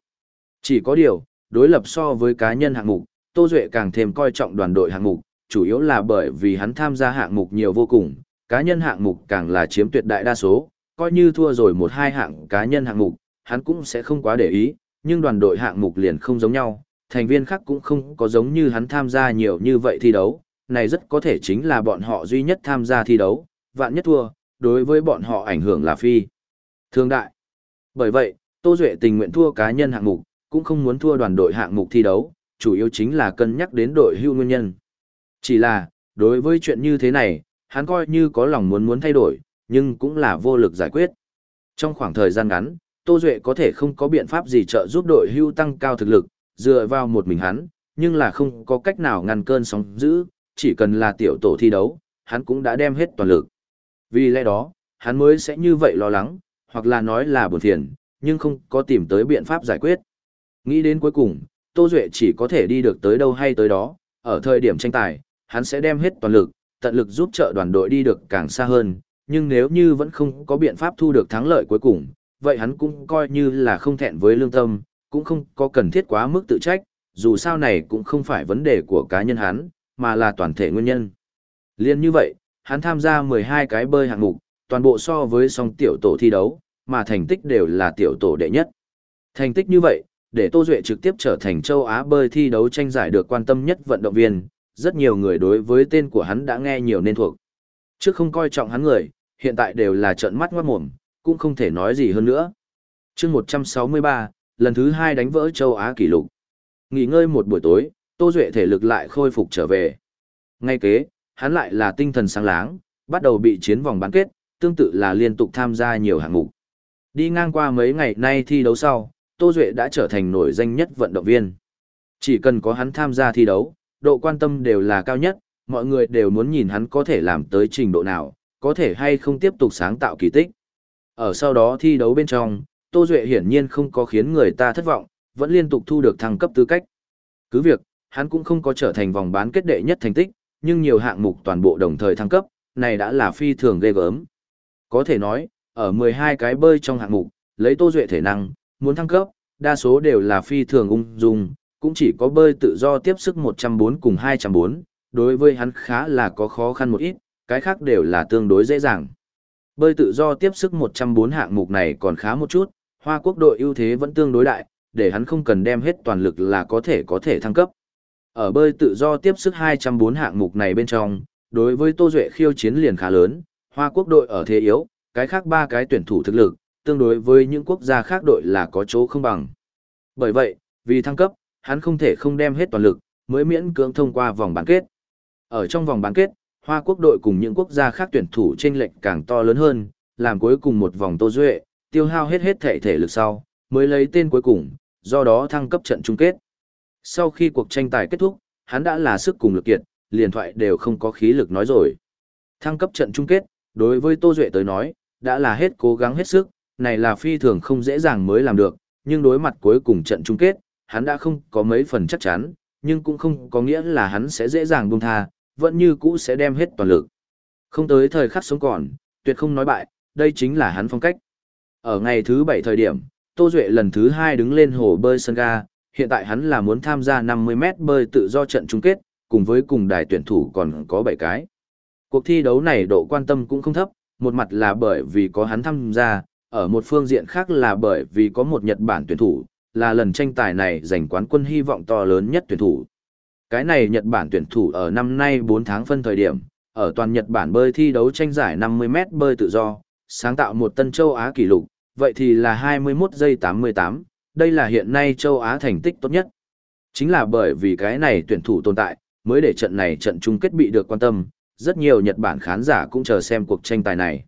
Chỉ có điều, đối lập so với cá nhân hạng mục, Tô Duệ càng thêm coi trọng đoàn đội hạng mục, chủ yếu là bởi vì hắn tham gia hạng mục nhiều vô cùng, cá nhân hạng mục càng là chiếm tuyệt đại đa số, coi như thua rồi một hai hạng cá nhân hạng mục, hắn cũng sẽ không quá để ý, nhưng đoàn đội hạng mục liền không giống nhau, thành viên khác cũng không có giống như hắn tham gia nhiều như vậy thi đấu, này rất có thể chính là bọn họ duy nhất tham gia thi đấu, vạn nhất thua, đối với bọn họ ảnh hưởng là phi. Thương đại. Bởi vậy, Tô Duệ tình nguyện thua cá nhân hạng mục, cũng không muốn thua đoàn đội hạng mục thi đấu, chủ yếu chính là cân nhắc đến đội hưu nguyên nhân. Chỉ là, đối với chuyện như thế này, hắn coi như có lòng muốn muốn thay đổi, nhưng cũng là vô lực giải quyết. Trong khoảng thời gian ngắn, Tô Duệ có thể không có biện pháp gì trợ giúp đội hưu tăng cao thực lực, dựa vào một mình hắn, nhưng là không có cách nào ngăn cơn sóng dữ, chỉ cần là tiểu tổ thi đấu, hắn cũng đã đem hết toàn lực. Vì lẽ đó, hắn mới sẽ như vậy lo lắng, hoặc là nói là buồn phiền, nhưng không có tìm tới biện pháp giải quyết. Nghĩ đến cuối cùng, Tô Duệ chỉ có thể đi được tới đâu hay tới đó, ở thời điểm tranh tài, hắn sẽ đem hết toàn lực, tận lực giúp trợ đoàn đội đi được càng xa hơn, nhưng nếu như vẫn không có biện pháp thu được thắng lợi cuối cùng, vậy hắn cũng coi như là không thẹn với lương tâm, cũng không có cần thiết quá mức tự trách, dù sao này cũng không phải vấn đề của cá nhân hắn, mà là toàn thể nguyên nhân. Liên như vậy, hắn tham gia 12 cái bơi hạng mục, toàn bộ so với song tiểu tổ thi đấu, mà thành tích đều là tiểu tổ đệ nhất. Thành tích như vậy, để Tô Duệ trực tiếp trở thành châu Á bơi thi đấu tranh giải được quan tâm nhất vận động viên, rất nhiều người đối với tên của hắn đã nghe nhiều nên thuộc. Trước không coi trọng hắn người, hiện tại đều là trợn mắt ngoát mồm, cũng không thể nói gì hơn nữa. chương 163, lần thứ hai đánh vỡ châu Á kỷ lục. Nghỉ ngơi một buổi tối, Tô Duệ thể lực lại khôi phục trở về. Ngay kế, hắn lại là tinh thần sáng láng, bắt đầu bị chiến vòng bán kết, tương tự là liên tục tham gia nhiều hạng mục. Đi ngang qua mấy ngày nay thi đấu sau, Tô Duệ đã trở thành nổi danh nhất vận động viên. Chỉ cần có hắn tham gia thi đấu, độ quan tâm đều là cao nhất, mọi người đều muốn nhìn hắn có thể làm tới trình độ nào, có thể hay không tiếp tục sáng tạo kỳ tích. Ở sau đó thi đấu bên trong, Tô Duệ hiển nhiên không có khiến người ta thất vọng, vẫn liên tục thu được thăng cấp tư cách. Cứ việc, hắn cũng không có trở thành vòng bán kết đệ nhất thành tích, nhưng nhiều hạng mục toàn bộ đồng thời thăng cấp, này đã là phi thường ghê gớm. Có thể nói, ở 12 cái bơi trong hạng mục, lấy Tô Duệ thể năng, muốn thăng cấp, đa số đều là phi thường ung dung, cũng chỉ có bơi tự do tiếp sức 104 cùng 204, đối với hắn khá là có khó khăn một ít, cái khác đều là tương đối dễ dàng. Bơi tự do tiếp sức 104 hạng mục này còn khá một chút, Hoa Quốc đội ưu thế vẫn tương đối đại, để hắn không cần đem hết toàn lực là có thể có thể thăng cấp. Ở bơi tự do tiếp sức 204 hạng mục này bên trong, đối với Tô Duệ khiêu chiến liền khá lớn, Hoa Quốc đội ở thế yếu, cái khác ba cái tuyển thủ thực lực, tương đối với những quốc gia khác đội là có chỗ không bằng. Bởi vậy, vì thăng cấp, hắn không thể không đem hết toàn lực, mới miễn cưỡng thông qua vòng bán kết. Ở trong vòng bán kết, Hoa quốc đội cùng những quốc gia khác tuyển thủ chênh lệch càng to lớn hơn, làm cuối cùng một vòng Tô Duệ, tiêu hao hết hết thể thể lực sau, mới lấy tên cuối cùng, do đó thăng cấp trận chung kết. Sau khi cuộc tranh tài kết thúc, hắn đã là sức cùng lực kiệt, liền thoại đều không có khí lực nói rồi. Thăng cấp trận chung kết, đối với Tô Duệ tới nói, đã là hết cố gắng hết sức, này là phi thường không dễ dàng mới làm được, nhưng đối mặt cuối cùng trận chung kết, hắn đã không có mấy phần chắc chắn, nhưng cũng không có nghĩa là hắn sẽ dễ dàng buông tha, vẫn như cũ sẽ đem hết toàn lực. Không tới thời khắc sống còn, tuyệt không nói bại, đây chính là hắn phong cách. Ở ngày thứ 7 thời điểm, Tô Duệ lần thứ 2 đứng lên hồ bơi sân ga, hiện tại hắn là muốn tham gia 50m bơi tự do trận chung kết, cùng với cùng đài tuyển thủ còn có 7 cái. Cuộc thi đấu này độ quan tâm cũng không thấp, một mặt là bởi vì có hắn tham gia, ở một phương diện khác là bởi vì có một Nhật Bản tuyển thủ, là lần tranh tài này giành quán quân hy vọng to lớn nhất tuyển thủ. Cái này Nhật Bản tuyển thủ ở năm nay 4 tháng phân thời điểm, ở toàn Nhật Bản bơi thi đấu tranh giải 50m bơi tự do, sáng tạo một tân châu Á kỷ lục, vậy thì là 21 giây 88, đây là hiện nay châu Á thành tích tốt nhất. Chính là bởi vì cái này tuyển thủ tồn tại, mới để trận này trận chung kết bị được quan tâm, rất nhiều Nhật Bản khán giả cũng chờ xem cuộc tranh tài này.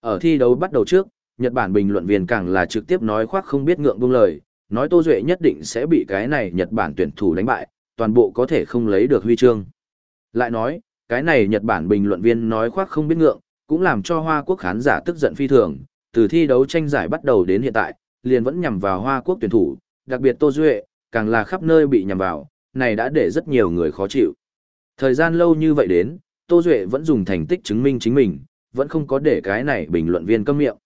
Ở thi đấu bắt đầu trước, Nhật Bản bình luận viên càng là trực tiếp nói khoác không biết ngượng buông lời, nói Tô Duệ nhất định sẽ bị cái này Nhật Bản tuyển thủ đánh bại, toàn bộ có thể không lấy được huy chương. Lại nói, cái này Nhật Bản bình luận viên nói khoác không biết ngượng, cũng làm cho Hoa Quốc khán giả tức giận phi thường, từ thi đấu tranh giải bắt đầu đến hiện tại, liền vẫn nhằm vào Hoa Quốc tuyển thủ, đặc biệt Tô Duệ, càng là khắp nơi bị nhằm vào, này đã để rất nhiều người khó chịu. Thời gian lâu như vậy đến, Tô Duệ vẫn dùng thành tích chứng minh chính mình, vẫn không có để cái này bình luận viên câm miệng.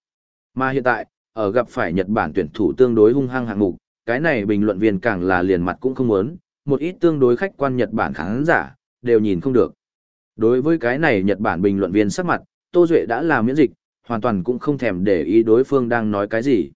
Mà hiện tại, ở gặp phải Nhật Bản tuyển thủ tương đối hung hăng hạng mục, cái này bình luận viên càng là liền mặt cũng không muốn, một ít tương đối khách quan Nhật Bản khán giả, đều nhìn không được. Đối với cái này Nhật Bản bình luận viên sắc mặt, Tô Duệ đã làm miễn dịch, hoàn toàn cũng không thèm để ý đối phương đang nói cái gì.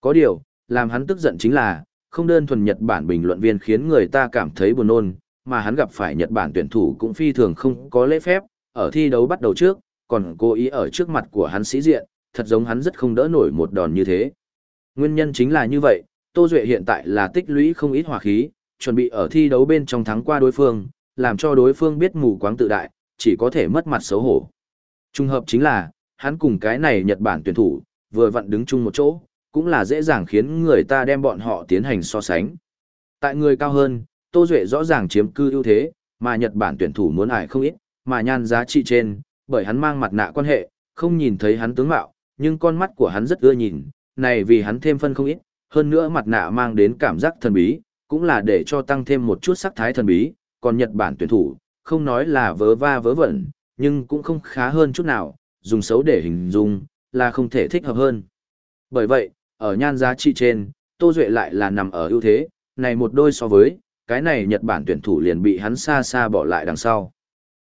Có điều, làm hắn tức giận chính là, không đơn thuần Nhật Bản bình luận viên khiến người ta cảm thấy buồn nôn, mà hắn gặp phải Nhật Bản tuyển thủ cũng phi thường không có lễ phép, ở thi đấu bắt đầu trước, còn cố ý ở trước mặt của hắn sĩ diện, thật giống hắn rất không đỡ nổi một đòn như thế. Nguyên nhân chính là như vậy, Tô Duệ hiện tại là tích lũy không ít hỏa khí, chuẩn bị ở thi đấu bên trong thắng qua đối phương, làm cho đối phương biết mù quáng tự đại, chỉ có thể mất mặt xấu hổ. Trung hợp chính là, hắn cùng cái này Nhật Bản tuyển thủ, vừa vặn đứng chung một chỗ, cũng là dễ dàng khiến người ta đem bọn họ tiến hành so sánh. Tại người cao hơn, Tô Duệ rõ ràng chiếm cư ưu thế, mà Nhật Bản tuyển thủ muốn ải không ít, mà nhan giá trị trên, bởi hắn mang mặt nạ quan hệ, không nhìn thấy hắn tướng mạo, nhưng con mắt của hắn rất ưa nhìn, này vì hắn thêm phân không ít, hơn nữa mặt nạ mang đến cảm giác thần bí, cũng là để cho tăng thêm một chút sắc thái thần bí, còn Nhật Bản tuyển thủ, không nói là vớ va vớ vẩn, nhưng cũng không khá hơn chút nào, dùng xấu để hình dung, là không thể thích hợp hơn. Bởi vậy, ở nhan giá trị trên, Tô Duệ lại là nằm ở ưu thế, này một đôi so với, cái này Nhật Bản tuyển thủ liền bị hắn xa xa bỏ lại đằng sau.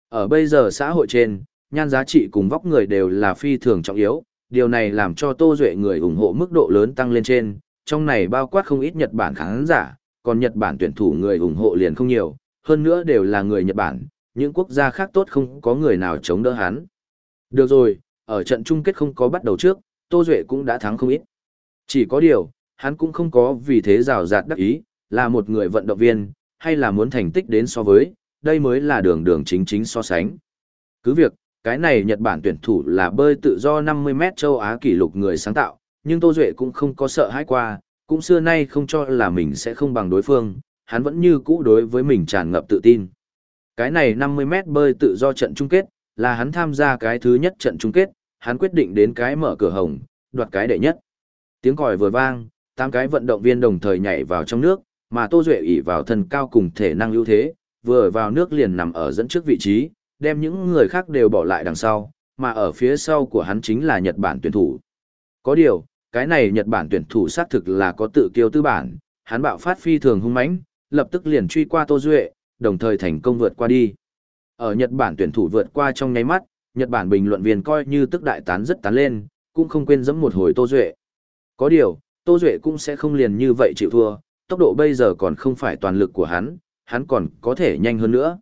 Ở bây giờ xã hội trên, nhan giá trị cùng vóc người đều là phi thường trọng yếu, điều này làm cho Tô Duệ người ủng hộ mức độ lớn tăng lên trên, trong này bao quát không ít Nhật Bản khán giả, còn Nhật Bản tuyển thủ người ủng hộ liền không nhiều, hơn nữa đều là người Nhật Bản, những quốc gia khác tốt không có người nào chống đỡ hắn. Được rồi, ở trận chung kết không có bắt đầu trước, Tô Duệ cũng đã thắng không ít. Chỉ có điều, hắn cũng không có vì thế rào rạt đắc ý, là một người vận động viên, hay là muốn thành tích đến so với, đây mới là đường đường chính chính so sánh. Cứ việc, cái này Nhật Bản tuyển thủ là bơi tự do 50m châu Á kỷ lục người sáng tạo, nhưng Tô Duệ cũng không có sợ hãi qua, cũng xưa nay không cho là mình sẽ không bằng đối phương, hắn vẫn như cũ đối với mình tràn ngập tự tin. Cái này 50m bơi tự do trận chung kết, là hắn tham gia cái thứ nhất trận chung kết, hắn quyết định đến cái mở cửa hồng, đoạt cái đệ nhất. Tiếng còi vừa vang, tám cái vận động viên đồng thời nhảy vào trong nước, mà Tô Duệ ỷ vào thân cao cùng thể năng ưu thế, vừa vào nước liền nằm ở dẫn trước vị trí, đem những người khác đều bỏ lại đằng sau, mà ở phía sau của hắn chính là Nhật Bản tuyển thủ. Có điều, cái này Nhật Bản tuyển thủ xác thực là có tự kiêu tư bản, hắn bạo phát phi thường hung mãnh, lập tức liền truy qua Tô Duệ, đồng thời thành công vượt qua đi. Ở Nhật Bản tuyển thủ vượt qua trong nháy mắt, Nhật Bản bình luận viên coi như tức đại tán rất tán lên, cũng không quên dẫm một hồi Tô Duệ. Có điều, Tô Duệ cũng sẽ không liền như vậy chịu thua, tốc độ bây giờ còn không phải toàn lực của hắn, hắn còn có thể nhanh hơn nữa.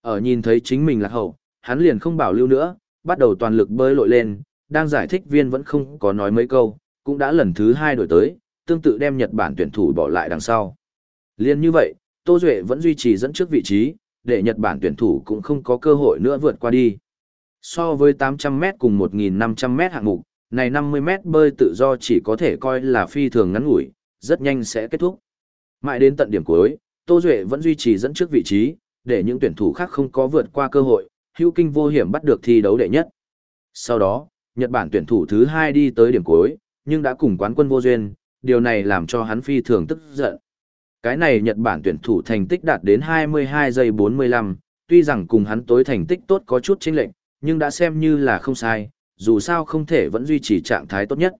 Ở nhìn thấy chính mình là hậu, hắn liền không bảo lưu nữa, bắt đầu toàn lực bơi lội lên, đang giải thích viên vẫn không có nói mấy câu, cũng đã lần thứ hai đổi tới, tương tự đem Nhật Bản tuyển thủ bỏ lại đằng sau. Liên như vậy, Tô Duệ vẫn duy trì dẫn trước vị trí, để Nhật Bản tuyển thủ cũng không có cơ hội nữa vượt qua đi. So với 800m cùng 1.500m hạng mục, này 50m bơi tự do chỉ có thể coi là phi thường ngắn ngủi, rất nhanh sẽ kết thúc. Mãi đến tận điểm cuối, Tô Duệ vẫn duy trì dẫn trước vị trí, để những tuyển thủ khác không có vượt qua cơ hội, hữu kinh vô hiểm bắt được thi đấu đệ nhất. Sau đó, Nhật Bản tuyển thủ thứ hai đi tới điểm cuối, nhưng đã cùng quán quân vô duyên, điều này làm cho hắn phi thường tức giận. Cái này Nhật Bản tuyển thủ thành tích đạt đến 22 giây 45, tuy rằng cùng hắn tối thành tích tốt có chút chênh lệch, nhưng đã xem như là không sai, dù sao không thể vẫn duy trì trạng thái tốt nhất.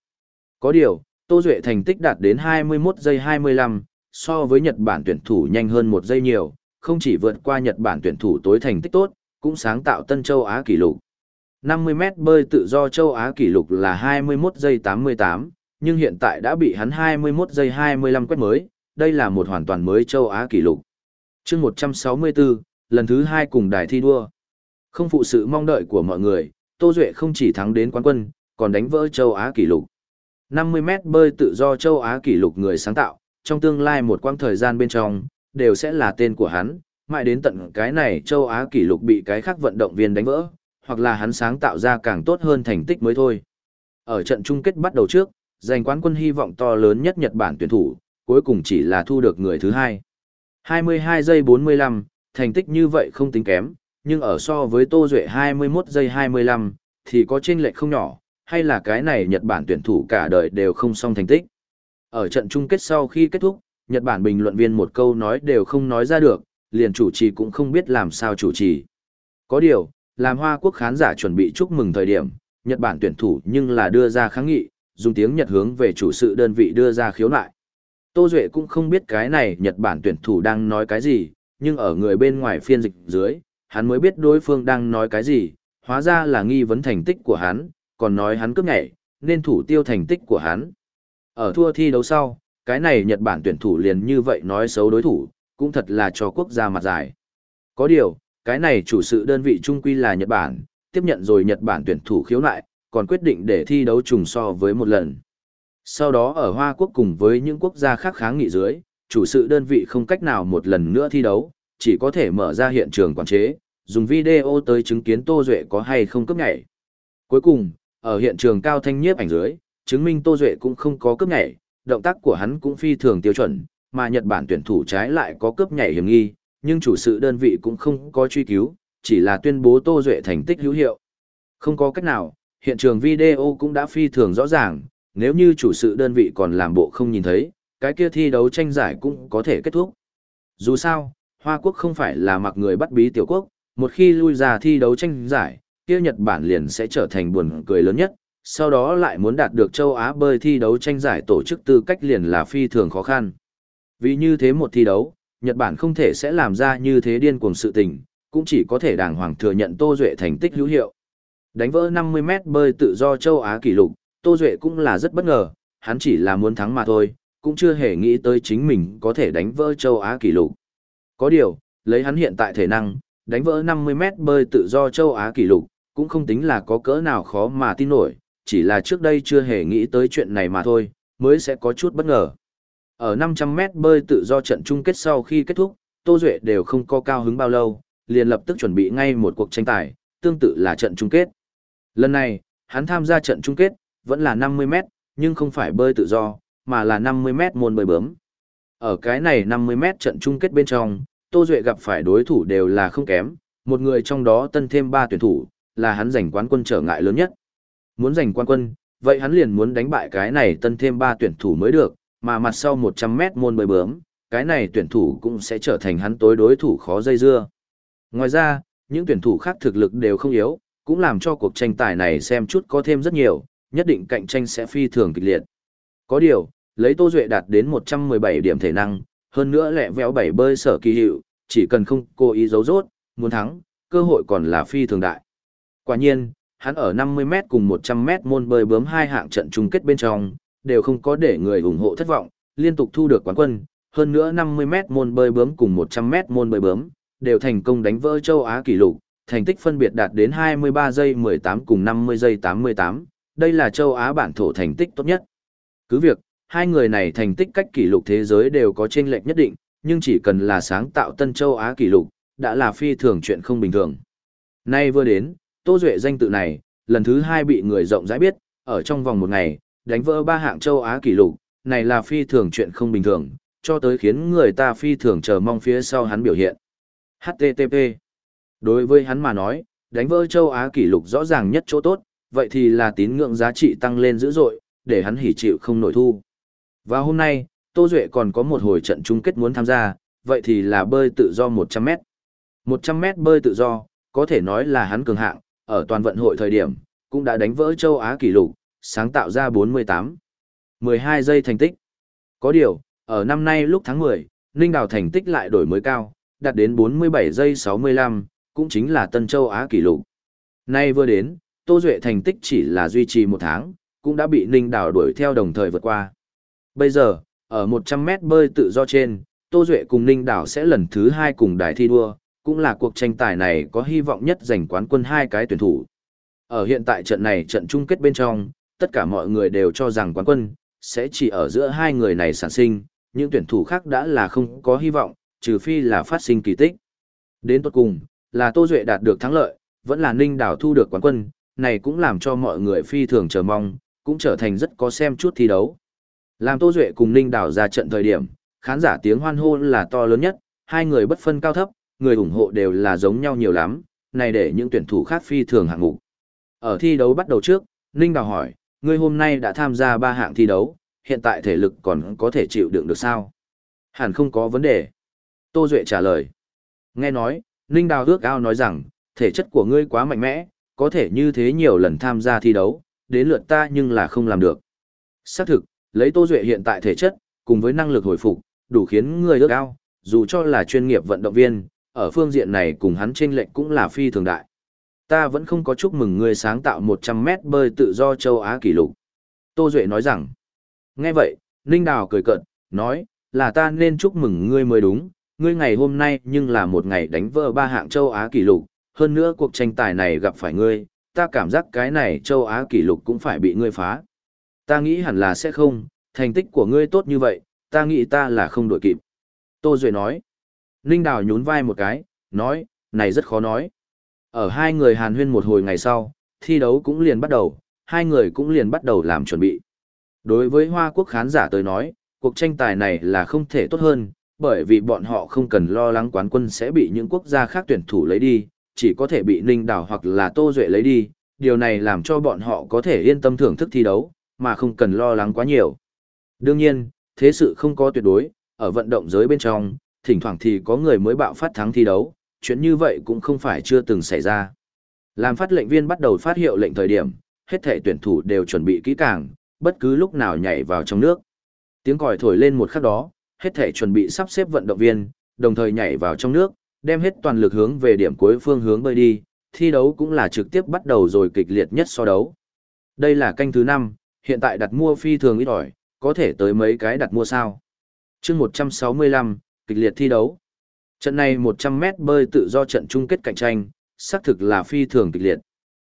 Có điều, Tô Duệ thành tích đạt đến 21 giây 25, so với Nhật Bản tuyển thủ nhanh hơn một giây nhiều, không chỉ vượt qua Nhật Bản tuyển thủ tối thành tích tốt, cũng sáng tạo Tân Châu Á kỷ lục. 50m bơi tự do châu Á kỷ lục là 21 giây 88, nhưng hiện tại đã bị hắn 21 giây 25 quét mới, đây là một hoàn toàn mới châu Á kỷ lục. chương 164, lần thứ 2 cùng đài thi đua. Không phụ sự mong đợi của mọi người, Tô Duệ không chỉ thắng đến quán quân, còn đánh vỡ châu Á kỷ lục. 50m bơi tự do châu Á kỷ lục người sáng tạo, trong tương lai một quãng thời gian bên trong, đều sẽ là tên của hắn, mãi đến tận cái này châu Á kỷ lục bị cái khác vận động viên đánh vỡ, hoặc là hắn sáng tạo ra càng tốt hơn thành tích mới thôi. Ở trận chung kết bắt đầu trước, giành quán quân hy vọng to lớn nhất Nhật Bản tuyển thủ, cuối cùng chỉ là thu được người thứ hai. 22 giây 45, thành tích như vậy không tính kém, nhưng ở so với Tô Duệ 21 giây 25, thì có chênh lệch không nhỏ, hay là cái này Nhật Bản tuyển thủ cả đời đều không xong thành tích. Ở trận chung kết sau khi kết thúc, Nhật Bản bình luận viên một câu nói đều không nói ra được, liền chủ trì cũng không biết làm sao chủ trì. Có điều, làm Hoa Quốc khán giả chuẩn bị chúc mừng thời điểm, Nhật Bản tuyển thủ nhưng là đưa ra kháng nghị, dùng tiếng Nhật hướng về chủ sự đơn vị đưa ra khiếu nại. Tô Duệ cũng không biết cái này Nhật Bản tuyển thủ đang nói cái gì, nhưng ở người bên ngoài phiên dịch dưới, hắn mới biết đối phương đang nói cái gì, hóa ra là nghi vấn thành tích của hắn, còn nói hắn cướp nhảy, nên thủ tiêu thành tích của hắn. Ở thua thi đấu sau, cái này Nhật Bản tuyển thủ liền như vậy nói xấu đối thủ, cũng thật là cho quốc gia mặt dài. Có điều, cái này chủ sự đơn vị trung quy là Nhật Bản, tiếp nhận rồi Nhật Bản tuyển thủ khiếu nại, còn quyết định để thi đấu trùng so với một lần. Sau đó ở Hoa Quốc cùng với những quốc gia khác kháng nghị dưới, chủ sự đơn vị không cách nào một lần nữa thi đấu, chỉ có thể mở ra hiện trường quản chế, dùng video tới chứng kiến Tô Duệ có hay không cấp nhảy. Cuối cùng, ở hiện trường cao thanh nhiếp ảnh dưới, chứng minh Tô Duệ cũng không có cướp nhảy, động tác của hắn cũng phi thường tiêu chuẩn, mà Nhật Bản tuyển thủ trái lại có cướp nhảy hiểm nghi, nhưng chủ sự đơn vị cũng không có truy cứu, chỉ là tuyên bố Tô Duệ thành tích hữu hiệu. Không có cách nào, hiện trường video cũng đã phi thường rõ ràng, nếu như chủ sự đơn vị còn làm bộ không nhìn thấy, cái kia thi đấu tranh giải cũng có thể kết thúc. Dù sao, Hoa Quốc không phải là mặc người bắt bí tiểu quốc, một khi lui ra thi đấu tranh giải, kia Nhật Bản liền sẽ trở thành buồn cười lớn nhất, sau đó lại muốn đạt được châu Á bơi thi đấu tranh giải tổ chức tư cách liền là phi thường khó khăn. Vì như thế một thi đấu, Nhật Bản không thể sẽ làm ra như thế điên cuồng sự tình, cũng chỉ có thể đàng hoàng thừa nhận Tô Duệ thành tích hữu hiệu. Đánh vỡ 50 mét bơi tự do châu Á kỷ lục, Tô Duệ cũng là rất bất ngờ, hắn chỉ là muốn thắng mà thôi, cũng chưa hề nghĩ tới chính mình có thể đánh vỡ châu Á kỷ lục. Có điều, lấy hắn hiện tại thể năng, đánh vỡ 50 mét bơi tự do châu Á kỷ lục, cũng không tính là có cỡ nào khó mà tin nổi, chỉ là trước đây chưa hề nghĩ tới chuyện này mà thôi, mới sẽ có chút bất ngờ. Ở 500 mét bơi tự do trận chung kết sau khi kết thúc, Tô Duệ đều không có cao hứng bao lâu, liền lập tức chuẩn bị ngay một cuộc tranh tài, tương tự là trận chung kết. Lần này, hắn tham gia trận chung kết, vẫn là 50 mét, nhưng không phải bơi tự do, mà là 50 mét môn bơi bướm. Ở cái này 50 mét trận chung kết bên trong, Tô Duệ gặp phải đối thủ đều là không kém, một người trong đó tân thêm 3 tuyển thủ, là hắn giành quán quân trở ngại lớn nhất. Muốn giành quan quân, vậy hắn liền muốn đánh bại cái này tân thêm 3 tuyển thủ mới được, mà mặt sau 100 mét môn bơi bướm, cái này tuyển thủ cũng sẽ trở thành hắn tối đối thủ khó dây dưa. Ngoài ra, những tuyển thủ khác thực lực đều không yếu, cũng làm cho cuộc tranh tài này xem chút có thêm rất nhiều, nhất định cạnh tranh sẽ phi thường kịch liệt. Có điều, lấy Tô Duệ đạt đến 117 điểm thể năng, hơn nữa lẹ véo bảy bơi sở kỳ hiệu, chỉ cần không cố ý giấu rốt, muốn thắng, cơ hội còn là phi thường đại. Quả nhiên, hắn ở 50m cùng 100m môn bơi bướm hai hạng trận chung kết bên trong, đều không có để người ủng hộ thất vọng, liên tục thu được quán quân, hơn nữa 50m môn bơi bướm cùng 100m môn bơi bướm, đều thành công đánh vỡ châu Á kỷ lục, thành tích phân biệt đạt đến 23 giây 18 cùng 50 giây 88, đây là châu Á bản thổ thành tích tốt nhất. Cứ việc, hai người này thành tích cách kỷ lục thế giới đều có chênh lệch nhất định, nhưng chỉ cần là sáng tạo tân châu Á kỷ lục, đã là phi thường chuyện không bình thường. Nay vừa đến, Tô Duệ danh tự này, lần thứ hai bị người rộng rãi biết, ở trong vòng một ngày, đánh vỡ ba hạng châu Á kỷ lục, này là phi thường chuyện không bình thường, cho tới khiến người ta phi thường chờ mong phía sau hắn biểu hiện. HTTP Đối với hắn mà nói, đánh vỡ châu Á kỷ lục rõ ràng nhất chỗ tốt, vậy thì là tín ngưỡng giá trị tăng lên dữ dội, để hắn hỉ chịu không nổi thu. Và hôm nay, Tô Duệ còn có một hồi trận chung kết muốn tham gia, vậy thì là bơi tự do 100m. 100m bơi tự do, có thể nói là hắn cường hạng, ở toàn vận hội thời điểm, cũng đã đánh vỡ châu Á kỷ lục, sáng tạo ra 48. 12 giây thành tích. Có điều, ở năm nay lúc tháng 10, Ninh Đào thành tích lại đổi mới cao, đạt đến 47 giây 65, cũng chính là Tân Châu Á kỷ lục. Nay vừa đến, Tô Duệ thành tích chỉ là duy trì một tháng, cũng đã bị Ninh Đào đuổi theo đồng thời vượt qua. Bây giờ, ở 100 mét bơi tự do trên, Tô Duệ cùng Ninh Đào sẽ lần thứ hai cùng đài thi đua, cũng là cuộc tranh tài này có hy vọng nhất giành quán quân hai cái tuyển thủ. Ở hiện tại trận này trận chung kết bên trong, tất cả mọi người đều cho rằng quán quân sẽ chỉ ở giữa hai người này sản sinh, những tuyển thủ khác đã là không có hy vọng, trừ phi là phát sinh kỳ tích. Đến tốt cùng, là Tô Duệ đạt được thắng lợi, vẫn là Ninh Đảo thu được quán quân, này cũng làm cho mọi người phi thường chờ mong, cũng trở thành rất có xem chút thi đấu. Làm Tô Duệ cùng Ninh Đảo ra trận thời điểm, khán giả tiếng hoan hô là to lớn nhất, hai người bất phân cao thấp, người ủng hộ đều là giống nhau nhiều lắm, này để những tuyển thủ khác phi thường hạng mục. Ở thi đấu bắt đầu trước, Ninh Đào hỏi, ngươi hôm nay đã tham gia ba hạng thi đấu, hiện tại thể lực còn có thể chịu đựng được sao? Hẳn không có vấn đề. Tô Duệ trả lời. Nghe nói, Ninh Đào ước ao nói rằng, thể chất của ngươi quá mạnh mẽ, có thể như thế nhiều lần tham gia thi đấu, đến lượt ta nhưng là không làm được. Xác thực, lấy Tô Duệ hiện tại thể chất, cùng với năng lực hồi phục, đủ khiến người ước ao, dù cho là chuyên nghiệp vận động viên, ở phương diện này cùng hắn chênh lệnh cũng là phi thường đại. Ta vẫn không có chúc mừng ngươi sáng tạo 100 mét bơi tự do châu Á kỷ lục. Tô Duệ nói rằng, nghe vậy, Ninh Đào cười cận, nói, là ta nên chúc mừng ngươi mới đúng, ngươi ngày hôm nay nhưng là một ngày đánh vỡ ba hạng châu Á kỷ lục, hơn nữa cuộc tranh tài này gặp phải ngươi, ta cảm giác cái này châu Á kỷ lục cũng phải bị ngươi phá. Ta nghĩ hẳn là sẽ không, thành tích của ngươi tốt như vậy, ta nghĩ ta là không đội kịp. Tô Duệ nói. Ninh Đào nhún vai một cái, nói, này rất khó nói. Ở hai người hàn huyên một hồi ngày sau, thi đấu cũng liền bắt đầu, hai người cũng liền bắt đầu làm chuẩn bị. Đối với Hoa Quốc khán giả tới nói, cuộc tranh tài này là không thể tốt hơn, bởi vì bọn họ không cần lo lắng quán quân sẽ bị những quốc gia khác tuyển thủ lấy đi, chỉ có thể bị Ninh Đào hoặc là Tô Duệ lấy đi, điều này làm cho bọn họ có thể yên tâm thưởng thức thi đấu, mà không cần lo lắng quá nhiều. Đương nhiên, thế sự không có tuyệt đối, ở vận động giới bên trong, thỉnh thoảng thì có người mới bạo phát thắng thi đấu, chuyện như vậy cũng không phải chưa từng xảy ra. Làm phát lệnh viên bắt đầu phát hiệu lệnh thời điểm, hết thể tuyển thủ đều chuẩn bị kỹ càng, bất cứ lúc nào nhảy vào trong nước. Tiếng còi thổi lên một khắc đó, hết thể chuẩn bị sắp xếp vận động viên, đồng thời nhảy vào trong nước, đem hết toàn lực hướng về điểm cuối phương hướng bơi đi, thi đấu cũng là trực tiếp bắt đầu rồi kịch liệt nhất so đấu. Đây là canh thứ 5, hiện tại đặt mua phi thường ít ỏi, có thể tới mấy cái đặt mua sao. chương 165, kịch liệt thi đấu. Trận này 100 mét bơi tự do trận chung kết cạnh tranh, xác thực là phi thường kịch liệt.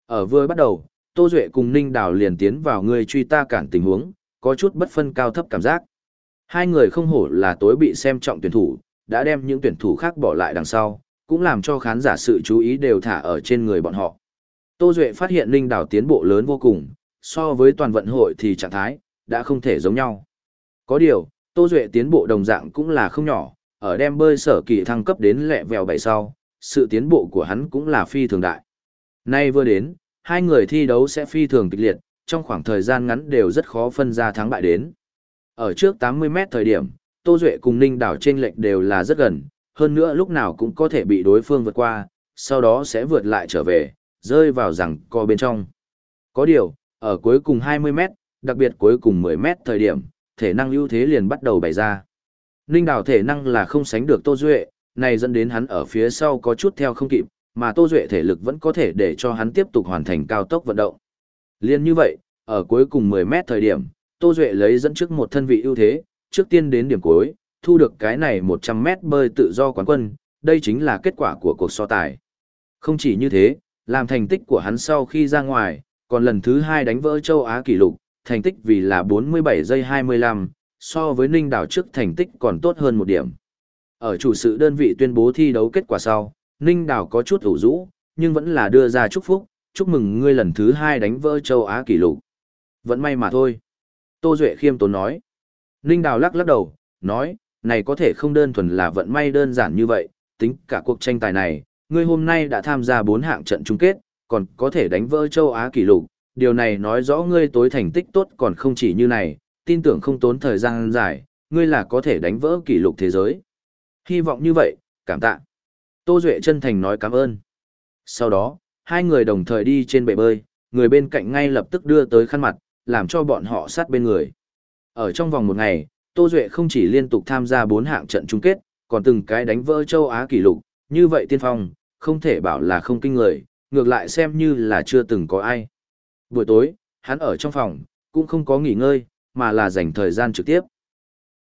Ở vừa bắt đầu, Tô Duệ cùng Ninh Đào liền tiến vào người truy ta cản tình huống, có chút bất phân cao thấp cảm giác. Hai người không hổ là tối bị xem trọng tuyển thủ, đã đem những tuyển thủ khác bỏ lại đằng sau, cũng làm cho khán giả sự chú ý đều thả ở trên người bọn họ. Tô Duệ phát hiện Ninh Đào tiến bộ lớn vô cùng, so với toàn vận hội thì trạng thái, đã không thể giống nhau. Có điều, Tô Duệ tiến bộ đồng dạng cũng là không nhỏ, ở đem bơi sở kỳ thăng cấp đến lẹ vèo bảy sau, sự tiến bộ của hắn cũng là phi thường đại. Nay vừa đến, hai người thi đấu sẽ phi thường kịch liệt, trong khoảng thời gian ngắn đều rất khó phân ra thắng bại đến. Ở trước 80m thời điểm, Tô Duệ cùng Ninh Đảo trên lệch đều là rất gần, hơn nữa lúc nào cũng có thể bị đối phương vượt qua, sau đó sẽ vượt lại trở về, rơi vào rằng co bên trong. Có điều, ở cuối cùng 20m, đặc biệt cuối cùng 10m thời điểm, thể năng ưu thế liền bắt đầu bày ra. Ninh Đào thể năng là không sánh được Tô Duệ, này dẫn đến hắn ở phía sau có chút theo không kịp, mà Tô Duệ thể lực vẫn có thể để cho hắn tiếp tục hoàn thành cao tốc vận động. Liên như vậy, ở cuối cùng 10 mét thời điểm, Tô Duệ lấy dẫn trước một thân vị ưu thế, trước tiên đến điểm cuối, thu được cái này 100 mét bơi tự do quán quân, đây chính là kết quả của cuộc so tài. Không chỉ như thế, làm thành tích của hắn sau khi ra ngoài, còn lần thứ hai đánh vỡ châu Á kỷ lục, thành tích vì là 47 giây 25, so với Ninh Đảo trước thành tích còn tốt hơn một điểm. Ở chủ sự đơn vị tuyên bố thi đấu kết quả sau, Ninh Đảo có chút ủ rũ, nhưng vẫn là đưa ra chúc phúc, chúc mừng ngươi lần thứ hai đánh vỡ châu Á kỷ lục. Vẫn may mà thôi. Tô Duệ khiêm tốn nói. Ninh Đào lắc lắc đầu, nói, này có thể không đơn thuần là vận may đơn giản như vậy, tính cả cuộc tranh tài này, ngươi hôm nay đã tham gia 4 hạng trận chung kết, còn có thể đánh vỡ châu Á kỷ lục, điều này nói rõ ngươi tối thành tích tốt còn không chỉ như này, tin tưởng không tốn thời gian dài, ngươi là có thể đánh vỡ kỷ lục thế giới. Hy vọng như vậy, cảm tạ. Tô Duệ chân thành nói cảm ơn. Sau đó, hai người đồng thời đi trên bể bơi, người bên cạnh ngay lập tức đưa tới khăn mặt, làm cho bọn họ sát bên người. Ở trong vòng một ngày, Tô Duệ không chỉ liên tục tham gia 4 hạng trận chung kết, còn từng cái đánh vỡ châu Á kỷ lục, như vậy tiên phong, không thể bảo là không kinh người, ngược lại xem như là chưa từng có ai. Buổi tối, hắn ở trong phòng, cũng không có nghỉ ngơi, mà là dành thời gian trực tiếp.